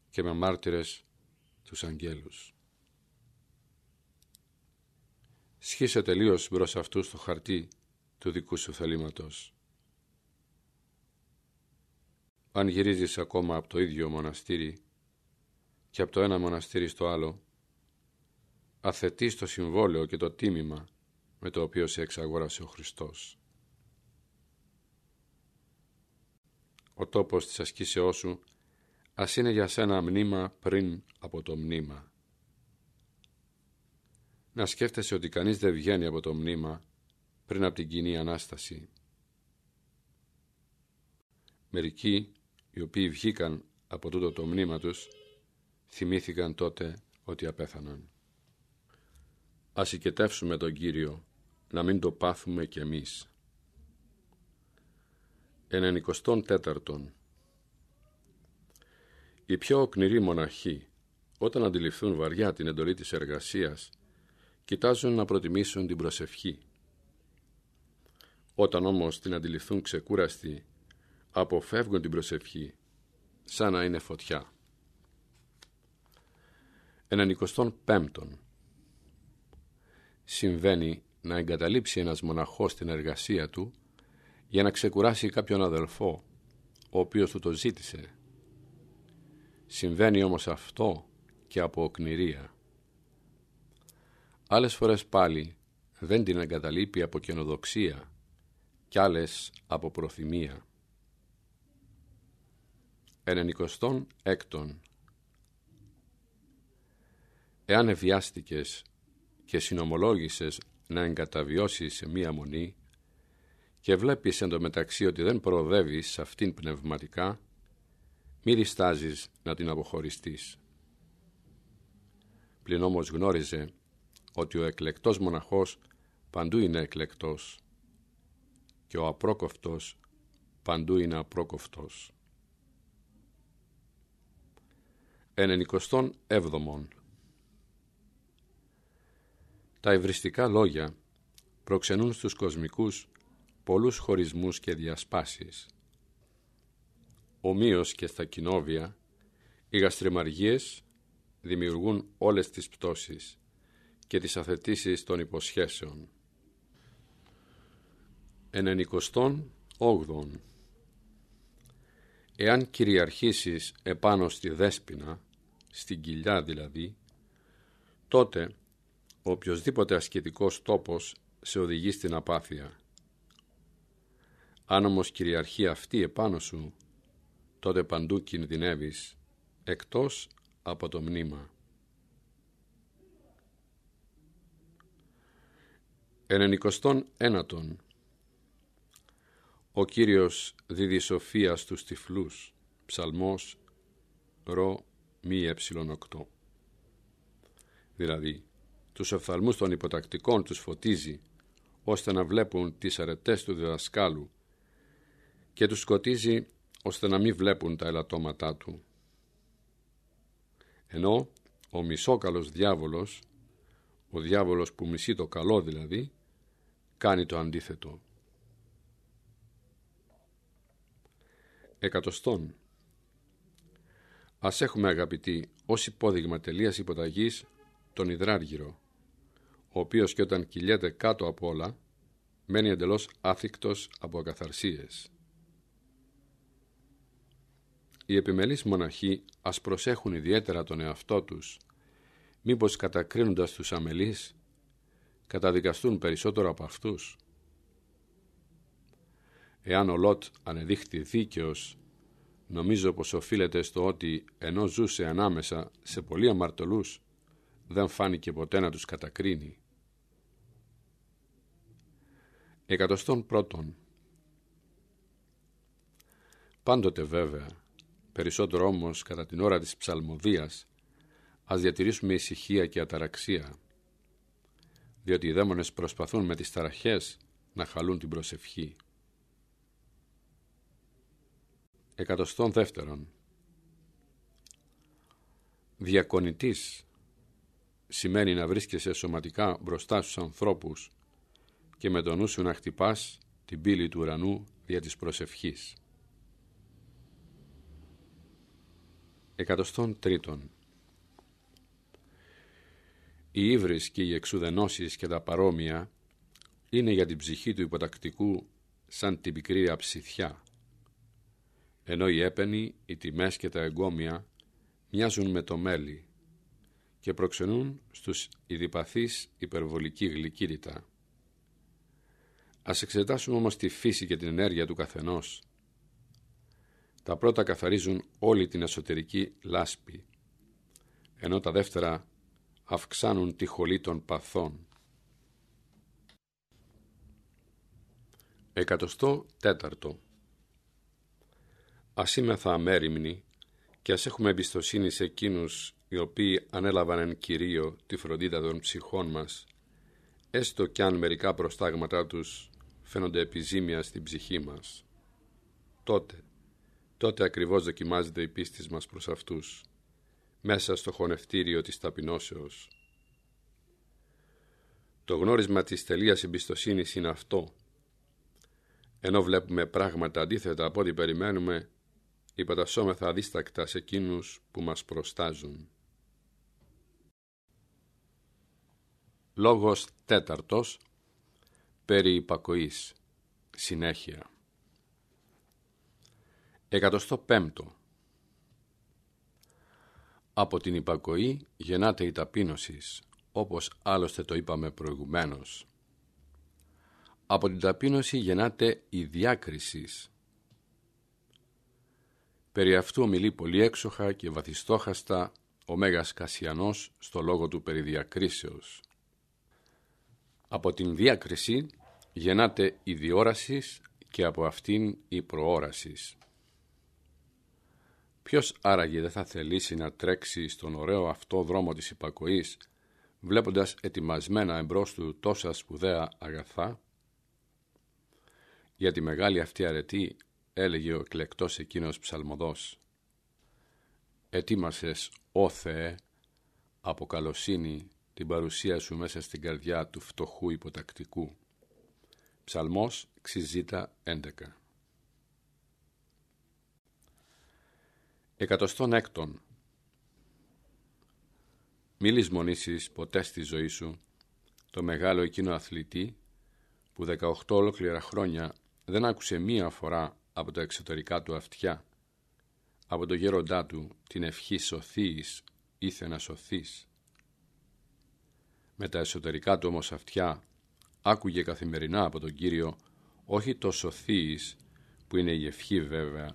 και με μάρτυρες τους αγγέλους. Σχίσε τελείως μπρος αυτού στο χαρτί του δικού σου θελήματος. Αν γυρίζεις ακόμα από το ίδιο μοναστήρι και από το ένα μοναστήρι στο άλλο, αθετείς το συμβόλαιο και το τίμημα με το οποίο σε εξαγόρασε ο Χριστός. Ο τόπος της ασκήσεώς σου ας είναι για σένα μνήμα πριν από το μνήμα. Να σκέφτεσαι ότι κανείς δεν βγαίνει από το μνήμα πριν από την κοινή Ανάσταση. Μερικοί οι οποίοι βγήκαν από τούτο το μνήμα τους θυμήθηκαν τότε ότι απέθαναν. Ας οικετεύσουμε τον Κύριο να μην το πάθουμε κι εμείς. Ενενικοστών τέταρτον Οι πιο οκνηροί μοναχοί όταν αντιληφθούν βαριά την εντολή της εργασίας κοιτάζουν να προτιμήσουν την προσευχή. Όταν όμως την αντιληφθούν ξεκούραστη αποφεύγουν την προσευχή σαν να είναι φωτιά. Ενανικοστών πέμπτον Συμβαίνει να εγκαταλείψει ένας μοναχός την εργασία του για να ξεκουράσει κάποιον αδελφό ο οποίος του το ζήτησε. Συμβαίνει όμως αυτό και από οκνηρία. Άλλες φορές πάλι δεν την εγκαταλείπει από καινοδοξία κι άλλες από προθυμία. Ενενικοστών έκτον Εάν ευιάστηκες και συνομολόγησες να εγκαταβιώσεις σε μία μονή και βλέπεις εντωμεταξύ ότι δεν προοδεύεις σε αυτήν πνευματικά, μη διστάζεις να την αποχωριστείς. Πλην όμως γνώριζε ότι ο εκλεκτός μοναχός παντού είναι εκλεκτός και ο απρόκοφτος παντού είναι απρόκοφτος. Ενενικοστών έβδομον Τα ευριστικά λόγια προξενούν στους κοσμικούς πολλούς χωρισμούς και διασπάσεις. Ομοίως και στα κοινόβια, οι γαστριμαργίες δημιουργούν όλες τις πτώσεις και τις αθετήσεις των υποσχέσεων. Ενενικοστών όγδον Εάν κυριαρχήσεις επάνω στη δέσποινα, στην κοιλιά δηλαδή, τότε ο οποιοδήποτε ασκητικός τόπος σε οδηγεί στην απάθεια. Αν όμως κυριαρχεί αυτή επάνω σου, τότε παντού κινδυνεύεις, εκτός από το μνήμα. Ενενικοστών ένατον Ο Κύριος δίδει σοφία στους τυφλούς, ψαλμός ρο μη ε οκτώ. Δηλαδή, τους οφθαλμούς των υποτακτικών τους φωτίζει, ώστε να βλέπουν τις αρετές του διδασκάλου και τους σκοτίζει ώστε να μην βλέπουν τα ελαττώματά του. ενώ ο μισόκαλος διάβολος, ο διάβολος που μισεί το καλό δηλαδή, κάνει το αντίθετο. Εκατοστόν. Ας έχουμε αγαπητοί ως υπόδειγμα τελείας υποταγής τον υδράργυρο, ο οποίος και όταν κυλιέται κάτω από όλα, μένει εντελώς άθικτος από ακαθαρσίες. Οι επιμελείς μοναχοί ας προσέχουν ιδιαίτερα τον εαυτό τους, μήπως κατακρίνοντας τους αμελείς, καταδικαστούν περισσότερο από αυτούς. Εάν ο Λότ ανεδείχθη δίκαιος, νομίζω πως οφείλεται στο ότι ενώ ζούσε ανάμεσα σε πολλοί αμαρτωλούς, δεν φάνηκε ποτέ να τους κατακρίνει. Εκατοστών πρώτον. Πάντοτε βέβαια, περισσότερο όμως κατά την ώρα της ψαλμοδίας, ας διατηρήσουμε ησυχία και αταραξία, διότι οι δαίμονες προσπαθούν με τις ταραχές να χαλούν την προσευχή. Εκατοστών δεύτερον. Διακονητής σημαίνει να βρίσκεσαι σωματικά μπροστά στους ανθρώπους και με τον νου σου να χτυπάς την πύλη του ουρανού δια της προσευχής. Εκατοστών τρίτον. Οι ύβρις και οι εξουδενώσεις και τα παρόμοια είναι για την ψυχή του υποτακτικού σαν την πικρή αψηθιά, ενώ οι έπαινοι, οι τιμές και τα εγκόμια μοιάζουν με το μέλι και προξενούν στους ειδιπαθείς υπερβολική γλυκύρητα. Ας εξετάσουμε όμως τη φύση και την ενέργεια του καθενός. Τα πρώτα καθαρίζουν όλη την εσωτερική λάσπη, ενώ τα δεύτερα αυξάνουν τη χολή των παθών. Εκατοστό τέταρτο Ας είμεθα αμέριμνοι και ας έχουμε εμπιστοσύνη σε εκείνους οι οποίοι ανέλαβαν εν κυρίω τη φροντίδα των ψυχών μας, έστω κι αν μερικά προστάγματά τους φαίνονται επιζήμια στην ψυχή μας. Τότε, τότε ακριβώς δοκιμάζεται η πίστη μας προς αυτούς, μέσα στο χωνευτήριο της ταπεινώσεως. Το γνώρισμα της τελείας εμπιστοσύνης είναι αυτό. Ενώ βλέπουμε πράγματα αντίθετα από ό,τι περιμένουμε, υπατασσόμεθα αδίστακτα σε εκείνους που μας προστάζουν. Λόγος τέταρτος περί υπακοής. Συνέχεια. Εκατοστό πέμπτο. Από την υπακοή γεννάται η ταπείνωσης, όπως άλλωστε το είπαμε προηγουμένως. Από την ταπείνωση γεννάται η διάκρισης. Περί αυτού ομιλεί πολύ έξοχα και βαθιστόχαστα ο Μέγας Κασιανός στο λόγο του περί διακρίσεως. Από την διάκριση γεννάται η διόρασης και από αυτήν η προόρασης. Ποιος άραγε δεν θα θελήσει να τρέξει στον ωραίο αυτό δρόμο της υπακοής, βλέποντας ετοιμασμένα εμπρός του τόσα σπουδαία αγαθά; Για τη μεγάλη αυτή αρετή έλεγε ο εκλεκτός εκείνος ψαλμοδός. Ετοίμασες, ο Θεέ, από καλοσύνη την παρουσία σου μέσα στην καρδιά του φτωχού υποτακτικού. Ψαλμός 11. Εκατοστών έκτον. Μη λησμονήσεις ποτέ στη ζωή σου το μεγάλο εκείνο αθλητή που 18 ολόκληρα χρόνια δεν άκουσε μία φορά από τα εξωτερικά του αυτιά, από το γέροντά του την ευχή σωθείς ήθε να σωθείς. Με τα εσωτερικά του όμως αυτιά άκουγε καθημερινά από τον Κύριο όχι το σωθείς που είναι η ευχή βέβαια,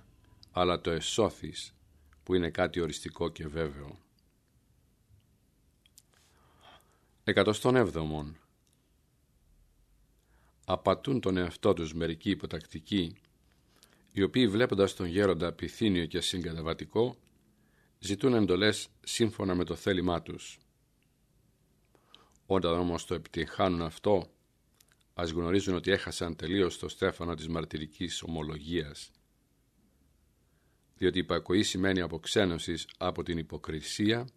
αλλά το εσώθεις που είναι κάτι οριστικό και βέβαιο. Εκατοστόν έβδομον Απατούν τον εαυτό τους μερικοί υποτακτικοί, οι οποίοι βλέποντας τον γέροντα πυθύνιο και συγκαταβατικό, ζητούν εντολές σύμφωνα με το θέλημά τους. Όταν όμως το επιτυγχάνουν αυτό, ας γνωρίζουν ότι έχασαν τελείως το στέφανο της μαρτυρικής ομολογίας. Διότι η υπακοή σημαίνει αποξένωσης από την υποκρισία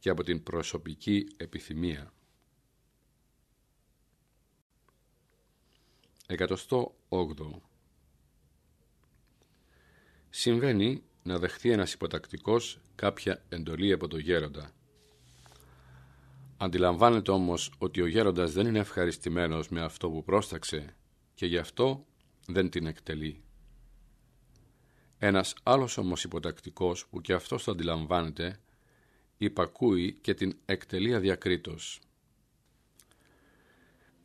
και από την προσωπική επιθυμία. Εκατοστό όγδο. Συμβαίνει να δεχθεί ένας υποτακτικός κάποια εντολή από το γέροντα. Αντιλαμβάνεται όμως ότι ο γέροντας δεν είναι ευχαριστημένος με αυτό που πρόσταξε και γι' αυτό δεν την εκτελεί. Ένας άλλος όμως υποτακτικός που και αυτός το αντιλαμβάνεται υπακούει και την εκτελεί αδιακρίτως.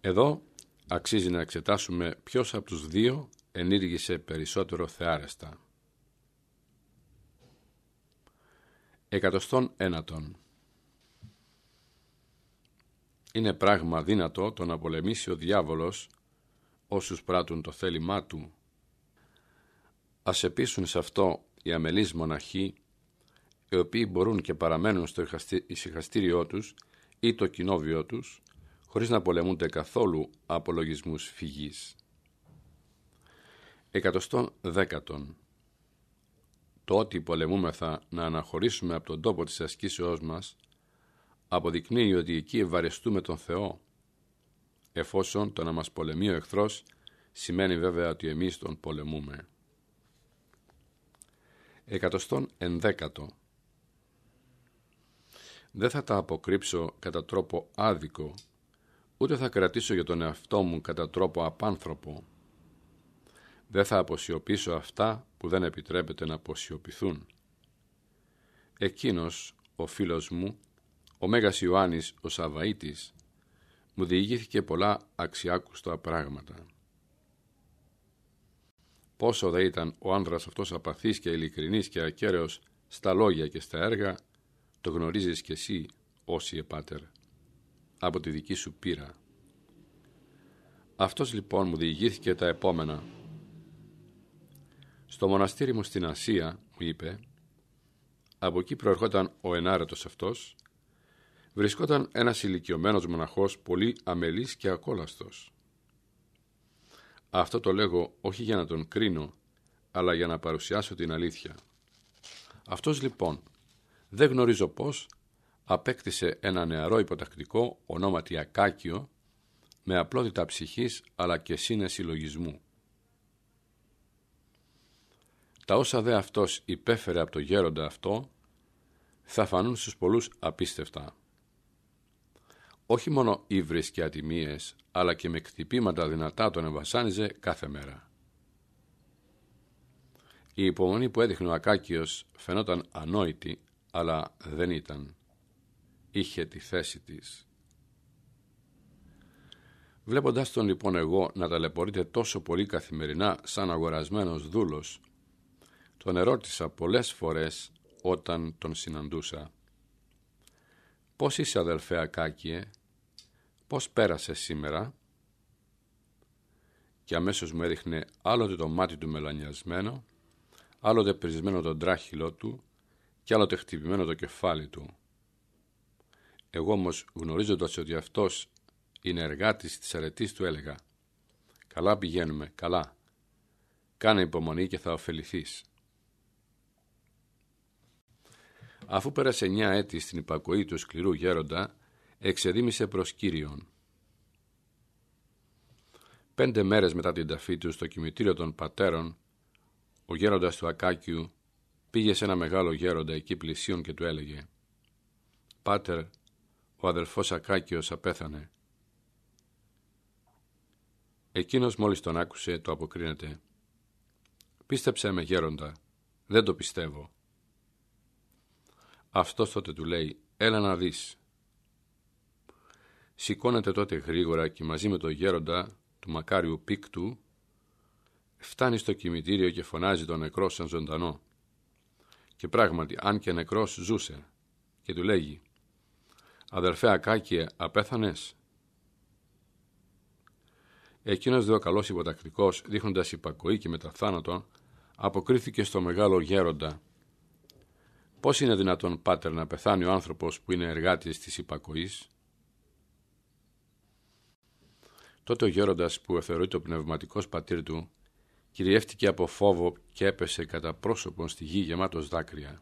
Εδώ αξίζει να εξετάσουμε ποιος από τους δύο ενήργησε περισσότερο θεάρεστα. Εκατοστόν ένατον Είναι πράγμα δύνατο το να πολεμήσει ο διάβολος όσους πράττουν το θέλημά του. Ας επίσουν σε αυτό οι αμελείς μοναχοί, οι οποίοι μπορούν και παραμένουν στο ησυχαστήριό τους ή το κοινόβιό τους, χωρίς να πολεμούνται καθόλου απολογισμούς φυγής. Εκατοστόν δέκατον το ότι πολεμούμεθα να αναχωρήσουμε από τον τόπο της ασκήσεώς μας αποδεικνύει ότι εκεί ευαρεστούμε τον Θεό εφόσον το να μας πολεμεί ο εχθρός σημαίνει βέβαια ότι εμείς τον πολεμούμε. Εκατοστόν ενδέκατο Δεν θα τα αποκρύψω κατά τρόπο άδικο, ούτε θα κρατήσω για τον εαυτό μου κατά τρόπο απάνθρωπο. Δεν θα αποσιωπήσω αυτά που δεν επιτρέπεται να αποσιωπηθούν. Εκείνος, ο φίλος μου, ο Μέγας Ιωάννης ο Σαβαΐτης, μου διηγήθηκε πολλά αξιάκουστα πράγματα. Πόσο δε ήταν ο άνδρας αυτός απαθής και ειλικρινής και ακέραιος στα λόγια και στα έργα, το γνωρίζεις κι εσύ, όσοι επάτερ, από τη δική σου πείρα. Αυτός λοιπόν μου διηγήθηκε τα επόμενα. Στο μοναστήρι μου στην Ασία, μου είπε, από εκεί προερχόταν ο ενάρετος αυτός βρισκόταν ένας ηλικιωμένος μοναχός πολύ αμελής και ακόλαστος. Αυτό το λέγω όχι για να τον κρίνω, αλλά για να παρουσιάσω την αλήθεια. Αυτός λοιπόν, δεν γνωρίζω πώς, απέκτησε ένα νεαρό υποτακτικό ονόματι Ακάκιο, με απλότητα ψυχής αλλά και σύνεση λογισμού. Τα όσα δε αυτός υπέφερε από το γέροντα αυτό, θα φανούν στους πολλούς απίστευτα όχι μόνο ύβρις και ατιμίες, αλλά και με κτυπήματα δυνατά τον εμβασάνιζε κάθε μέρα. Η υπομονή που έδειχνε ο Ακάκιος φαινόταν ανόητη, αλλά δεν ήταν. Είχε τη θέση της. Βλέποντας τον λοιπόν εγώ να ταλαιπωρείται τόσο πολύ καθημερινά σαν αγορασμένος δούλος, τον ερώτησα πολλές φορές όταν τον συναντούσα. «Πώς είσαι αδελφέ Ακάκιε, πώς πέρασε σήμερα» και αμέσως μου έδειχνε άλλοτε το μάτι του μελανιασμένο, άλλοτε πρισμένο το τράχυλό του και άλλοτε χτυπημένο το κεφάλι του. Εγώ όμως γνωρίζοντας ότι αυτός είναι εργάτης της αρετής του έλεγα «Καλά πηγαίνουμε, καλά. Κάνε υπομονή και θα ωφεληθείς». Αφού πέρασε εννιά έτη στην υπακοή του σκληρού γέροντα, εξεδίμησε προς Κύριον. Πέντε μέρες μετά την ταφή του στο κημητήριο των πατέρων, ο γέροντας του Ακάκιου πήγε σε ένα μεγάλο γέροντα εκεί πλησίον και του έλεγε «Πάτερ, ο αδελφός Ακάκιος απέθανε». Εκείνος μόλις τον άκουσε το αποκρίνεται «Πίστεψε με γέροντα, δεν το πιστεύω». Αυτός τότε του λέει «Έλα να δεις». Σηκώνεται τότε γρήγορα και μαζί με το γέροντα του μακάριου πίκτου φτάνει στο κημητήριο και φωνάζει τον νεκρό σαν ζωντανό. Και πράγματι, αν και νεκρός ζούσε και του λέγει «Αδερφέ Ακάκιε, απέθανες» Εκείνος δε ο καλός υποτακτικός, δείχνοντας υπακοή και μεταθάνατον, αποκρίθηκε στο μεγάλο γέροντα Πώς είναι δυνατόν, Πάτερ, να πεθάνει ο άνθρωπος που είναι εργάτης της υπακοής; Τότε ο γέροντας που εθεωρείται ο πνευματικός πατήρ του κυριεύτηκε από φόβο και έπεσε κατά πρόσωπον στη γη γεμάτος δάκρυα.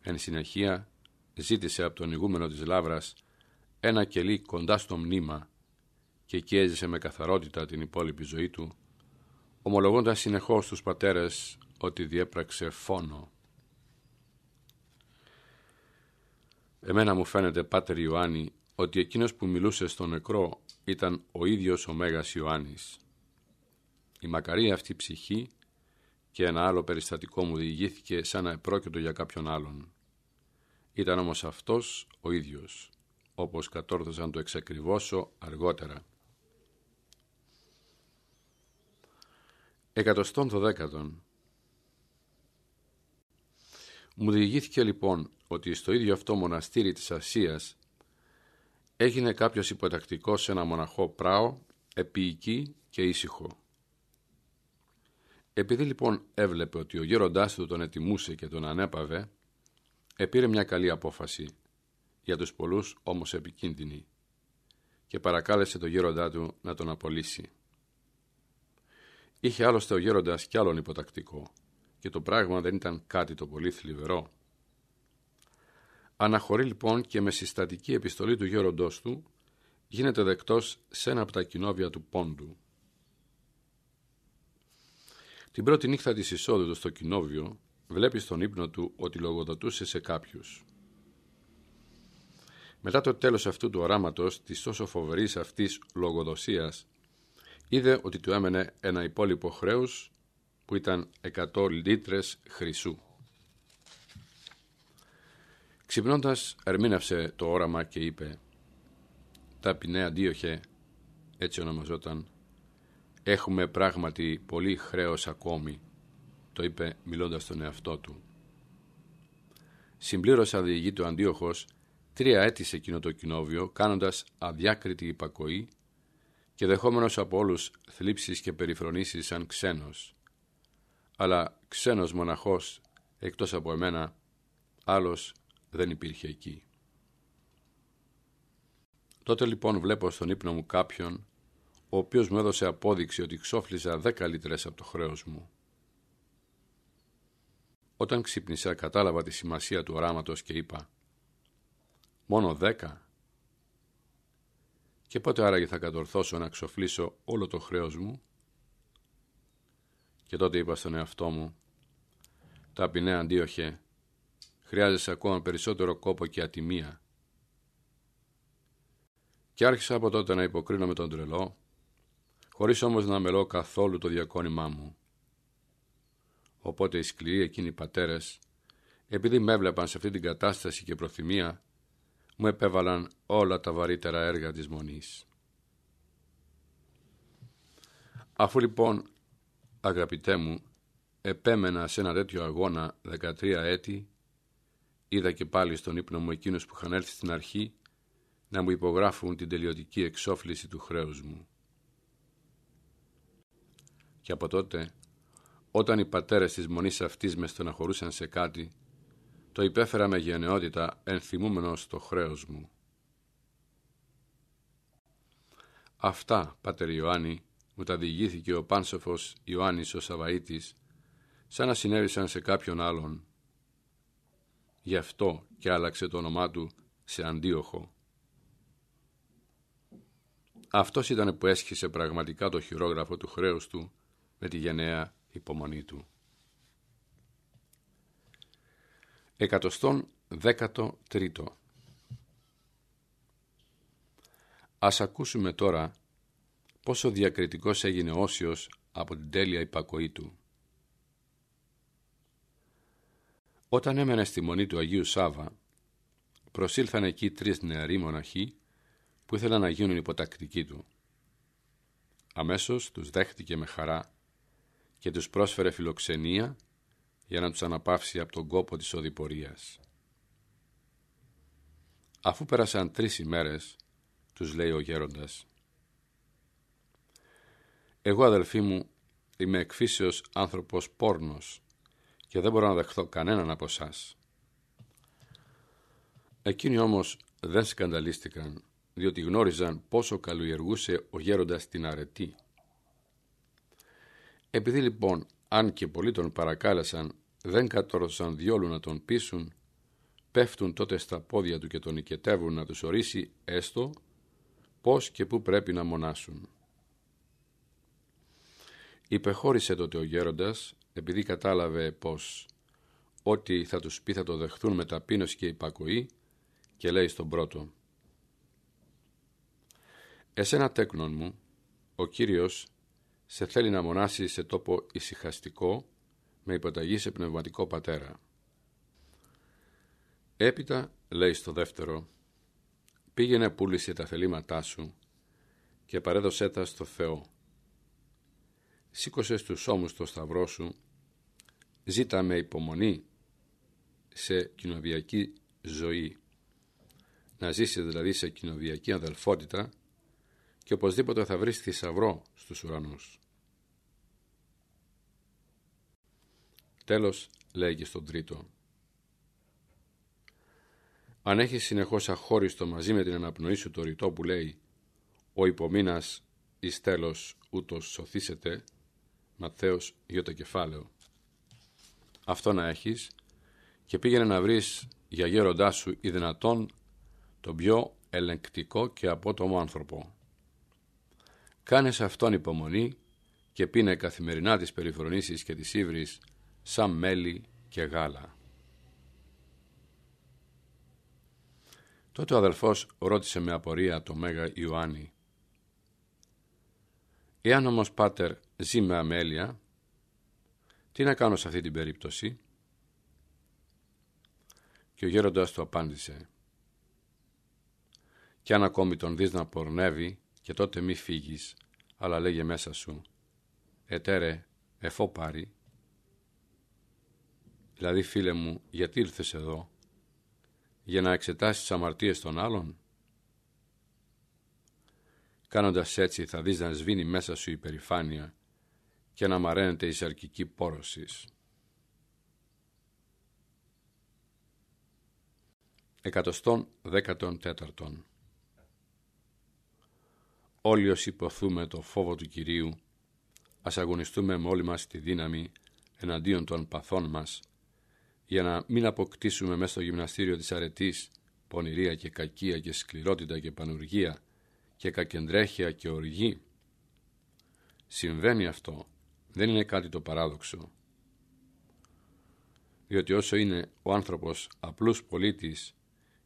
Εν συνεχεία ζήτησε από τον ηγούμενο της Λάβρας ένα κελί κοντά στο μνήμα και εκεί έζησε με καθαρότητα την υπόλοιπη ζωή του, ομολογώντας συνεχώς τους πατέρες ότι διέπραξε φόνο. Εμένα μου φαίνεται, Πάτερ Ιωάννη, ότι εκείνος που μιλούσε στο νεκρό ήταν ο ίδιος ο Μέγας Ιωάννης. Η μακαρία αυτή ψυχή και ένα άλλο περιστατικό μου διηγήθηκε σαν να επρόκειτο για κάποιον άλλον. Ήταν όμως αυτός ο ίδιος, όπως κατόρθωσαν το εξακριβώσω αργότερα. Εκατοστόν το δέκατον. Μου διηγήθηκε λοιπόν ότι στο ίδιο αυτό μοναστήρι της Ασίας έγινε κάποιος υποτακτικός σε ένα μοναχό πράο, επίοικη και ήσυχο. Επειδή λοιπόν έβλεπε ότι ο γέροντάς του τον ετιμούσε και τον ανέπαβε, επήρε μια καλή απόφαση, για τους πολλούς όμως επικίνδυνη, και παρακάλεσε το γέροντά του να τον απολύσει. Είχε άλλωστε ο γέροντας κι άλλον υποτακτικό, και το πράγμα δεν ήταν κάτι το πολύ θλιβερό. Αναχωρεί λοιπόν και με συστατική επιστολή του γέροντός του γίνεται δεκτός σε ένα από τα κοινόβια του πόντου. Την πρώτη νύχτα της εισόδου του στο κοινόβιο βλέπει στον ύπνο του ότι λογοδοτούσε σε κάποιους. Μετά το τέλος αυτού του οράματος της τόσο φοβερής αυτής λογοδοσίας είδε ότι του έμενε ένα υπόλοιπο χρέος που ήταν 100 λίτρες χρυσού. Ξυπνώντας ερμήνευσε το όραμα και είπε «Ταπεινέ αντίοχε, έτσι ονομαζόταν, έχουμε πράγματι πολύ χρέος ακόμη», το είπε μιλώντας στον εαυτό του. Συμπλήρωσα διηγεί του Αντίοχος τρία έτη σε εκείνο το κοινόβιο, κάνοντας αδιάκριτη υπακοή και δεχόμενος από όλους θλίψεις και περιφρονήσεις σαν ξένος. Αλλά ξένος μοναχός, εκτός από εμένα, άλλος δεν υπήρχε εκεί. Τότε λοιπόν βλέπω στον ύπνο μου κάποιον, ο οποίος μου έδωσε απόδειξη ότι ξόφλιζα δέκα λίτρες από το χρέος μου. Όταν ξύπνησα κατάλαβα τη σημασία του οράματος και είπα «Μόνο δέκα» και πότε άραγε θα κατορθώσω να ξοφλήσω όλο το χρέος μου; Και τότε είπα στον εαυτό μου «Ταπεινέ αντίοχε, χρειάζεσαι ακόμα περισσότερο κόπο και ατιμία». Και άρχισα από τότε να υποκρίνω με τον τρελό, χωρίς όμως να μελώ καθόλου το διακόνημά μου. Οπότε οι σκληροί εκείνοι πατέρες, επειδή με έβλεπαν σε αυτή την κατάσταση και προθυμία, μου επέβαλαν όλα τα βαρύτερα έργα της μονής. Αφού λοιπόν, αγαπητέ μου, επέμενα σε ένα τέτοιο αγώνα 13 έτη, είδα και πάλι στον ύπνο μου εκείνους που είχαν έρθει στην αρχή να μου υπογράφουν την τελειωτική εξόφληση του χρέους μου. Και από τότε όταν οι πατέρες της μονής αυτής με στεναχωρούσαν σε κάτι, το υπέφερα με γενναιότητα ενθυμούμενος το χρέος μου. Αυτά, Πάτερ Ιωάννη, μου τα διηγήθηκε ο πάνσοφος Ιωάννης ο Σαβαΐτης, σαν να συνέβησαν σε κάποιον άλλον. Γι' αυτό και άλλαξε το όνομά του σε Αντίοχο. Αυτός ήταν που έσχισε πραγματικά το χειρόγραφο του χρέους του με τη γενναία υπομονή του. Εκατοστόν δέκατο τρίτο. Ας ακούσουμε τώρα πόσο διακριτικός έγινε Όσιος από την τέλεια υπακοή του. Όταν έμενε στη μονή του Αγίου Σάβα, προσήλθαν εκεί τρεις νεαροί μοναχοί που ήθελαν να γίνουν υποτακτικοί του. Αμέσως τους δέχτηκε με χαρά και τους πρόσφερε φιλοξενία για να τους αναπαύσει από τον κόπο της οδηπορίας. Αφού πέρασαν τρεις ημέρες, τους λέει ο γέροντας «Εγώ αδελφοί μου είμαι εκφύσεως άνθρωπος πόρνος και δεν μπορώ να δεχθώ κανέναν από εσάς. Εκείνοι όμως δεν σκανταλίστηκαν διότι γνώριζαν πόσο καλλιεργούσε ο γέροντας την αρετή επειδή λοιπόν, αν και πολλοί τον παρακάλεσαν, δεν κατόρθωσαν διόλου να τον πείσουν, πέφτουν τότε στα πόδια του και τον οικετεύουν να τους ορίσει έστω πώς και πού πρέπει να μονάσουν. Υπεχώρησε τότε ο γέροντας επειδή κατάλαβε πως ό,τι θα τους πει θα το δεχθούν με ταπείνωση και υπακοή και λέει στον πρώτο «Εσένα τέκνον μου, ο Κύριος σε θέλει να μονάσει σε τόπο ησυχαστικό με υποταγή σε πνευματικό πατέρα. Έπειτα λέει στο δεύτερο «Πήγαινε πούλησε τα θελήματά σου και παρέδωσέ τα στο Θεό. Σήκωσες στους ώμους το σταυρό σου, ζήτα με υπομονή σε κοινοβιακή ζωή. Να ζήσει δηλαδή σε κοινοβιακή αδελφότητα και οπωσδήποτε θα βρεις θησαυρό στους ουρανούς. Τέλος, λέει και στον τρίτο. Αν έχεις συνεχώς αχώριστο μαζί με την αναπνοή σου το ρητό που λέει «Ο υπομήνας εις τέλος ούτως σωθήσετε» Ματθαίος το κεφάλαιο. Αυτό να έχεις και πήγαινε να βρεις για γέροντά σου ή δυνατόν τον πιο ελεγκτικό και απότομο άνθρωπο. Κάνες σε αυτόν υπομονή και πίνε καθημερινά τις περιφρονήσεις και τις ύβρις σαν μέλι και γάλα. Τότε ο αδελφός ρώτησε με απορία το Μέγα Ιωάννη «Εάν όμως, Πάτερ, ζει με αμέλεια, τι να κάνω σε αυτή την περίπτωση» και ο γέροντας του απάντησε «Κι αν ακόμη τον δεις να πορνεύει και τότε μη φύγεις, αλλά λέγε μέσα σου «Ετέρε, εφό πάρει». Δηλαδή φίλε μου, γιατί ήρθες εδώ, για να εξετάσεις τις αμαρτίες των άλλων; Κάνοντας έτσι θα δεις να σβήνει μέσα σου η περηφάνεια και να μαραίνεται η σαρκική πόρωσης. Εκατοστόν δέκατον τέταρτον Όλοι όσοι υποθούμε το φόβο του Κυρίου, ας αγωνιστούμε με όλη μας τη δύναμη εναντίον των παθών μας, για να μην αποκτήσουμε μέσα στο γυμναστήριο της αρετής πονηρία και κακία και σκληρότητα και πανουργία και κακεντρέχεια και οργή. Συμβαίνει αυτό, δεν είναι κάτι το παράδοξο. Διότι όσο είναι ο άνθρωπος απλούς πολίτης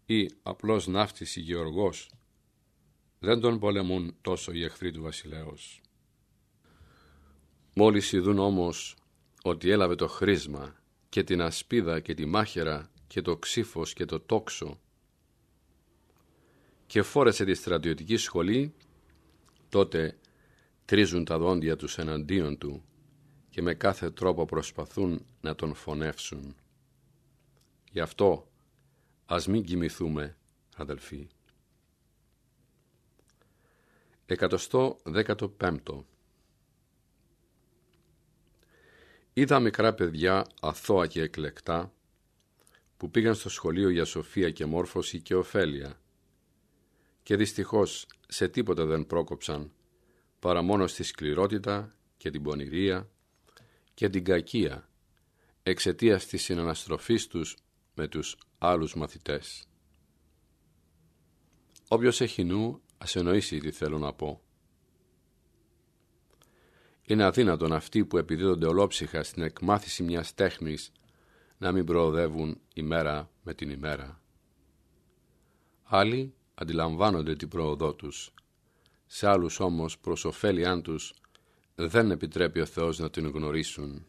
ή απλός ναύτης ή γεωργός, δεν τον πολεμούν τόσο οι εχθροί του βασιλέως. Μόλις ειδούν όμως ότι έλαβε το χρήσμα και την ασπίδα και τη μάχαιρα και το ξύφος και το τόξο και φόρεσε τη στρατιωτική σχολή, τότε τρίζουν τα δόντια τους εναντίον του και με κάθε τρόπο προσπαθούν να τον φωνεύσουν. Γι' αυτό ας μην κοιμηθούμε, αδελφοί. Εκατοστό δέκατο πέμπτο Είδα μικρά παιδιά αθώα και εκλεκτά που πήγαν στο σχολείο για σοφία και μόρφωση και ωφέλεια και δυστυχώς σε τίποτα δεν πρόκοψαν παρά μόνο στη σκληρότητα και την πονηρία και την κακία εξαιτίας της συναναστροφής τους με τους άλλους μαθητές. Όποιος έχει νου ας εννοήσει τι θέλω να πω. Είναι αδύνατον αυτοί που επιδίδονται ολόψυχα στην εκμάθηση μιας τέχνης να μην προοδεύουν ημέρα με την ημέρα. Άλλοι αντιλαμβάνονται την πρόοδό τους. Σε άλλους όμως προς ωφέλιάν τους δεν επιτρέπει ο Θεός να την γνωρίσουν.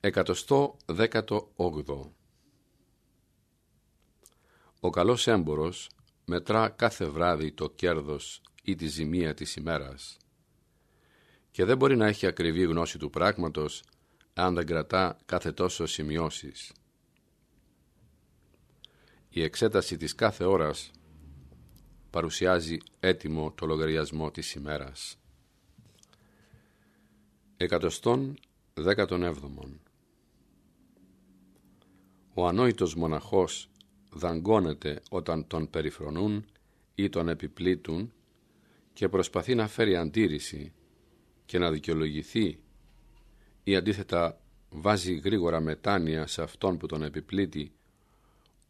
Εκατοστό δέκατο όγδο Ο καλός έμπορος μετρά κάθε βράδυ το κέρδος ή τη ζημία της ημέρας και δεν μπορεί να έχει ακριβή γνώση του πράγματος αν δεν κρατά κάθε τόσο σημειώσεις. Η εξέταση της κάθε ώρας παρουσιάζει έτοιμο το λογαριασμό της ημέρας. Εκατοστόν δέκατον έβδομον Ο ανόητος μοναχός δαγκώνεται όταν τον περιφρονούν ή τον επιπλήττουν και προσπαθεί να φέρει αντίρρηση και να δικαιολογηθεί ή αντίθετα βάζει γρήγορα μετάνοια σε αυτόν που τον επιπλήττει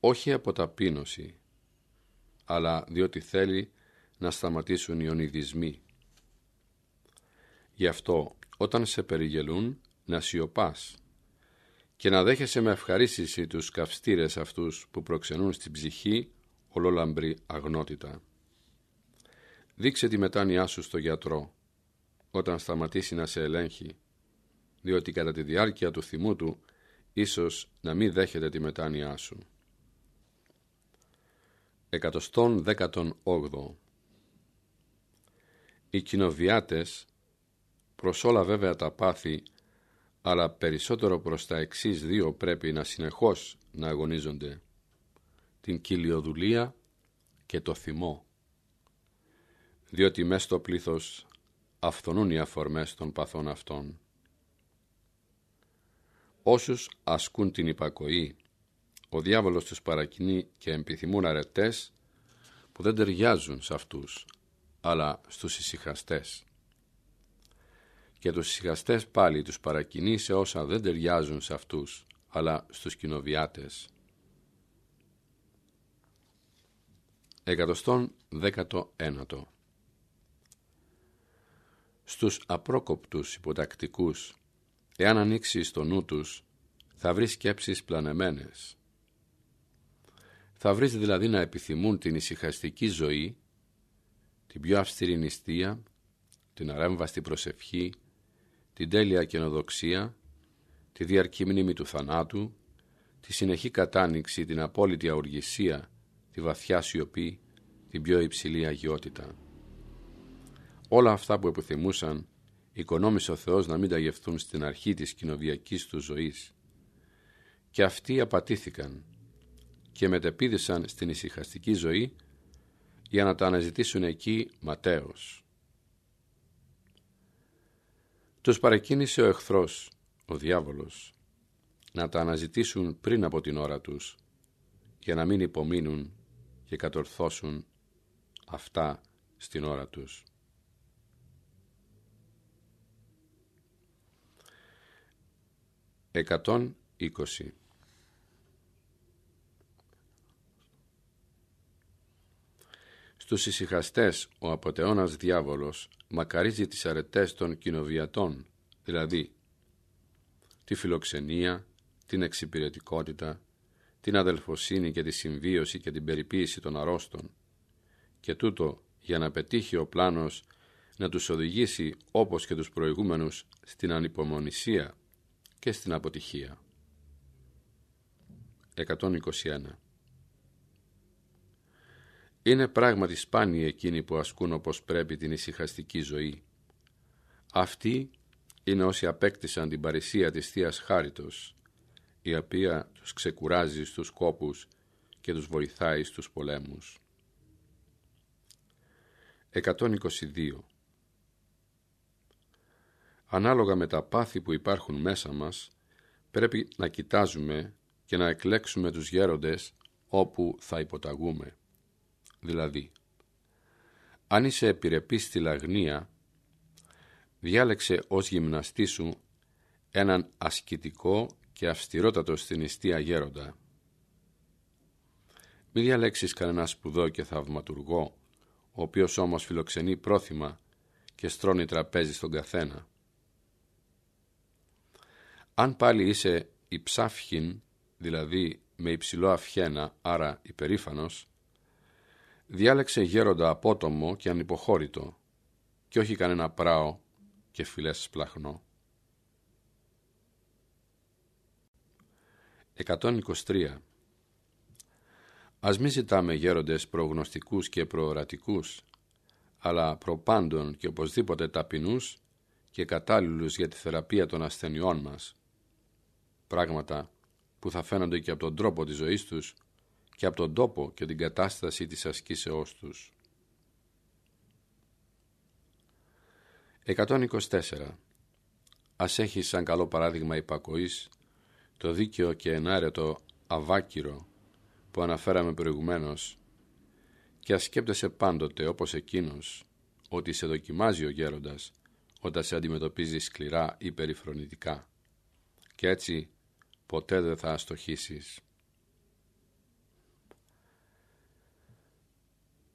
όχι από ταπείνωση αλλά διότι θέλει να σταματήσουν οι ονειδισμοί. Γι' αυτό όταν σε περιγελούν να σιωπάς και να δέχεσαι με ευχαρίστηση τους καυστήρες αυτούς που προξενούν στην ψυχή ολόλαμπρη αγνότητα. Δείξε τη μετάνοιά σου στο γιατρό όταν σταματήσει να σε ελέγχει, διότι κατά τη διάρκεια του θυμού του ίσως να μην δέχεται τη μετάνοιά σου. Εκατοστόν δέκατον όγδο Οι κοινοβιάτες, προς όλα βέβαια τα πάθη, αλλά περισσότερο προς τα εξής δύο πρέπει να συνεχώς να αγωνίζονται, την κοιλιοδουλία και το θυμό, διότι μες στο πλήθος αυθονούν οι αφορμές των παθών αυτών. Όσους ασκούν την υπακοή, ο διάβολος τους παρακινεί και επιθυμούν αρετές που δεν ταιριάζουν σε αυτούς, αλλά στους ησυχαστές. Και τους ησυχαστές πάλι τους παρακινεί σε όσα δεν ταιριάζουν σε αυτούς, αλλά στους κοινοβιάτες. Εκατοστόν δέκατο ένατο στους απρόκοπτους υποτακτικούς, εάν ανοίξεις το νου τους, θα βρεις σκέψεις πλανεμένες. Θα βρεις δηλαδή να επιθυμούν την ησυχαστική ζωή, την πιο αυστηρή νηστεία, την αρέμβαστη προσευχή, την τέλεια καινοδοξία, τη διαρκή μνήμη του θανάτου, τη συνεχή κατάνοιξη, την απόλυτη αουργησία, τη βαθιά σιωπή, την πιο υψηλή αγιότητα. Όλα αυτά που επιθυμούσαν οικονόμησε ο Θεός να μην τα γευθούν στην αρχή της κοινοβιακής του ζωής. Και αυτοί απατήθηκαν και μετεπίδησαν στην ησυχαστική ζωή για να τα αναζητήσουν εκεί ματέως. Τους παρακίνησε ο εχθρός, ο διάβολος, να τα αναζητήσουν πριν από την ώρα τους, για να μην υπομείνουν και κατορθώσουν αυτά στην ώρα τους. 120 Στους ησυχαστές ο αποτεώνας διάβολος μακαρίζει τις αρετές των κοινοβιατών, δηλαδή τη φιλοξενία, την εξυπηρετικότητα, την αδελφοσύνη και τη συμβίωση και την περιποίηση των αρρώστων και τούτο για να πετύχει ο πλάνος να τους οδηγήσει όπως και τους προηγούμενους στην ανυπομονησία και στην αποτυχία. 121. Είναι πράγματι σπάνιοι εκείνοι που ασκούν όπως πρέπει την ησυχαστική ζωή. Αυτοί είναι όσοι απέκτησαν την παρησία της θείας Χάριτος, η οποία τους ξεκουράζει στους κόπους και τους βοηθάει στους πολέμους. 122 ανάλογα με τα πάθη που υπάρχουν μέσα μας, πρέπει να κοιτάζουμε και να εκλέξουμε τους γέροντες όπου θα υποταγούμε. Δηλαδή, αν είσαι επιρρεπής στη λαγνία, διάλεξε ως γυμναστή σου έναν ασκητικό και αυστηρότατο στην ιστία γέροντα. Μη διαλέξεις κανένα σπουδό και θαυματουργό, ο οποίος όμως φιλοξενεί πρόθυμα και στρώνει τραπέζι στον καθένα. Αν πάλι είσαι υψάφχην, δηλαδή με υψηλό αυχένα, άρα υπερήφανος, διάλεξε γέροντα απότομο και ανυποχώρητο και όχι κανένα πράο και φιλές σπλαχνό. 123. Ας μη ζητάμε γέροντες προγνωστικούς και προορατικούς, αλλά προπάντων και οπωσδήποτε ταπεινούς και κατάλληλους για τη θεραπεία των ασθενειών μας πράγματα που θα φαίνονται και από τον τρόπο της ζωής τους και από τον τόπο και την κατάσταση της ασκήσεώς τους. 124. Ας έχει σαν καλό παράδειγμα υπακοής το δίκαιο και ενάρετο αβάκυρο που αναφέραμε προηγουμένως και ας σκέπτεσαι πάντοτε όπως εκείνος ότι σε δοκιμάζει ο γέροντας όταν σε αντιμετωπίζει σκληρά ή περιφρονητικά και έτσι ποτέ δεν θα αστοχήσεις.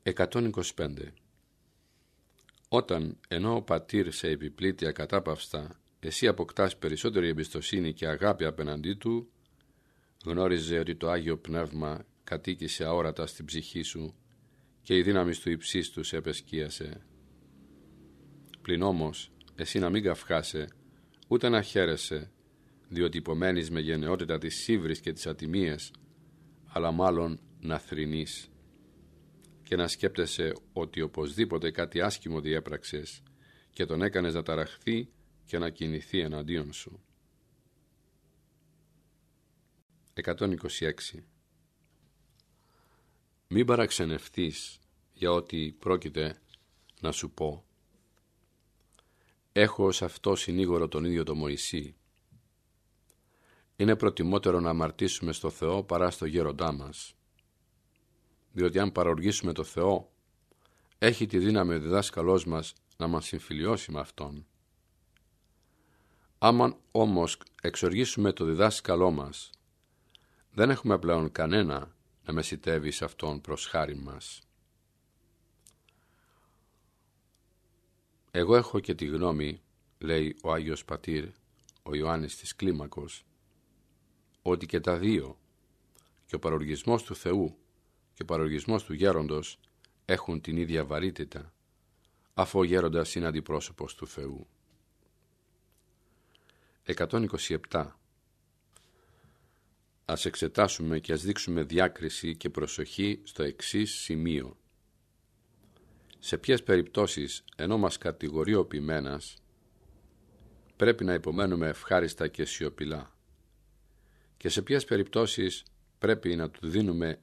125. Όταν ενώ ο πατήρ σε επιπλήττει ακατάπαυστα, εσύ αποκτάς περισσότερη εμπιστοσύνη και αγάπη απέναντί του, γνώριζε ότι το Άγιο Πνεύμα κατοίκησε αόρατα στην ψυχή σου και η δύναμη του υψίστου σε επεσκίασε. Πλην όμως, εσύ να μην καυχάσαι, ούτε να χαίρεσαι, διότι υπομένεις με γενναιότητα της σύβρης και της ατιμίας, αλλά μάλλον να θρηνείς και να σκέπτεσαι ότι οπωσδήποτε κάτι άσχημο διέπραξες και τον έκανες να ταραχθεί και να κινηθεί εναντίον σου. 126. Μην παραξενευτείς για ό,τι πρόκειται να σου πω. Έχω ως αυτό συνήγορο τον ίδιο τον Μωυσή. Είναι προτιμότερο να αμαρτήσουμε στο Θεό παρά στο γέροντά μας διότι αν παροργήσουμε το Θεό, έχει τη δύναμη ο διδάσκαλός μας να μας συμφιλιώσει με Αυτόν. Άμα όμως εξοργήσουμε το διδάσκαλό μας, δεν έχουμε πλέον κανένα να μεσητεύει σε Αυτόν προς χάρη μας. Εγώ έχω και τη γνώμη, λέει ο Άγιος Πατήρ, ο Ιωάννης της Κλίμακος, ότι και τα δύο, και ο παροργισμός του Θεού και ο παροργισμός του γέροντος έχουν την ίδια βαρύτητα, αφού ο γέροντας είναι αντιπρόσωπος του Θεού. 127. Ας εξετάσουμε και ας δείξουμε διάκριση και προσοχή στο εξής σημείο. Σε ποιες περιπτώσεις, ενώ μας κατηγορεί ο ποιμένας, πρέπει να υπομένουμε ευχάριστα και σιωπηλά; Και σε ποιες περιπτώσεις πρέπει να του δίνουμε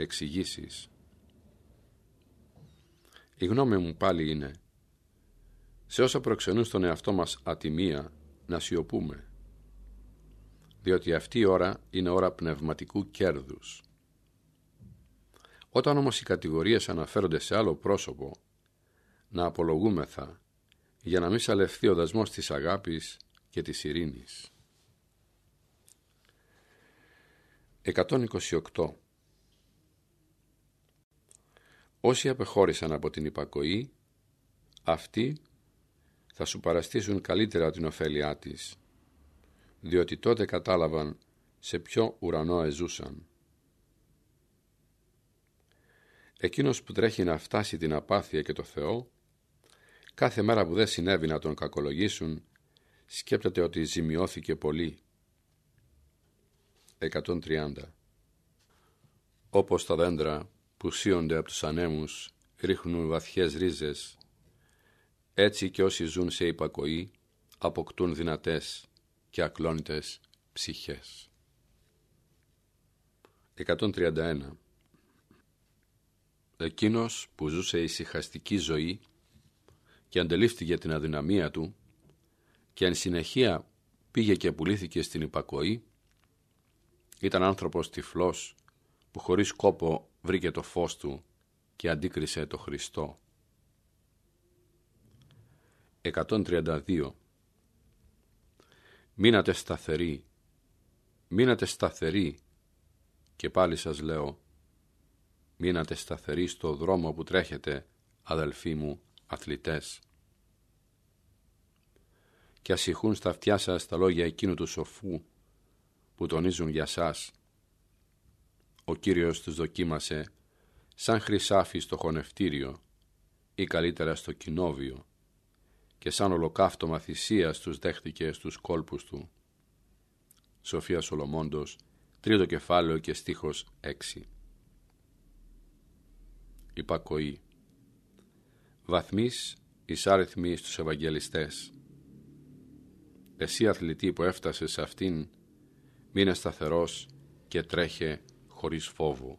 εξηγήσεις. Η γνώμη μου πάλι είναι σε όσα προξενούν στον εαυτό μας ατιμία να σιωπούμε διότι αυτή η ώρα είναι ώρα πνευματικού κέρδους. Όταν όμως οι κατηγορίες αναφέρονται σε άλλο πρόσωπο να απολογούμεθα για να μην σαλευθεί ο δασμός της αγάπης και της ειρήνης. 128 Όσοι απεχώρησαν από την υπακοή, αυτοί θα σου παραστήσουν καλύτερα την ωφέλειά της, διότι τότε κατάλαβαν σε ποιο ουρανό εζούσαν. Εκείνος που τρέχει να φτάσει την απάθεια και το Θεό, κάθε μέρα που δεν συνέβη να τον κακολογήσουν, σκέπτεται ότι ζημιώθηκε πολύ. 130. Όπως τα δέντρα που σύονται από τους ανέμους ρίχνουν βαθιές ρίζες. Έτσι και όσοι ζουν σε υπακοή αποκτούν δυνατές και ακλόνητες ψυχές. 131. Εκείνος που ζούσε ησυχαστική ζωή και αντελήφθηκε την αδυναμία του και εν συνεχεία πήγε και πουλήθηκε στην υπακοή, ήταν άνθρωπος τυφλός που χωρίς κόπο βρήκε το φως του και αντίκρισε το Χριστό. 132 Μείνατε σταθεροί, μείνατε σταθεροί και πάλι σας λέω μείνατε σταθεροί στο δρόμο που τρέχετε αδελφοί μου αθλητές. Και ασυχούν στα αυτιά σας τα λόγια εκείνου του σοφού που τονίζουν για σας ο Κύριος τους δοκίμασε σαν χρυσάφι στο χωνευτήριο ή καλύτερα στο κοινόβιο και σαν ολοκαύτωμα θυσίας τους δέχτηκε στους κόλπους του. Σοφία Σολομόντος, τρίτο κεφάλαιο και στίχος 6. Υπακοή Βαθμής εισάριθμοι στους Ευαγγελιστές Εσύ αθλητή που έφτασες σε αυτήν, μείνε σταθερός και τρέχε χωρίς φόβο.